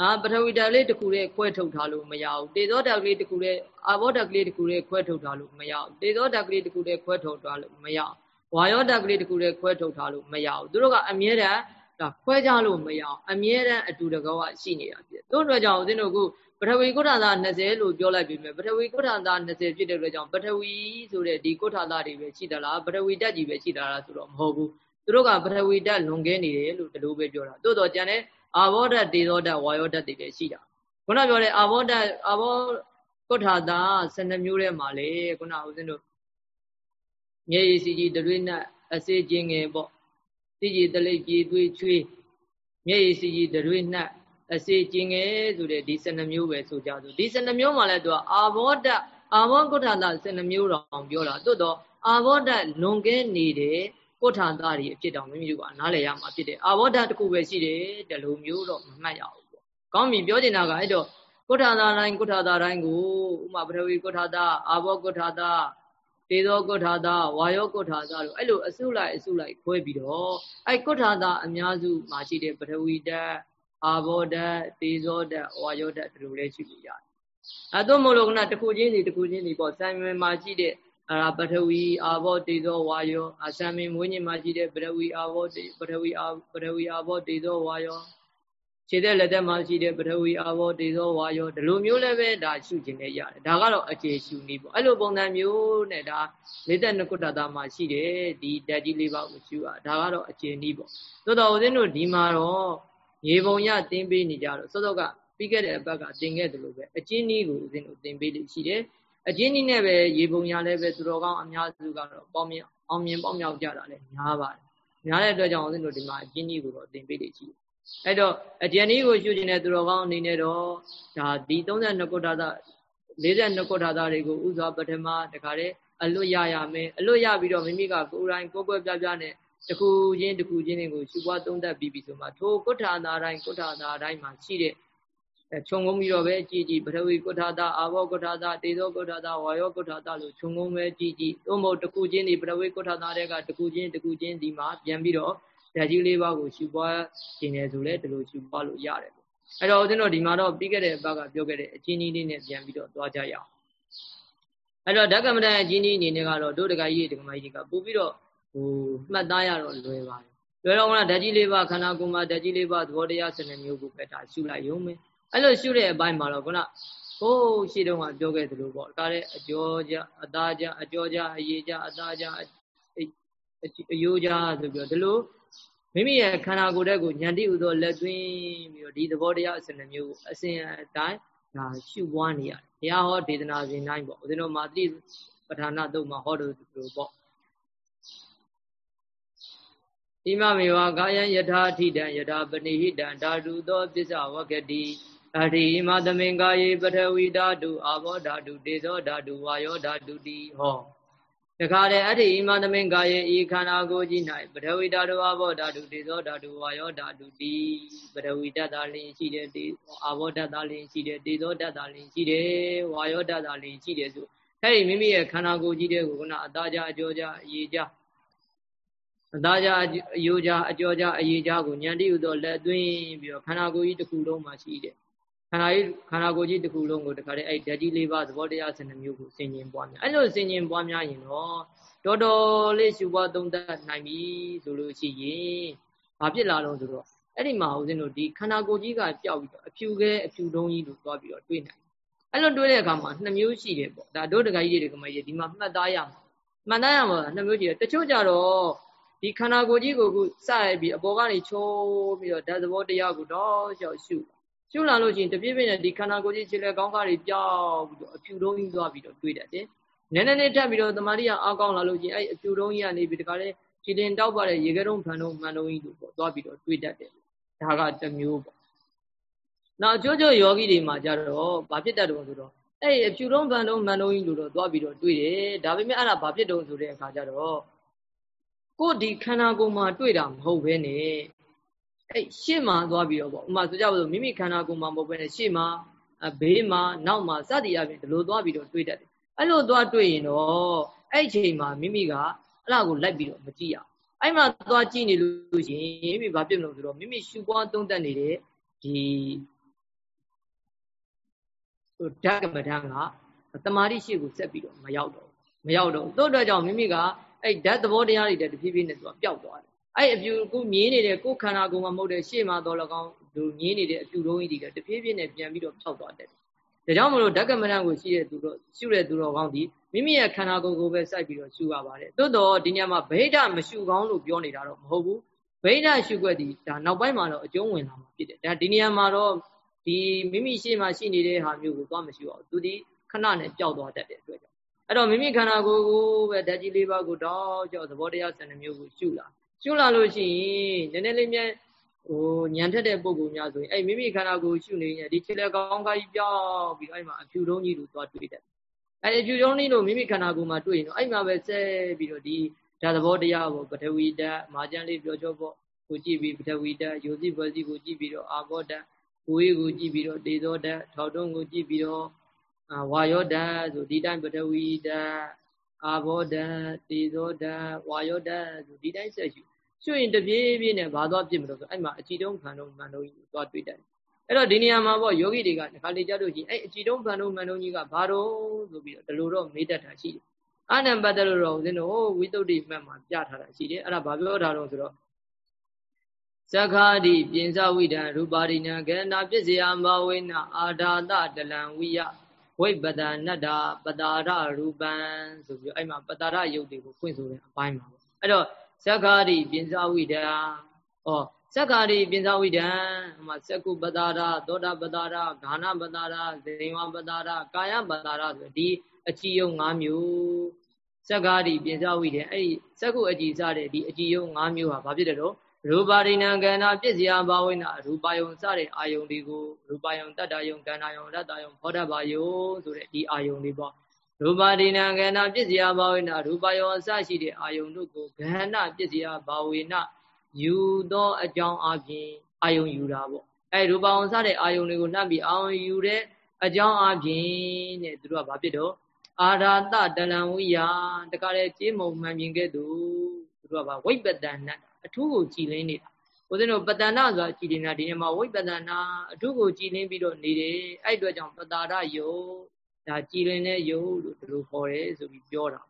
အာပထဝီဓာတ်လေးတစ်ခုလေးခွဲထုတ်ထားလို့မရဘူးတေဇောဓာတ်ကလေးတစ်ခုလေးအာဘောဓာတ်ကလေးတစ်ခုလေးခွဲထုတ်ထားလို့မရဘူးတေဇောဓာတ်ကလေးတစ်ခုလေးခွဲထုတ်ထားလို့မရဘူးဝါယောဓာတ်ကလေးတစ်ခုလေးခွဲထုတ်ထားလို့မရဘူးသူတို့ကအမြဲတမ်း ဒါခွဲကြလို့မရအောင်အမြဲတမ်းအတူတကောကရှိနေတာဖြစ်တို့အတွက်ကြောင့်ဦးဇင်းတို့ကပထဝီကုဋ္ဌာသာ20လို့ပြောလိုက်ပြီမြဲပထဝီကုဋ္ဌာသာ20ဖြစ်တဲ့အတွက်ကြောင့်ပထဝီဆိုတဲ့ဒီကုဋ္ဌာသာတွေပဲရှိသလားပထဝီဓာတ်ကြီးပဲရှိသလားဆိုတော့မဟုတ်ဘူးသူတို့ကပထဝီဓာတ်လွန်ကဲနေတယ်လို့ဒီလိုပဲပြောတာတိုးတော့ကြံတဲ့အာဘောဓာတ်တေသောဓာတ်ဝါယောဓာတ်တွေလည်းရှိတာခုနပြောတဲ့အာဘောဓာတ်အာဘောကုဋ္ဌာတာ12မျိုးထဲမှာလေခုနဦးဇင်းတို့မြေရည်စီကြီးတွေနဲ့အစေးခြင်းငယ်ပေါ့ စီကြီးတလိပ်ကြီးသွေးချွေးမြေရည်စီကြီးတွေနဲ့အစေးခြင်းငယ်ဆိုတဲ့ဒီ12မျိုးပဲဆိုကြဆိုဒီ12မျိုးမှာလည်းသူကအာဘောဓာတ်အာဘောကုဋ္ဌာတာ12မျိုးတော်ပြောတာတိုးတော့အာဘောဓာတ်လွန်ကဲနေတဲ့ကိုဋ္ဌာန်သားတွေအဖြစ်တောင်မိမိတို့ကနားလည်ရမှာဖြစ်တယ်အာဘောဓတခုပဲရှိတယ်တလူမျိုးတော့မမှတ်ရဘူးပေါ့ကောင်းပြီပြောချင်တာကအဲ့တော့ကိုဋ္ဌာသားတိုင်းကိုဋ္ဌာသားတိုင်းကိုဥမာပထဝီကိုဋ္ဌာသားအာဘောကိုဋ္ဌာသား တေသောကုဋ္ဌာသာဝါယောကုဋ္ဌာသာလို့အဲ့လိုအစုလိုက်အစုလိုက်ခွဲပြီးတော့အဲ့ကုဋ္ဌာသာအများစုမှာရှိတဲ့ပထဝီဓာတ်အာဘောဓာတ်တေဇောဓာတ်ဝါယောဓာတ်ဒီလိုလေးရှိလို့ရတယ်။အဲသို့မဟုတ်လို့ကတခုချင်းစီတခုချင်းစီပေါ့စိုင်ဝင်မှာရှိတဲ့အဲ့ဒါပထဝီအာဘောတေဇောဝါယောအဆံမင်းမွေးညင်မှာရှိတဲ့ပထဝီအာဘောတေပထဝီအာပထဝီအာဘောတေဇောဝါယော ခြေတဲ့လက်သက်မှာရှိတဲ့ပထဝီအာဘောတေဇောဝါယောဒီလိုမျိုးလည်းပဲဒါရှုခြင်းနဲ့ရတယ်ဒါကတော့အခြေရှုနည်းပေါ့အဲ့လိုပုံစံမျိုးနဲ့ဒါလေးသက်နှစ်ခုတတာမှာရှိတယ်ဒီဓာတ်ကြီးလေးပါကိုရှုอ่ะဒါကတော့အခြေနည်းပေါ့သို့တော်ဦးဇင်းတို့ဒီမှာတော့ရေပုံရတင်းပေးနေကြတော့စောစောကပြီးခဲ့တဲ့အပတ်ကတင်ခဲ့တယ်လို့ပဲအချင်းနည်းကိုဦးဇင်းတို့တင်ပေးလို့ရှိတယ်အချင်းကြီးနဲ့ပဲရေပုံရလည်းပဲသူတော်ကောင်းအများစုကတော့ပေါမြင်အောင်မြင်ပေါမြောက်ကြတာလည်းများပါတယ်များတဲ့အတွက်ကြောင့်ဦးဇင်းတို့ဒီမှာအချင်းကြီးကိုတော့သင်ပေးလိမ့်ရှိ အဲ့တော့အကျဉ်းကြီးကိုရှုကျင်တဲ့သူတော်ကောင်းအနေနဲ့တော့ဒါဒီ32ခုထာသာ42ခုထာသာတွေကိုဥစွာပထမတခါတည်းအလွတ်ရရမယ်အလွတ်ရပြီးတော့မိမိကကိုယ်တိုင်ကိုယ်ကွယ်ပြပြနဲ့တခုချင်းတခုချင်းတွေကိုရှုပွားသုံးသပ်ပြီးပြီဆိုမှထိုကုဋ္ဌာသာတိုင်းကုဋ္ဌာသာတိုင်းမှာရှိတဲ့ခြုံငုံပြီးတော့ပဲကြည်ကြည်ပထဝီကုဋ္ဌာသာအာဘောကုဋ္ဌာသာတေဇောကုဋ္ဌာသာဝါယောကုဋ္ဌာသာလို့ခြုံငုံပဲကြည်ကြည်သို့မဟုတ်တခုချင်းဒီပထဝီကုဋ္ဌာသာတွေကတခုချင်းတခုချင်းဒီမှာပြန်ပြီးတော့ ဓာတ်ကြီးလေးပါးကိုရှုပွားခြင်းလေဆိုလဲဒီလိုရှုပွားလို့ရတယ်အဲ့တော့ဦးဇင်းတို့ဒီမှာတော့ပြီးခဲ့တဲ့အပတ်ကပြောခဲ့တဲ့အချင်းကြီးလေးနဲ့ပြန်ပြီးတော့သွားကြရအောင်အဲ့တော့ဓကမတန်အချင်းကြီးအနေနဲ့ကတော့တို့တကကြီးဒကမကြီးကပို့ပြီးတော့ဟိုမှတ်သားရတော့လွယ်ပါတယ်လွယ်တော့ကဓာတ်ကြီးလေးပါခန္ဓာကိုယ်မှာဓာတ်ကြီးလေးပါသဘောတရားစနစ်မျိုးကိုပဲဒါရှုလိုက်ရုံပဲအဲ့လိုရှုတဲ့အပိုင်းမှာတော့ခုနဟိုးရှိတုန်းကပြောခဲ့သလိုပေါ့ဒါတဲ့အကျော်ကြအသားကြအကျော်ကြအရေးကြအသားကြအယိုးကြဆိုပြီးတော့ဒီလို မိမိရဲ့ခန္ဓာကိုယ်တဲ့ကိုဉာဏ်တိဥသောလက်သွင်းပြီးတော့ဒီသဘောတရားအစဉ်မျိုးကိုအစဉ်အတိုင်းဒါရှုပွားနေရတယ်ဘုရားဟောဒေသနာစဉ်တိုင်းပေါ့ဦးဇင်းတို့မာတိပဋ္ဌာနာတုတ်မှာဟောလို့လို့ပေါ့ဣမမေဝကာယံယထာထိတံယထာပနိဟိတံဓာတုသောပစ္စဝကတိအရိမသမင်္ကာယေပထဝီဓာတုအာဘောဓာတုတေဇောဓာတုဝါယောဓာတုတိဟော တခါတည်းအဋ္ဌိဣမသမင်္ကာယေဤခန္ဓာကိုယ်ကြီး၌ပထဝီဓာတုအာဘောဓာတုတေဇောဓာတုဝါယောဓာတုတိပထဝီဓာတ်သာလင်းရှိတယ်တေအာဘောဓာတ်သာလင်းရှိတယ်တေဇောဓာတ်သာလင်းရှိတယ်ဝါယောဓာတ်သာလင်းရှိတယ်ဆိုအဲ့ဒီမိမိရဲ့ခန္ဓာကိုယ်ကြီးတဲ့ကိုခုနအသားကြအကျော်ကြအရေးကြအသားကြအယိုးကြအကျော်ကြအရေးကြကိုဉာဏ်တည်းဟူသောလက်သွင်းပြီးတော့ခန္ဓာကိုယ်ကြီးတစ်ခုလုံးမှာရှိတယ် ခန္ဓာကြီးခန္ဓာကိုယ်ကြီးတစ်ခုလုံးကိုတခါတည်းအဲ့ဓာတ်ကြီးလေးပါသဘောတရား12မျိုးကိုဆင်ញင်ပွားများအဲ့လိုဆင်ញင်ပွားများရင်တော့တော်တော်လေးရှုပွားသုံးသပ်နိုင်ပြီဆိုလို့ရှိရင်ဘာဖြစ်လာတော့ဆိုတော့အဲ့ဒီမှာဦးဇင်းတို့ဒီခန္ဓာကိုယ်ကြီးကပျောက်ပြီးတော့အဖြူခဲအဖြူတုံးကြီးလို့သွားပြီးတော့တွေးနိုင်အဲ့လိုတွေးတဲ့အခါမှာနှစ်မျိုးရှိတယ်ပေါ့ဒါတို့တကကြီးတွေကမကြီးဒီမှာမှတ်သားရမှာမှတ်သားရမှာနှစ်မျိုးရှိတယ်တချို့ကြတော့ဒီခန္ဓာကိုယ်ကြီးကိုခုစရပြီးအပေါ်ကနေချိုးပြီးတော့ဓာတ်သဘောတရားကိုတော့ရှောက်ရှု ရှုလာလို့ရှိရင်တပြည့်ပြည့်နဲ့ဒီခန္ဓာကိုယ်ကြီးခြေလက်ကောင်းကားတွေပြောက်ပြီးတော့အဖြူတုံးကြီးသွားပြီးတော့တွေးတတ်တယ်နည်းနည်းလေးထပ်ပြီးတော့တမာတိကအားကောင်းလာလို့ချင်းအဲ့အပြူတုံးကြီးကနေပြီးတခါလေခြေတင်တောက်ပါတဲ့ရေကတုံးဖန်တုံးမှန်တုံးကြီးတို့ပေါ့သွားပြီးတော့တွေးတတ်တယ်ဒါကတစ်မျိုးပေါ့နောက်ကျိုးကျိုးယောဂီတွေမှာကြတော့ဘာဖြစ်တတ်တုံးဆိုတော့အဲ့အဖြူတုံးဖန်တုံးမှန်တုံးကြီးတို့တော့သွားပြီးတော့တွေးတယ်ဒါပေမဲ့အဲ့ဒါဘာဖြစ်တုံးဆိုတဲ့အခါကျတော့ကိုယ်ဒီခန္ဓာကိုယ်မှာတွေ့တာမဟုတ်ဘဲနဲ့ အဲ့ရှေ့မှာသွားပြီးတော့ပေါ့ဥမာဆိုကြပါစို့မိမိခန္ဓာကိုယ်မှာမဟုတ်ဘဲနဲ့ရှေ့မှာဘေးမှာနောက်မှာစသည်အပြင်ဒီလိုသွားပြီးတော့တွေးတတ်တယ်အဲ့လိုသွားတွေ့ရင်တော့အဲ့ချိန်မှာမိမိကအဲ့ဒါကိုလိုက်ပြီးတော့မကြည့်ရအဲ့မှာသွားကြည့်နေလို့ရှိရင်မိမိဘာဖြစ်မလို့ဆိုတော့မိမိရှုပွားသုံးတတ်နေတဲ့ဒီဟိုဓကမထံကတမာတိရှိကိုဆက်ပြီးတော့မရောက်တော့မရောက်တော့သို့တော့ကြောင့်မိမိကအဲ့ဓာတ်သဘောတရားတွေတဖြည်းဖြည်းနဲ့သူကပျောက်သွားတယ် အဲ့အပြူကိုမြင်နေတဲ့ကိုယ်ခန္ဓာကိုယ်မှာမဟုတ်တဲ့ရှေ့မှာတော့လကောင်းသူမြင်နေတဲ့အပြူလုံးကြီးတွေကတဖြည်းဖြည်းနဲ့ပြန်ပြီးတော့ပျောက်သွားတယ်ဒါကြောင့်မလို့ဓကမဏကိုရှိတဲ့သူတော့ရှုတဲ့သူတော်ကောင်းဒီမိမိရဲ့ခန္ဓာကိုယ်ကိုပဲစိုက်ပြီးတော့ရှုရပါတယ်သို့တော့ဒီညမှာဗိဓမရှုကောင်းလို့ပြောနေတာတော့မဟုတ်ဘူးဗိဓရှုွက်ဒီဒါနောက်ပိုင်းမှာတော့အကျုံးဝင်လာမှာဖြစ်တယ်ဒါဒီနေရာမှာတော့ဒီမိမိရှေ့မှာရှိနေတဲ့ဟာမျိုးကိုသွားမရှုအောင်သူဒီခဏနဲ့ကြောက်သွားတတ်တဲ့အတွက်ကြောင့်အဲ့တော့မိမိခန္ဓာကိုယ်ကိုပဲဓာတ်ကြီးလေးပါးကိုတော့ကြောက်သဘောတရားစံမျိုးကိုရှုလာ ရှုလာလို့ရှိရင်နည်းနည်းလေးမြန်ဟိုညံထက်တဲ့ပုံကူများဆိုရင်အဲ့မိမိခန္ဓာကိုယ်ရှုနေရင်ဒီခြေလက်ကောင်းကားကြီးပြောင်းပြီးတော့အဲ့မှာအဖြူတုံးကြီးလိုသွားတွေ့တယ်အဲ့အဖြူတုံးကြီးလိုမိမိခန္ဓာကိုယ်မှာတွေ့ရင်တော့အဲ့မှာပဲဆက်ပြီးတော့ဒီဓာတ်သဘောတရားပေါ့ပထဝီဓာတ်မာကျန်လေးပြောချောပေါ့ကိုကြည့်ပြီးပထဝီဓာတ်ယိုစီဘောစီကိုကြည့်ပြီးတော့အာဘောဓာတ်ကိုယ်ကိုကြည့်ပြီးတော့တေဇောဓာတ်ထောက်တုံးကိုကြည့်ပြီးတော့ဝါယောဓာတ်ဆိုဒီတိုင်းပထဝီဓာတ်အာဘောဓာတ်တေဇောဓာတ်ဝါယောဓာတ်ဆိုဒီတိုင်းဆက်ရှု ရှုရင်တပြေးပြေးနဲ့ဘာသွားဖြစ်မလို့ဆိုအဲ့မှာအကြည်တုံးခံတုံးမှန်တုံးကြီးသွားတွေ့တယ်အဲ့တော့ဒီနေရာမှာပေါ့ယောဂီတွေကဒီခါလေးကြလို့ရှိရင်အဲ့အကြည်တုံးခံတုံးမှန်တုံးကြီးကဘာတော့ဆိုပြီးတော့ဒီလိုတော့မေးတတ်တာရှိတယ်အာနံပတ်တယ်လို့တော့ဦးဇင်းတို့ဝိသုဒ္ဓိမှတ်မှာပြထားတာရှိတယ်အဲ့ဒါဘာပြောတာတော့ဆိုတော့သက္ခာတိပြင်စဝိဒံရူပါရိဏကေနာပစ္စယမဝိနအာဓာတတလံဝိယဝိပဒနတ္တာပတာရရူပံဆိုပြီးအဲ့မှာပတာရယုတ်တွေကိုဖွင့်ဆိုတဲ့အပိုင်းမှာပေါ့အဲ့တော့ ဇက္ခာရိပြင်စဝိဒံဩဇက္ခာရိပြင်စဝိဒံဟိုမှာစကုပတာရသောတာပတာရဂာနပတာရဇိဝပတာရကာယပတာရဆိုဒီအကြည်ယုံ၅မျိုးဇက္ခာရိပြင်စဝိဒံအဲ့ဒီစကုအကြည်စတဲ့ဒီအကြည်ယုံ၅မျိုးဟာဘာဖြစ်တယ်လို့ရူပါရိဏံကန္နာပစ္စယဘာဝိနာရူပါယုံစတဲ့အာယုံတွေကိုရူပါယုံတတ္တယုံကန္နာယုံရတ္တယုံဘောဓဘာယုံဆိုတဲ့ဒီအာယုံတွေပေါ့ ရူပါဒိနာကဏပစ္စယဘာဝေနရူပယောအစရှိတဲ့အာယုန်တို့ကိုဂဟဏပစ္စယဘာဝေနယူသောအကြောင်းအပြင်အာယုန်ယူတာပေါ့အဲရူပအောင်စတဲ့အာယုန်တွေကိုနှပ်ပြီးအာယုန်ယူတဲ့အကြောင်းအပြင်တဲ့သူတို့ကဘာဖြစ်တော့အာရာတတလံဝိယတခါလေကြေးမုံမှန်ပြင်ခဲ့သူသူတို့ကဘာဝိပတန်နအထူးကိုကြည်လင်းနေတာဦးဇင်းတို့ပတန္နဆိုတာကြည်လင်းတာဒီနေ့မှာဝိပတန္နာအထူးကိုကြည်လင်းပြီးတော့နေတယ်အဲ့အတွက်ကြောင့်ပတာရယုတ် ဒါကြည်လင်တဲ့ယုတ်လို့ဒီလိုခေါ်တယ်ဆိုပြီးပြောတာ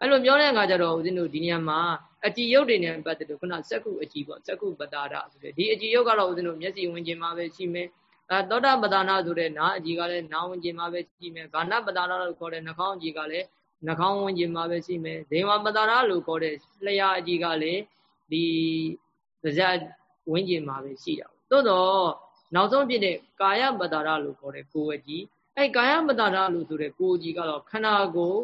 အဲ့လိုပြောတဲ့အခါကျတော့ဦးဇင်းတို့ဒီနေရာမှာအကြည်ယုတ်တွေနဲ့ပတ်သက်လို့ခုနစက္ခုအကြည်ပေါ့စက္ခုပတာရဆိုတဲ့ဒီအကြည်ယုတ်ကတော့ဦးဇင်းတို့မျက်စိဝင်ခြင်းမှာပဲရှိမယ်အဲသောတာပတနာဆိုတဲ့နာအကြည်ကလည်းနာဝင်ခြင်းမှာပဲရှိမယ်ဂာဏပတနာလို့ခေါ်တဲ့နှာခေါင်းအကြည်ကလည်းနှာခေါင်းဝင်ခြင်းမှာပဲရှိမယ်ဇေဝပတနာလို့ခေါ်တဲ့လျှာအကြည်ကလည်းဒီပါဇက်ဝင်းကျင်မှာပဲရှိတာသို့တော့နောက်ဆုံးဖြစ်တဲ့ကာယပတ္တာရလို့ခေါ်တဲ့ကိုယ်အကြည့် အဲကာယပတ္တာရလို့ဆိုတဲ့ကိုယ်ကြီးကတော့ခန္ဓာကိုယ်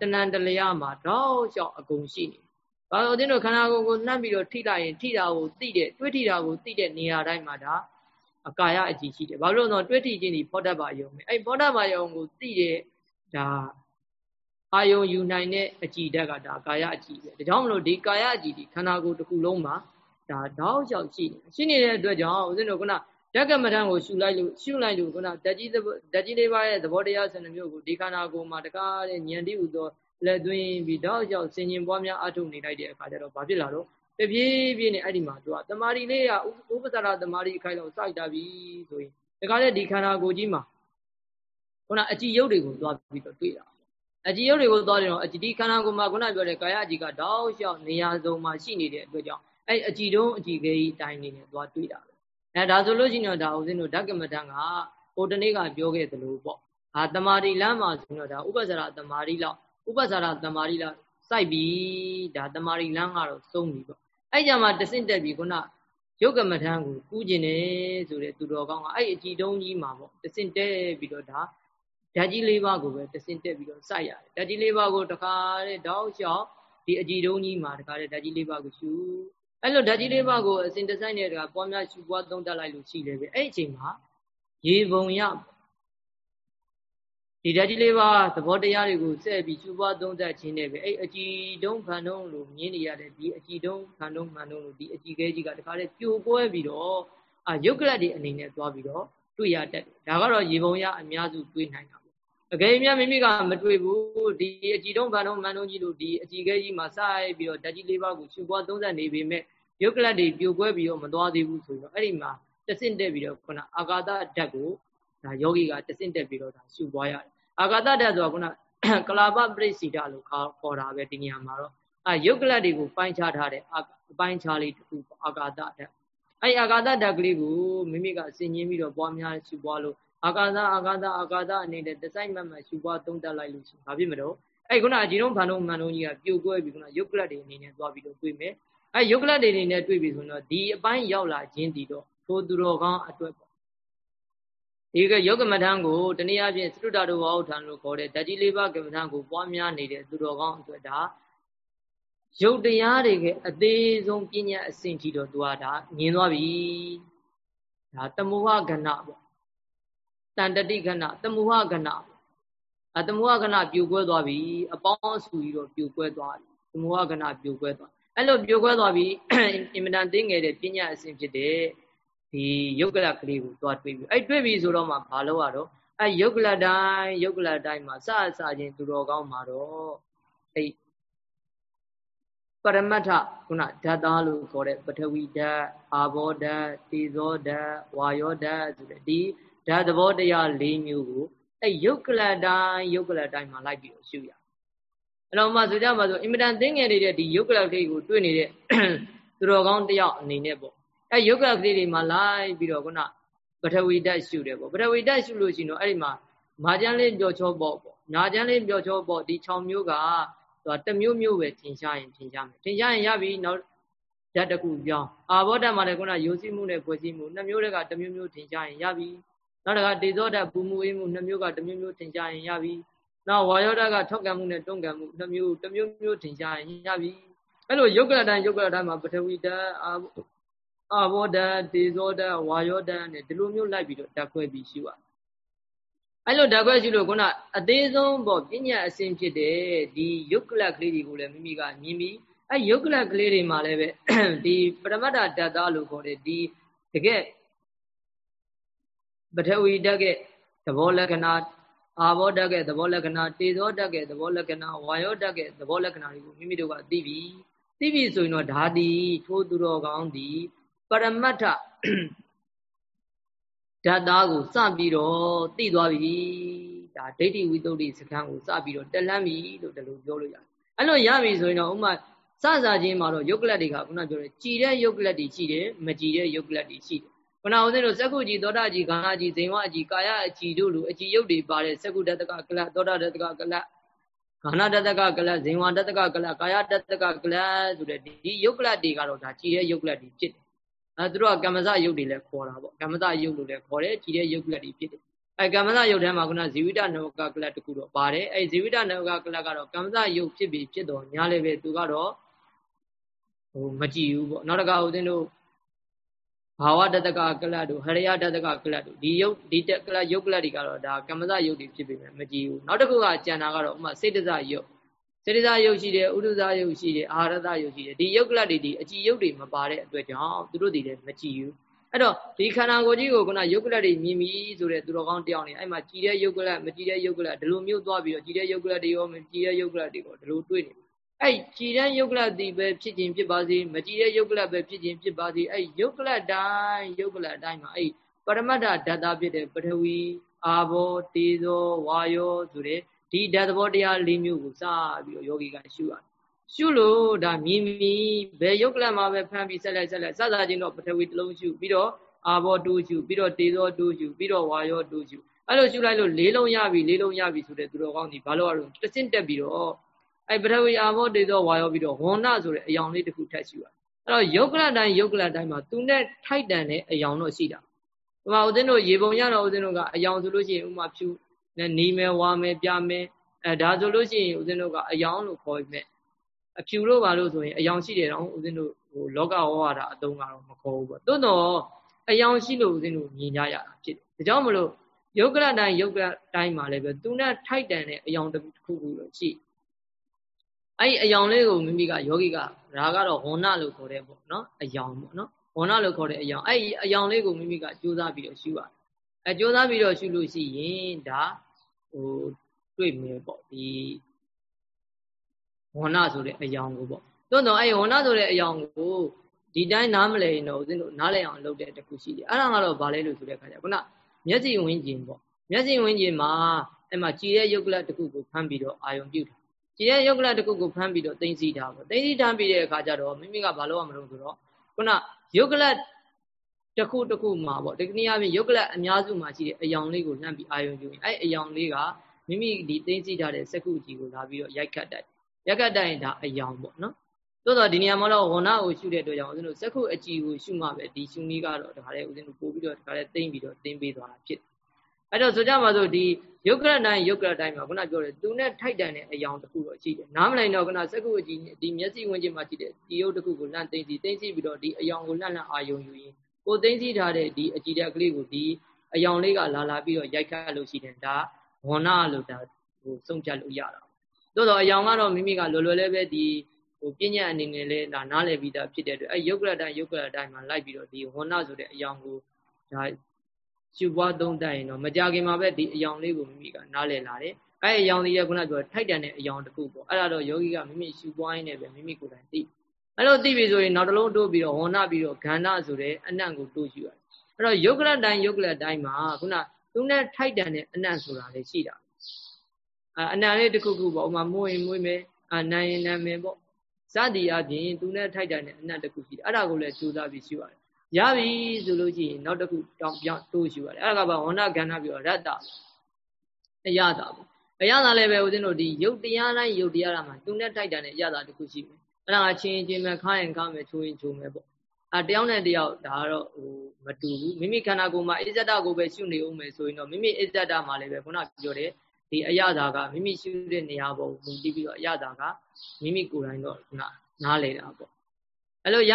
တဏ္ဍလျာမှာတောက်လျှောက်အကုန်ရှိနေဘာလို့အင်းတို့ခန္ဓာကိုယ်ကိုနှပ်ပြီးတော့ထိလိုက်ရင်ထိတာကိုသိတဲ့တွေးထိတာကိုသိတဲ့နေရာတိုင်းမှာဒါအကာယအကြည့်ရှိတယ်ဘာလို့လဲဆိုတော့တွေးထိခြင်းဒီဖောတ္တပါယုံပဲအဲဖောတ္တပါယုံကိုသိတဲ့ဒါအာယုံယူနိုင်တဲ့အကြည်ဓာတ်ကဒါကာယအကြည်ပဲဒါကြောင့်မလို့ဒီကာယအကြည်ဒီခန္ဓာကိုယ်တစ်ခုလုံးမှာဒါတောက်လျှောက်ရှိနေရှိနေတဲ့အတွက်ကြောင့်ဦးဇင်းတို့က ဓကမထံကိုရှုလိုက်လို့ရှုလိုက်လို့ကဓဓာကြီးဓာကြီးလေးပါးရဲ့သဘောတရားဆန္ဒမျိုးကိုဒီခန္ဓာကိုယ်မှာတကားတဲ့ဉာဏ်တည်းဟူသောလက်သွင်းပြီးတောက်လျှောက်ဆင်ញင်ပွားများအထုတ်နေလိုက်တဲ့အခါကျတော့ဘာဖြစ်လာတော့တပြေးပြေးနဲ့အဲ့ဒီမှာသူကတမာရီလေးကဥပ္ပစာရတမာရီအခိုင်လောက်စိုက်တာပြီဆိုရင်တကားတဲ့ဒီခန္ဓာကိုယ်ကြီးမှာခုနအကြည်ရုပ်တွေကိုသွားပြီးတော့တွေ့တာအကြည်ရုပ်တွေကိုသွားတယ်တော့အကြည်ဒီခန္ဓာကိုယ်မှာခုနပြောတဲ့ကာယအကြည်ကတောက်လျှောက်နေရာစုံမှာရှိနေတဲ့အတွက်ကြောင့်အဲ့အကြည်တုံးအကြည်ခဲကြီးတိုင်းနေနဲ့သွားတွေးတာပဲ အဲဒါဆိုလို့ရှိရင်တော့ဒါဦးဇင်းတို့ဓကမတန်ကဟိုတနေ့ကပြောခဲ့သလိုပေါ့ဟာတမာရီလမ်းမှာဆိုတော့ဒါဥပ္ပဇ္ဇရာတမာရီလောက်ဥပ္ပဇ္ဇရာတမာရီလောက်စိုက်ပြီးဒါတမာရီလမ်းကတော့စုံပြီပေါ့အဲ့ကြမှာတဆင့်တက်ပြီးခုနယုတ်ကမထမ်းကိုကူးကျင်တယ်ဆိုတဲ့သူတော်ကောင်းကအဲ့အကြည်တုံးကြီးမှာပေါ့တဆင့်တက်ပြီးတော့ဒါဓာတ်ကြီးလေးပါးကိုပဲတဆင့်တက်ပြီးတော့စိုက်ရတယ်ဓာတ်ကြီးလေးပါးကိုတခါတဲ့တောက်လျှောက်ဒီအကြည်တုံးကြီးမှာတခါတဲ့ဓာတ်ကြီးလေးပါးကိုရှု အဲ့လိုဓာတ်ကြီးလေးပါးကိုအစဉ်တစိုက်နဲ့တကပွားများရှုပွားသုံးတတ်လိုက်လို့ရှိလေပဲအဲ့အချိန်မှာရေပုံရဒီဓာတ်ကြီးလေးပါးသဘောတရားတွေကိုစက်ပြီးရှုပွားသုံးတတ်ခြင်းနဲ့ပဲအဲ့အကြည်တုံးဖန်တုံးလို့မြင်နေရတဲ့ဒီအကြည်တုံးဖန်တုံးမှန်တုံးလို့ဒီအကြည်ခဲကြီးကတခါလေပြိုကွဲပြီးတော့အာယုတ်ကလတ်ဒီအနေနဲ့သွားပြီးတော့တွေ့ရတတ်တယ်ဒါကတော့ရေပုံရအများစုတွေ့နိုင်တာအကယ်၍မိမိကမတွေ့ဘူးဒီအကြည်တုံးဗန်တုံးမန်တုံးကြီးလို့ဒီအကြည်ခဲကြီးမှာစိုက်ပြီးတော့ဓာတ်ကြီးလေးပါးကိုရှုပွားသုံးသပ်နေပေမဲ့ ယုတ်ကလတ်တွေပြိုကွဲပြီးတော့မသွားသေးဘူးဆိုတော့အဲ့ဒီမှာတဆင့်တက်ပြီးတော့ခုနအာကာသဓာတ်ကိုဒါယောဂီကတဆင့်တက်ပြီးတော့ဒါရှုပွားရတယ်အာကာသဓာတ်ဆိုတာခုနကလာပပရိစီတာလို့ခေါ်တာပဲဒီနေရာမှာတော့အဲယုတ်ကလတ်တွေကိုပိုင်းခြားထားတဲ့အပိုင်းခြားလေးတစ်ခုအာကာသဓာတ်အဲ့အာကာသဓာတ်ကလေးကိုမိမိကဆင်ញင်းပြီးတော့ပွားများရှုပွားလို့အာကာသအာကာသအာကာသအနေနဲ့တစိုက်မတ်မတ်ရှုပွားသုံးသပ်လိုက်လို့ရှိရင်ဘာဖြစ်မလို့အဲ့ခုနအကြီးတုံးဖန်တုံးမှန်တုံးကြီးကပြိုကွဲပြီးခုနယုတ်ကလတ်တွေအနေနဲ့သွားပြီးတော့တွေ့မယ် အဲယုတ်ကလတ်တွေအနေနဲ့တွေ့ပြီဆိုတော့ဒီအပိုင်းရောက်လာခြင်းတည်တော့ထိုသူတော်ကောင်းအတွက်ပေါ့ဒီကယောဂမထံကိုတနည်းအားဖြင့်သုတ္တတော်ဝါဟုထံလို့ခေါ်တဲ့ဓာတိလေးပါးကမ္မထံကိုပွားများနေတဲ့သူတော်ကောင်းအတွက်ဒါယုတ်တရားတွေကအသေးဆုံးပညာအဆင့်ထိတော့သူကဒါမြင်သွားပြီဒါတမောဟကဏပေါ့တန်တတိကဏတမောဟကဏအတမောဟကဏပြိုကွဲသွားပြီအပေါင်းအစုကြီးတော့ပြိုကွဲသွားပြီတမောဟကဏပြိုကွဲသွား အဲ့လိုပြိုကွဲသွားပြီးအင်မတန်သိငယ်တဲ့ပညာအစဉ်ဖြစ်တဲ့ဒီယုတ်ကလကလေးကိုသွားတွေးပြီးအဲ့တွေးပြီးဆိုတော့မှဘာလို့ရတော့အဲ့ယုတ်ကလတိုင်းယုတ်ကလတိုင်းမှာစအစချင်းသူတော်ကောင်းမှာတော့အဲ့ပရမတ္ထခုနဓာတ်သားလို့ခေါ်တဲ့ပထဝီဓာတ်အာဘောဓာတ်တေဇောဓာတ်ဝါယောဓာတ်ဆိုတဲ့ဒီဓာတ်သဘောတရား၄မျိုးကိုအဲ့ယုတ်ကလတိုင်းယုတ်ကလတိုင်းမှာလိုက်ပြီးတော့ရှုရ အဲ့တော့မှဆိုကြပါစို့အင်မတန်သိငယ်နေတဲ့ဒီယုတ်ကလကလေးကိုတွေ့နေတဲ့သူတော်ကောင်းတယောက်အနေနဲ့ပေါ့အဲယုတ်ကလကလေးတွေမှာလိုက်ပြီးတော့ခုနပထဝီဓာတ်ရှုတယ်ပေါ့ပထဝီဓာတ်ရှုလို့ရှိရင်တော့အဲ့ဒီမှာမာကျန်းလေးပျော်ချောပေါ့ပေါ့ညာကျန်းလေးပျော်ချောပေါ့ဒီ6မျိုးကသူကတစ်မျိုးမျိုးပဲထင်ရှားရင်ထင်ရှားမယ်ထင်ရှားရင်ရပြီနောက်ဓာတ်တစ်ခုပြောင်းအာဘောဓာတ်မှာလည်းခုနယိုစီးမှုနဲ့ဖွဲ့စည်းမှုနှစ်မျိုးတည်းကတစ်မျိုးမျိုးထင်ရှားရင်ရပြီနောက်တစ်ခါဒေဇောဓာတ်ပူမှုအေးမှုနှစ်မျိုးကတစ်မျိုးမျိုးထင်ရှားရင်ရပြီ နောက်ဝါယောဓာတ်ကထောက်ကံမှုနဲ့တွန်းကံမှုနှစ်မျိုးတစ်မျိုးမျိုးထင်ရှားရင်ရပြီအဲ့လိုယုတ်ကလတိုင်းယုတ်ကလတိုင်းမှာပထဝီဓာတ်အာဘောဓာတ်ဒေဇောဓာတ်ဝါယောဓာတ်နဲ့ဒီလိုမျိုးလိုက်ပြီးတော့ဓာတ်ခွဲပြီးရှိရအဲ့လိုဓာတ်ခွဲရှုလို့ခုနအသေးဆုံးပေါ့ပညာအစဉ်ဖြစ်တဲ့ဒီယုတ်ကလကလေးတွေကိုလည်းမိမိကမြင်ပြီးအဲ့ယုတ်ကလကလေးတွေမှာလည်းပဲဒီပရမတ္တဓာတ်သားလို့ခေါ်တဲ့ဒီတကယ်ပထဝီဓာတ်ကသဘောလက္ခဏာ အာဘောဓာတ်ကသဘောလက္ခဏာတေဇောဓာတ်ကသဘောလက္ခဏာဝါယောဓာတ်ကသဘောလက္ခဏာတွေကိုမိမိတို့ကသိပြီသိပြီဆိုရင်တော့ဓာတိထိုးသူတော်ကောင်းသည်ပရမတ္ထဓာတ်သားကိုစပြီးတော့သိသွားပြီဒါဒိဋ္ဌိဝိတ္တုစကံကိုစပြီးတော့တက်လန်းပြီလို့ဒီလိုပြောလို့ရတယ်အဲ့လိုရပြီဆိုရင်တော့ဥမာစစချင်းမှာတော့ယုတ်ကလတ်တွေကခုနပြောတယ်ကြည်တဲ့ယုတ်ကလတ်တွေရှိတယ်မကြည်တဲ့ယုတ်ကလတ်တွေရှိတယ် ခုနဦးဇင်းတို့စက္ကုကြီးသောတာကြီးဂါဟကြီးဇိမ်ဝကြီးကာယအကြည်တို့လိုအကြည်ယုတ်တွေပါတဲ့စက္ကုတတကကလတ်သောတာတတကကလတ်ဂါဏတတကကလတ်ဇိမ်ဝတတကကလတ်ကာယတတကကလတ်ဆိုတဲ့ဒီယုတ်ကလတ်တွေကတော့ဒါကြည်တဲ့ယုတ်ကလတ်တွေဖြစ်တယ်အဲသူတို့ကကမ္မဇယုတ်တွေလည်းခေါ်တာပေါ့ကမ္မဇယုတ်လို့လည်းခေါ်တယ်ကြည်တဲ့ယုတ်ကလတ်တွေဖြစ်တယ်အဲကမ္မဇယုတ်ထဲမှာခုနဇီဝိတနဝကကလတ်တခုတော့ပါတယ်အဲဇီဝိတနဝကကလတ်ကတော့ကမ္မဇယုတ်ဖြစ်ပြီးဖြစ်တော့ညာလည်းပဲသူကတော့ဟိုမကြည့်ဘူးပေါ့နောက်တစ်ခါဦးဇင်းတို့ ဘာဝတတကကလတ်တို့ဟရိယတတကကလတ်တို့ဒီယုတ်ဒီတကလတ်ယုတ်ကလတ်တွေကတော့ဒါကမ္မဇယုတ်တွေဖြစ်ပြီမကြည့်ဘူးနောက်တစ်ခုကကျန်တာကတော့ဥမာစေတဇယုတ်စေတဇယုတ်ရှိတယ်ဥဒ္ဒဇယုတ်ရှိတယ်အာဟာရဇယုတ်ရှိတယ်ဒီယုတ်ကလတ်တွေဒီအကြည်ယုတ်တွေမပါတဲ့အတွက်ကြောင့်သူတို့တွေလည်းမကြည့်ဘူးအဲ့တော့ဒီခန္ဓာကိုယ်ကြီးကိုကနယုတ်ကလတ်တွေမြင်ပြီးဆိုတဲ့သူတော်ကောင်းတယောက်နေအဲ့မှာကြည်တဲ့ယုတ်ကလတ်မကြည်တဲ့ယုတ်ကလတ်ဒီလိုမျိုးသွားပြီးတော့ကြည်တဲ့ယုတ်ကလတ်တွေရောမကြည်တဲ့ယုတ်ကလတ်တွေရောဒီလိုတွေ့နေ အဲ့ကြည်တဲ့ယုတ်ကလတ်ဒီပဲဖြစ်ခြင်းဖြစ်ပါစေမကြည်တဲ့ယုတ်ကလတ်ပဲဖြစ်ခြင်းဖြစ်ပါစေအဲ့ယုတ်ကလတ်တိုင်းယုတ်ကလတ်တိုင်းမှာအဲ့ပရမတ္ထဓာတ်သားဖြစ်တဲ့ပထဝီအာဘောတေဇောဝါယောဆိုတဲ့ဒီဓာတ်သဘောတရား၄မျိုးကိုစပြီးတော့ယောဂီကရှုရတယ်ရှုလို့ဒါမြင်မြင်ဘယ်ယုတ်ကလတ်မှာပဲဖမ်းပြီးဆက်လိုက်ဆက်လိုက်စစချင်းတော့ပထဝီတစ်လုံးရှုပြီးတော့အာဘောတူးရှုပြီးတော့တေဇောတူးရှုပြီးတော့ဝါယောတူးရှုအဲ့လိုရှုလိုက်လို့လေးလုံးရပြီလေးလုံးရပြီဆိုတဲ့သူတော်ကောင်းဒီဘာလို့ရတော့တစင့်တက်ပြီးတော့ အဲ့ပထဝီအာဘောတေဇောဝါယောပြီးတော့ဝန္နဆိုတဲ့အယောင်လေးတစ်ခုထပ်ရှုရအဲ့တော့ယုတ်ကလတိုင်းယုတ်ကလတိုင်းမှာသူနဲ့ထိုက်တန်တဲ့အယောင်တော့ရှိတာဥပမာဦးဇင်းတို့ရေပုံရတော့ဦးဇင်းတို့ကအယောင်ဆိုလို့ရှိရင်ဥမာဖြူနဲ့နေမယ်ဝါမယ်ပြမယ်အဲဒါဆိုလို့ရှိရင်ဦးဇင်းတို့ကအယောင်လို့ခေါ်ပြီးမဲ့အဖြူလို့ပါလို့ဆိုရင်အယောင်ရှိတယ်တော့ဦးဇင်းတို့ဟိုလောကဝဝတာအတုံးကတော့မခေါ်ဘူးပေါ့တွန်းတော့အယောင်ရှိလို့ဦးဇင်းတို့မြင်ကြရတာဖြစ်တယ်ဒါကြောင့်မလို့ယုတ်ကလတိုင်းယုတ်ကလတိုင်းမှာလည်းပဲသူနဲ့ထိုက်တန်တဲ့အယောင်တစ်ခုခုလို့ရှိ အဲ့ဒီအယောင်လေးကိုမိမိကယောဂီကဒါကတော့ဝဏ္ဏလို့ခေါ်တဲ့ပေါ့နော်အယောင်ပေါ့နော်ဝဏ္ဏလို့ခေါ်တဲ့အယောင်အဲ့ဒီအယောင်လေးကိုမိမိကကြိုးစားပြီးတော့ရှုရတယ်အဲကြိုးစားပြီးတော့ရှုလို့ရှိရင်ဒါဟိုတွေ့မယ်ပေါ့ဒီဝဏ္ဏဆိုတဲ့အယောင်ကိုပေါ့သို့တော့အဲ့ဝဏ္ဏဆိုတဲ့အယောင်ကိုဒီတိုင်းနားမလည်ရင်တော့ဦးဇင်းတို့နားလည်အောင်လုပ်တဲ့တခုရှိတယ်အဲ့ဒါကတော့ဗာလဲလို့ဆိုတဲ့ခါကျခုနမျက်စိဝင်းကျင်ပေါ့မျက်စိဝင်းကျင်မှာအဲ့မှာကြည်တဲ့ယုတ်ကလတခုကိုဖမ်းပြီးတော့အာယုံပြုတ်တာ ကြည်တဲ့ယုတ်ကလတခုကိုဖမ်းပြီးတော့သိမ့်စီတာပေါ့သိမ့်စီထားပြီးတဲ့အခါကျတော့မိမိကဘာလို့ရမလို့ဆိုတော့ခုနယုတ်ကလတခုတခုမှာပေါ့ဒီကနေ့အပြင်ယုတ်ကလအများစုမှာရှိတဲ့အယောင်လေးကိုလှမ်းပြီးအာယုံပြုရင်အဲ့အယောင်လေးကမိမိဒီသိမ့်စီထားတဲ့စက္ခုကြီးကိုလာပြီးတော့ရိုက်ခတ်တိုက်ရိုက်ခတ်တိုက်ရင်ဒါအယောင်ပေါ့နော်သို့တော့ဒီနေရာမှာတော့ဝဏကိုရှုတဲ့အတွက်ကြောင့်ဦးဇင်းတို့စက္ခုအကြည်ကိုရှုမှပဲဒီရှုနည်းကတော့ဒါလည်းဦးဇင်းတို့ပို့ပြီးတော့ဒါလည်းသိမ့်ပြီးတော့သိမ့်ပေးသွားတာဖြစ်တယ် အဲ့တော့ဆိုကြပါစို့ဒီယုတ်ကရတိုင်းယုတ်ကရတိုင်းမှာခုနပြောတယ်သူနဲ့ထိုက်တန်တဲ့အယောင်တစ်ခုတော့ရှိတယ်နားမလိုက်တော့ခုနစက္ခုအကြည်ဒီမျက်စိဝင်ချင်းမှာရှိတဲ့ဒီယုတ်တစ်ခုကိုလန့်သိမ့်စီသိမ့်စီပြီးတော့ဒီအယောင်ကိုလန့်လန့်အာယုံယူရင်ကိုသိမ့်စီထားတဲ့ဒီအကြည်တဲ့ကလေးကိုဒီအယောင်လေးကလာလာပြီးတော့ရိုက်ခတ်လို့ရှိတယ်ဒါဝဏလို့ဒါဟိုစုံဖြတ်လို့ရတာသို့တော့အယောင်ကတော့မိမိကလွယ်လွယ်လေးပဲဒီဟိုပညာအနေနဲ့လဲဒါနားလည်ပြီးသားဖြစ်တဲ့အတွက်အဲယုတ်ကရတိုင်းယုတ်ကရတိုင်းမှာလိုက်ပြီးတော့ဒီဝဏဆိုတဲ့အယောင်ကိုဒါ ရှုပွားသုံးတတ်ရင်တော့မကြခင်မှာပဲဒီအယောင်လေးကိုမိမိကနားလည်လာတယ်အဲအယောင်လေးကခုနပြောထိုက်တန်တဲ့အယောင်တစ်ခုပေါ့အဲ့ဒါတော့ယောဂီကမိမိရှုပွားရင်းနဲ့ပဲမိမိကိုယ်တိုင်သိအဲ့လိုသိပြီဆိုရင်နောက်တစ်လုံးတိုးပြီးတော့ဝဏပြီးတော့ဂန္ဓဆိုတဲ့အနံ့ကိုတိုးရှုရတယ်အဲ့တော့ယုတ်ကလတိုင်းယုတ်ကလတိုင်းမှာခုနသူနဲ့ထိုက်တန်တဲ့အနံ့ဆိုတာလည်းရှိတာအနံလေးတစ်ခုခုပေါ့ဥမာမွေးရင်မွေးမယ်အနိုင်ရင်နာမယ်ပေါ့စသည်အပြင်သူနဲ့ထိုက်တန်တဲ့အနံ့တစ်ခုရှိတယ်အဲ့ဒါကိုလည်းကြိုးစားပြီးရှုရတယ် ရပြီဆိုလို့ရှိရင်နောက်တစ်ခုတောင်းပြောင်းတိုးရှုရတယ်အဲ့ဒါကဘာဝဏကဏ္ဍပြီးတော့ရတ္တအရသာပေါ့အရသာလည်းပဲဦးဇင်းတို့ဒီယုတ်တရားတိုင်းယုတ်တရားမှာသူနဲ့ထိုက်တန်တဲ့အရသာတစ်ခုရှိမယ်အဲ့ဒါကချင်းချင်းပဲခါရင်ခါမယ်ချိုးရင်ချိုးမယ်ပေါ့အဲတယောက်နဲ့တယောက်ဒါကတော့ဟိုမတူဘူးမိမိခန္ဓာကိုယ်မှာအစ္ဆဒကိုပဲရှုနေဦးမယ်ဆိုရင်တော့မိမိအစ္ဆဒမှာလည်းပဲခုနပြောတဲ့ဒီအရသာကမိမိရှုတဲ့နေရာပေါ်မူတည်ပြီးတော့အရသာကမိမိကိုယ်တိုင်တော့ခုနနားလေတာပေါ့ အဲ့လိုရ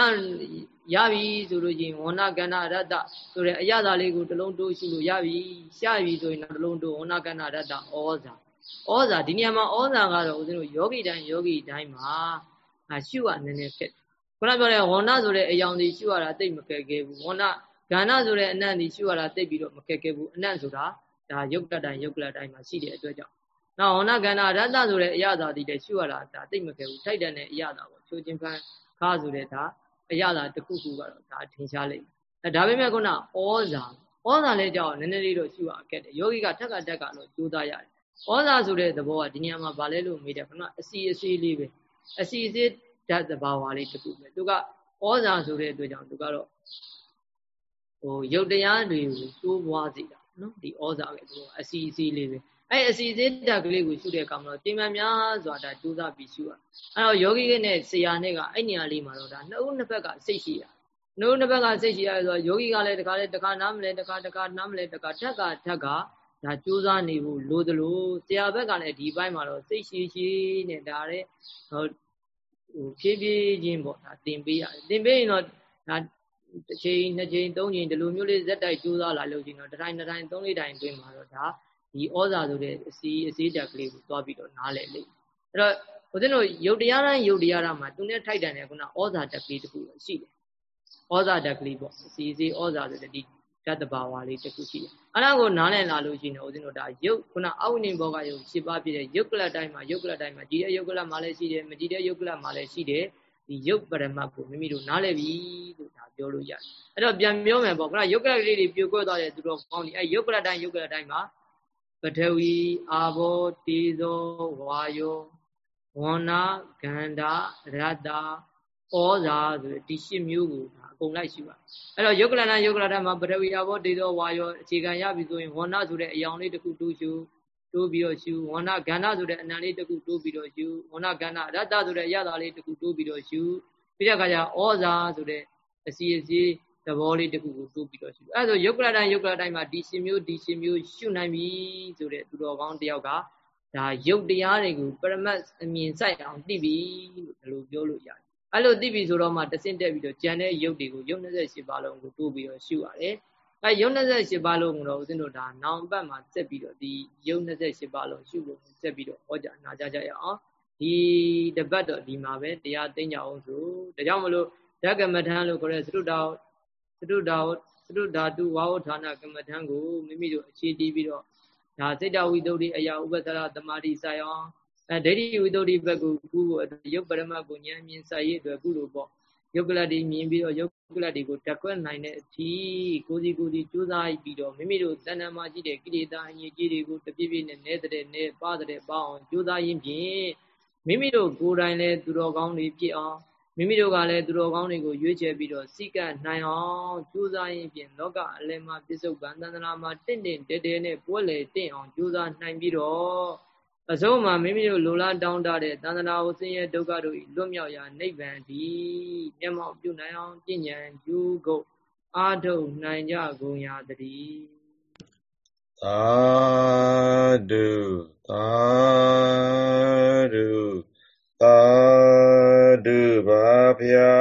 ရပြီဆိုလို့ချင်းဝဏကန္နရတ္တဆိုတဲ့အရသာလေးကိုတလုံးတိုးရှုလို့ရပြီရှာပြီဆိုရင်တော့တလုံးတိုးဝဏကန္နရတ္တဩဇာဩဇာဒီနေရာမှာဩဇာကတော့ဦးဇင်းတို့ယောဂီတိုင်းယောဂီတိုင်းမှာရှုရနည်းနည်းဖြစ်ခုနပြောတဲ့ဝဏဆိုတဲ့အယောင်ဒီရှုရတာတိတ်မကဲခဲ့ဘူးဝဏကန္နဆိုတဲ့အနတ်ဒီရှုရတာတိတ်ပြီးတော့မကဲခဲ့ဘူးအနတ်ဆိုတာဒါယုတ်တတိုင်းယုတ်ကလတိုင်းမှာရှိတဲ့အတွက်ကြောင့်နောက်ဝဏကန္နရတ္တဆိုတဲ့အရသာဒီလည်းရှုရတာဒါတိတ်မကဲဘူးထိုက်တဲ့အရသာပေါ့ချိုးချင်းဖန်း ခါဆိုတဲ့ဒါအရသာတစ်ခုခုကတော့ဒါထင်ရှားလိမ့်မယ်ဒါပေမဲ့ခုနဩဇာဩဇာလေးကြောင့်နည်းနည်းလေးတော့ရှုရအကက်တယ်ယောဂီကထက်ကတက်ကတော့ကြိုးစားရတယ်ဩဇာဆိုတဲ့သဘောကဒီနေရာမှာဗာလဲလို့မေးတယ်ခုနအစီအစီလေးပဲအစီအစီဓာတ်သဘာဝလေးတစ်ခုပဲသူကဩဇာဆိုတဲ့အတွက်ကြောင့်သူကတော့ဟိုယုတ်တရားတွေကိုတိုးပွားစေတာနော်ဒီဩဇာပဲသူကအစီအစီလေးပဲ အဲ့အစီအစဉ်တက်ကလေးကိုရှုတဲ့အခါမှာတော့တင်မှန်များစွာဒါကြိုးစားပြီးရှုရအဲ့တော့ယောဂီကနဲ့ဆရာနဲ့ကအဲ့နေရာလေးမှာတော့ဒါနှစ်ဦးနှစ်ဘက်ကစိတ်ရှိရနှစ်ဦးနှစ်ဘက်ကစိတ်ရှိရဆိုတော့ယောဂီကလည်းတခါလေတခါနားမလဲတခါတခါနားမလဲတခါထက်ကထက်ကဒါကြိုးစားနေဖို့လိုသလိုဆရာဘက်ကလည်းဒီဘက်မှာတော့စိတ်ရှိရှိနဲ့ဒါတဲ့ဟိုဟိုဖြည်းဖြည်းချင်းပေါ့ဒါတင်ပေးရတယ်တင်ပေးရင်တော့ဒါတစ်ချိန်နှစ်ချိန်သုံးချိန်ဒီလိုမျိုးလေးဇက်တိုက်ကြိုးစားလာလို့ရှိရင်တော့တစ်တိုင်းတစ်တိုင်းသုံးလေးတိုင်းအတွင်းမှာတော့ဒါ ဒီဩဇာဆိုတဲ့အစီအစေးတက်ကလေးကိုသွားပြီးတော့နားလည်လိမ့်အဲ့တော့ဦးဇင်းတို့ယုတ်တရားတိုင်းယုတ်တရားတိုင်းမှာသူနဲ့ထိုက်တန်တဲ့ခုနဩဇာတက်ကလေးတစ်ခုရှိတယ်ဩဇာတက်ကလေးပေါ့အစီအစေးဩဇာဆိုတဲ့ဒီဓာတ်တဘာဝလေးတစ်ခုရှိတယ်အဲ့ဒါကိုနားလည်လာလို့ရှိရင်ဦးဇင်းတို့ဒါယုတ်ခုနအဝိနိဘောကယုတ်၈ပါးပြည့်တဲ့ယုတ်ကလတ်တိုင်းမှာယုတ်ကလတ်တိုင်းမှာကြည်တဲ့ယုတ်ကလတ်မှာလည်းရှိတယ်မကြည်တဲ့ယုတ်ကလတ်မှာလည်းရှိတယ်ဒီယုတ်ပရမတ်ကိုမိမိတို့နားလည်ပြီလို့ဒါပြောလို့ရတယ်အဲ့တော့ပြန်ပြောမယ်ပေါ့ခုနယုတ်ကလတ်လေးတွေပြိုကွက်သွားတဲ့သူတော်ကောင်းဒီအဲ့ယုတ်ကလတ်တိုင်းယုတ်ကလတ်တိုင်းမှာ ပထဝီအာဘောတေဇောဝါယောဝဏဂန္ဓာရတ္တာဩဇာဆိုဒီရှစ်မျိုးကိုဒါအကုန်လိုက်ရှိပါအဲ့တော့ယုတ်ကလနာယုတ်ကလနာမှာပထဝီအာဘောတေဇောဝါယောအခြေခံရပြီဆိုရင်ဝဏဆိုတဲ့အယောင်လေးတစ်ခုတိုးရှုတိုးပြီးတော့ရှုဝဏဂန္ဓာဆိုတဲ့အနံလေးတစ်ခုတိုးပြီးတော့ရှုဝဏဂန္ဓာရတ္တဆိုတဲ့အရသာလေးတစ်ခုတိုးပြီးတော့ရှုပြီးတဲ့အခါကျဩဇာဆိုတဲ့အစီအစီ သဘောလေးတစ်ခုကိုတိုးပြီးတော့ရှုအဲဒါဆိုယုတ်ကလတိုင်းယုတ်ကလတိုင်းမှာဒီရှင်မျိုးဒီရှင်မျိုးရှုနိုင်ပြီဆိုတဲ့သူတော်ကောင်းတယောက်ကဒါယုတ်တရားတွေကိုပရမတ်အမြင်ဆိုင်အောင်သိပြီလို့ဒီလိုပြောလို့ရတယ်အဲ့လိုသိပြီဆိုတော့မှတဆင့်တက်ပြီးတော့ကြံတဲ့ယုတ်တွေကိုယုတ်28ပါးလုံးကိုတိုးပြီးတော့ရှုရတယ်အဲယုတ်28ပါးလုံးကိုတော့ဦးဇင်းတို့ဒါနောင်ပတ်မှာစက်ပြီးတော့ဒီယုတ်28ပါးလုံးရှုလို့စက်ပြီးတော့ဟောကြားနာကြားကြရအောင်ဒီတပတ်တော့ဒီမှာပဲတရားသိကြအောင်ဆိုဒါကြောင့်မလို့ဓကမထံလို့ခေါ်တဲ့သရုတော် သတုဓာသတုဓာတုဝါဝဌာနကမ္မထံကိုမိမိတို့အခြေတည်ပြီးတော့ဒါစိတ်တဝိတုဒ္ဓိအရာဥပဒရသမာဓိဆိုင်အောင်အဲဒိဋ္ဌိဝိတုဒ္ဓိဘက်ကိုကုဖို့ရုပ်ပရမတ်ကိုဉာဏ်မြင်ဆိုင်ရအတွက်ကုလို့ပေါ့ယုတ်ကလတ်ဒီမြင်ပြီးတော့ယုတ်ကလတ်ဒီကိုတက်ခွက်နိုင်တဲ့အထိကိုစီကိုစီကြိုးစားပြီးတော့မိမိတို့တဏ္ဍာမှာရှိတဲ့ကိလေသာအငြိကြီးတွေကိုတပြည့်ပြည့်နဲ့နေတဲ့နဲ့ပါတဲ့ပါအောင်ကြိုးစားရင်းဖြင့်မိမိတို့ကိုယ်တိုင်လည်းသူတော်ကောင်းတွေဖြစ်အောင် မိမိတို့ကလည်းသူတော်ကောင်းတွေကိုရွေးချယ်ပြီးတော့စိကနိုင်အောင်ကြိုးစားရင်ဖြင့်လောကအလယ်မှာပြစ္ဆုတ်ဗန္တန္တနာမှာတင့်တင့်တဲတဲနဲ့ပွဲလေတင့်အောင်ကြိုးစားနိုင်ပြီးတော့အဆုံးမှာမိမိတို့လိုလားတောင်းတတဲ့သန္တနာကိုဆင်းရဲဒုက္ခတို့လွတ်မြောက်ရာနိဗ္ဗာန်ဒီမျက်မှောက်ပြုနိုင်အောင်ပြဉ္ဉံကျူးကုန်အာထုတ်နိုင်ကြကုန်ရာတည်းသာဓုသာဓု သာဓုပါဗျာ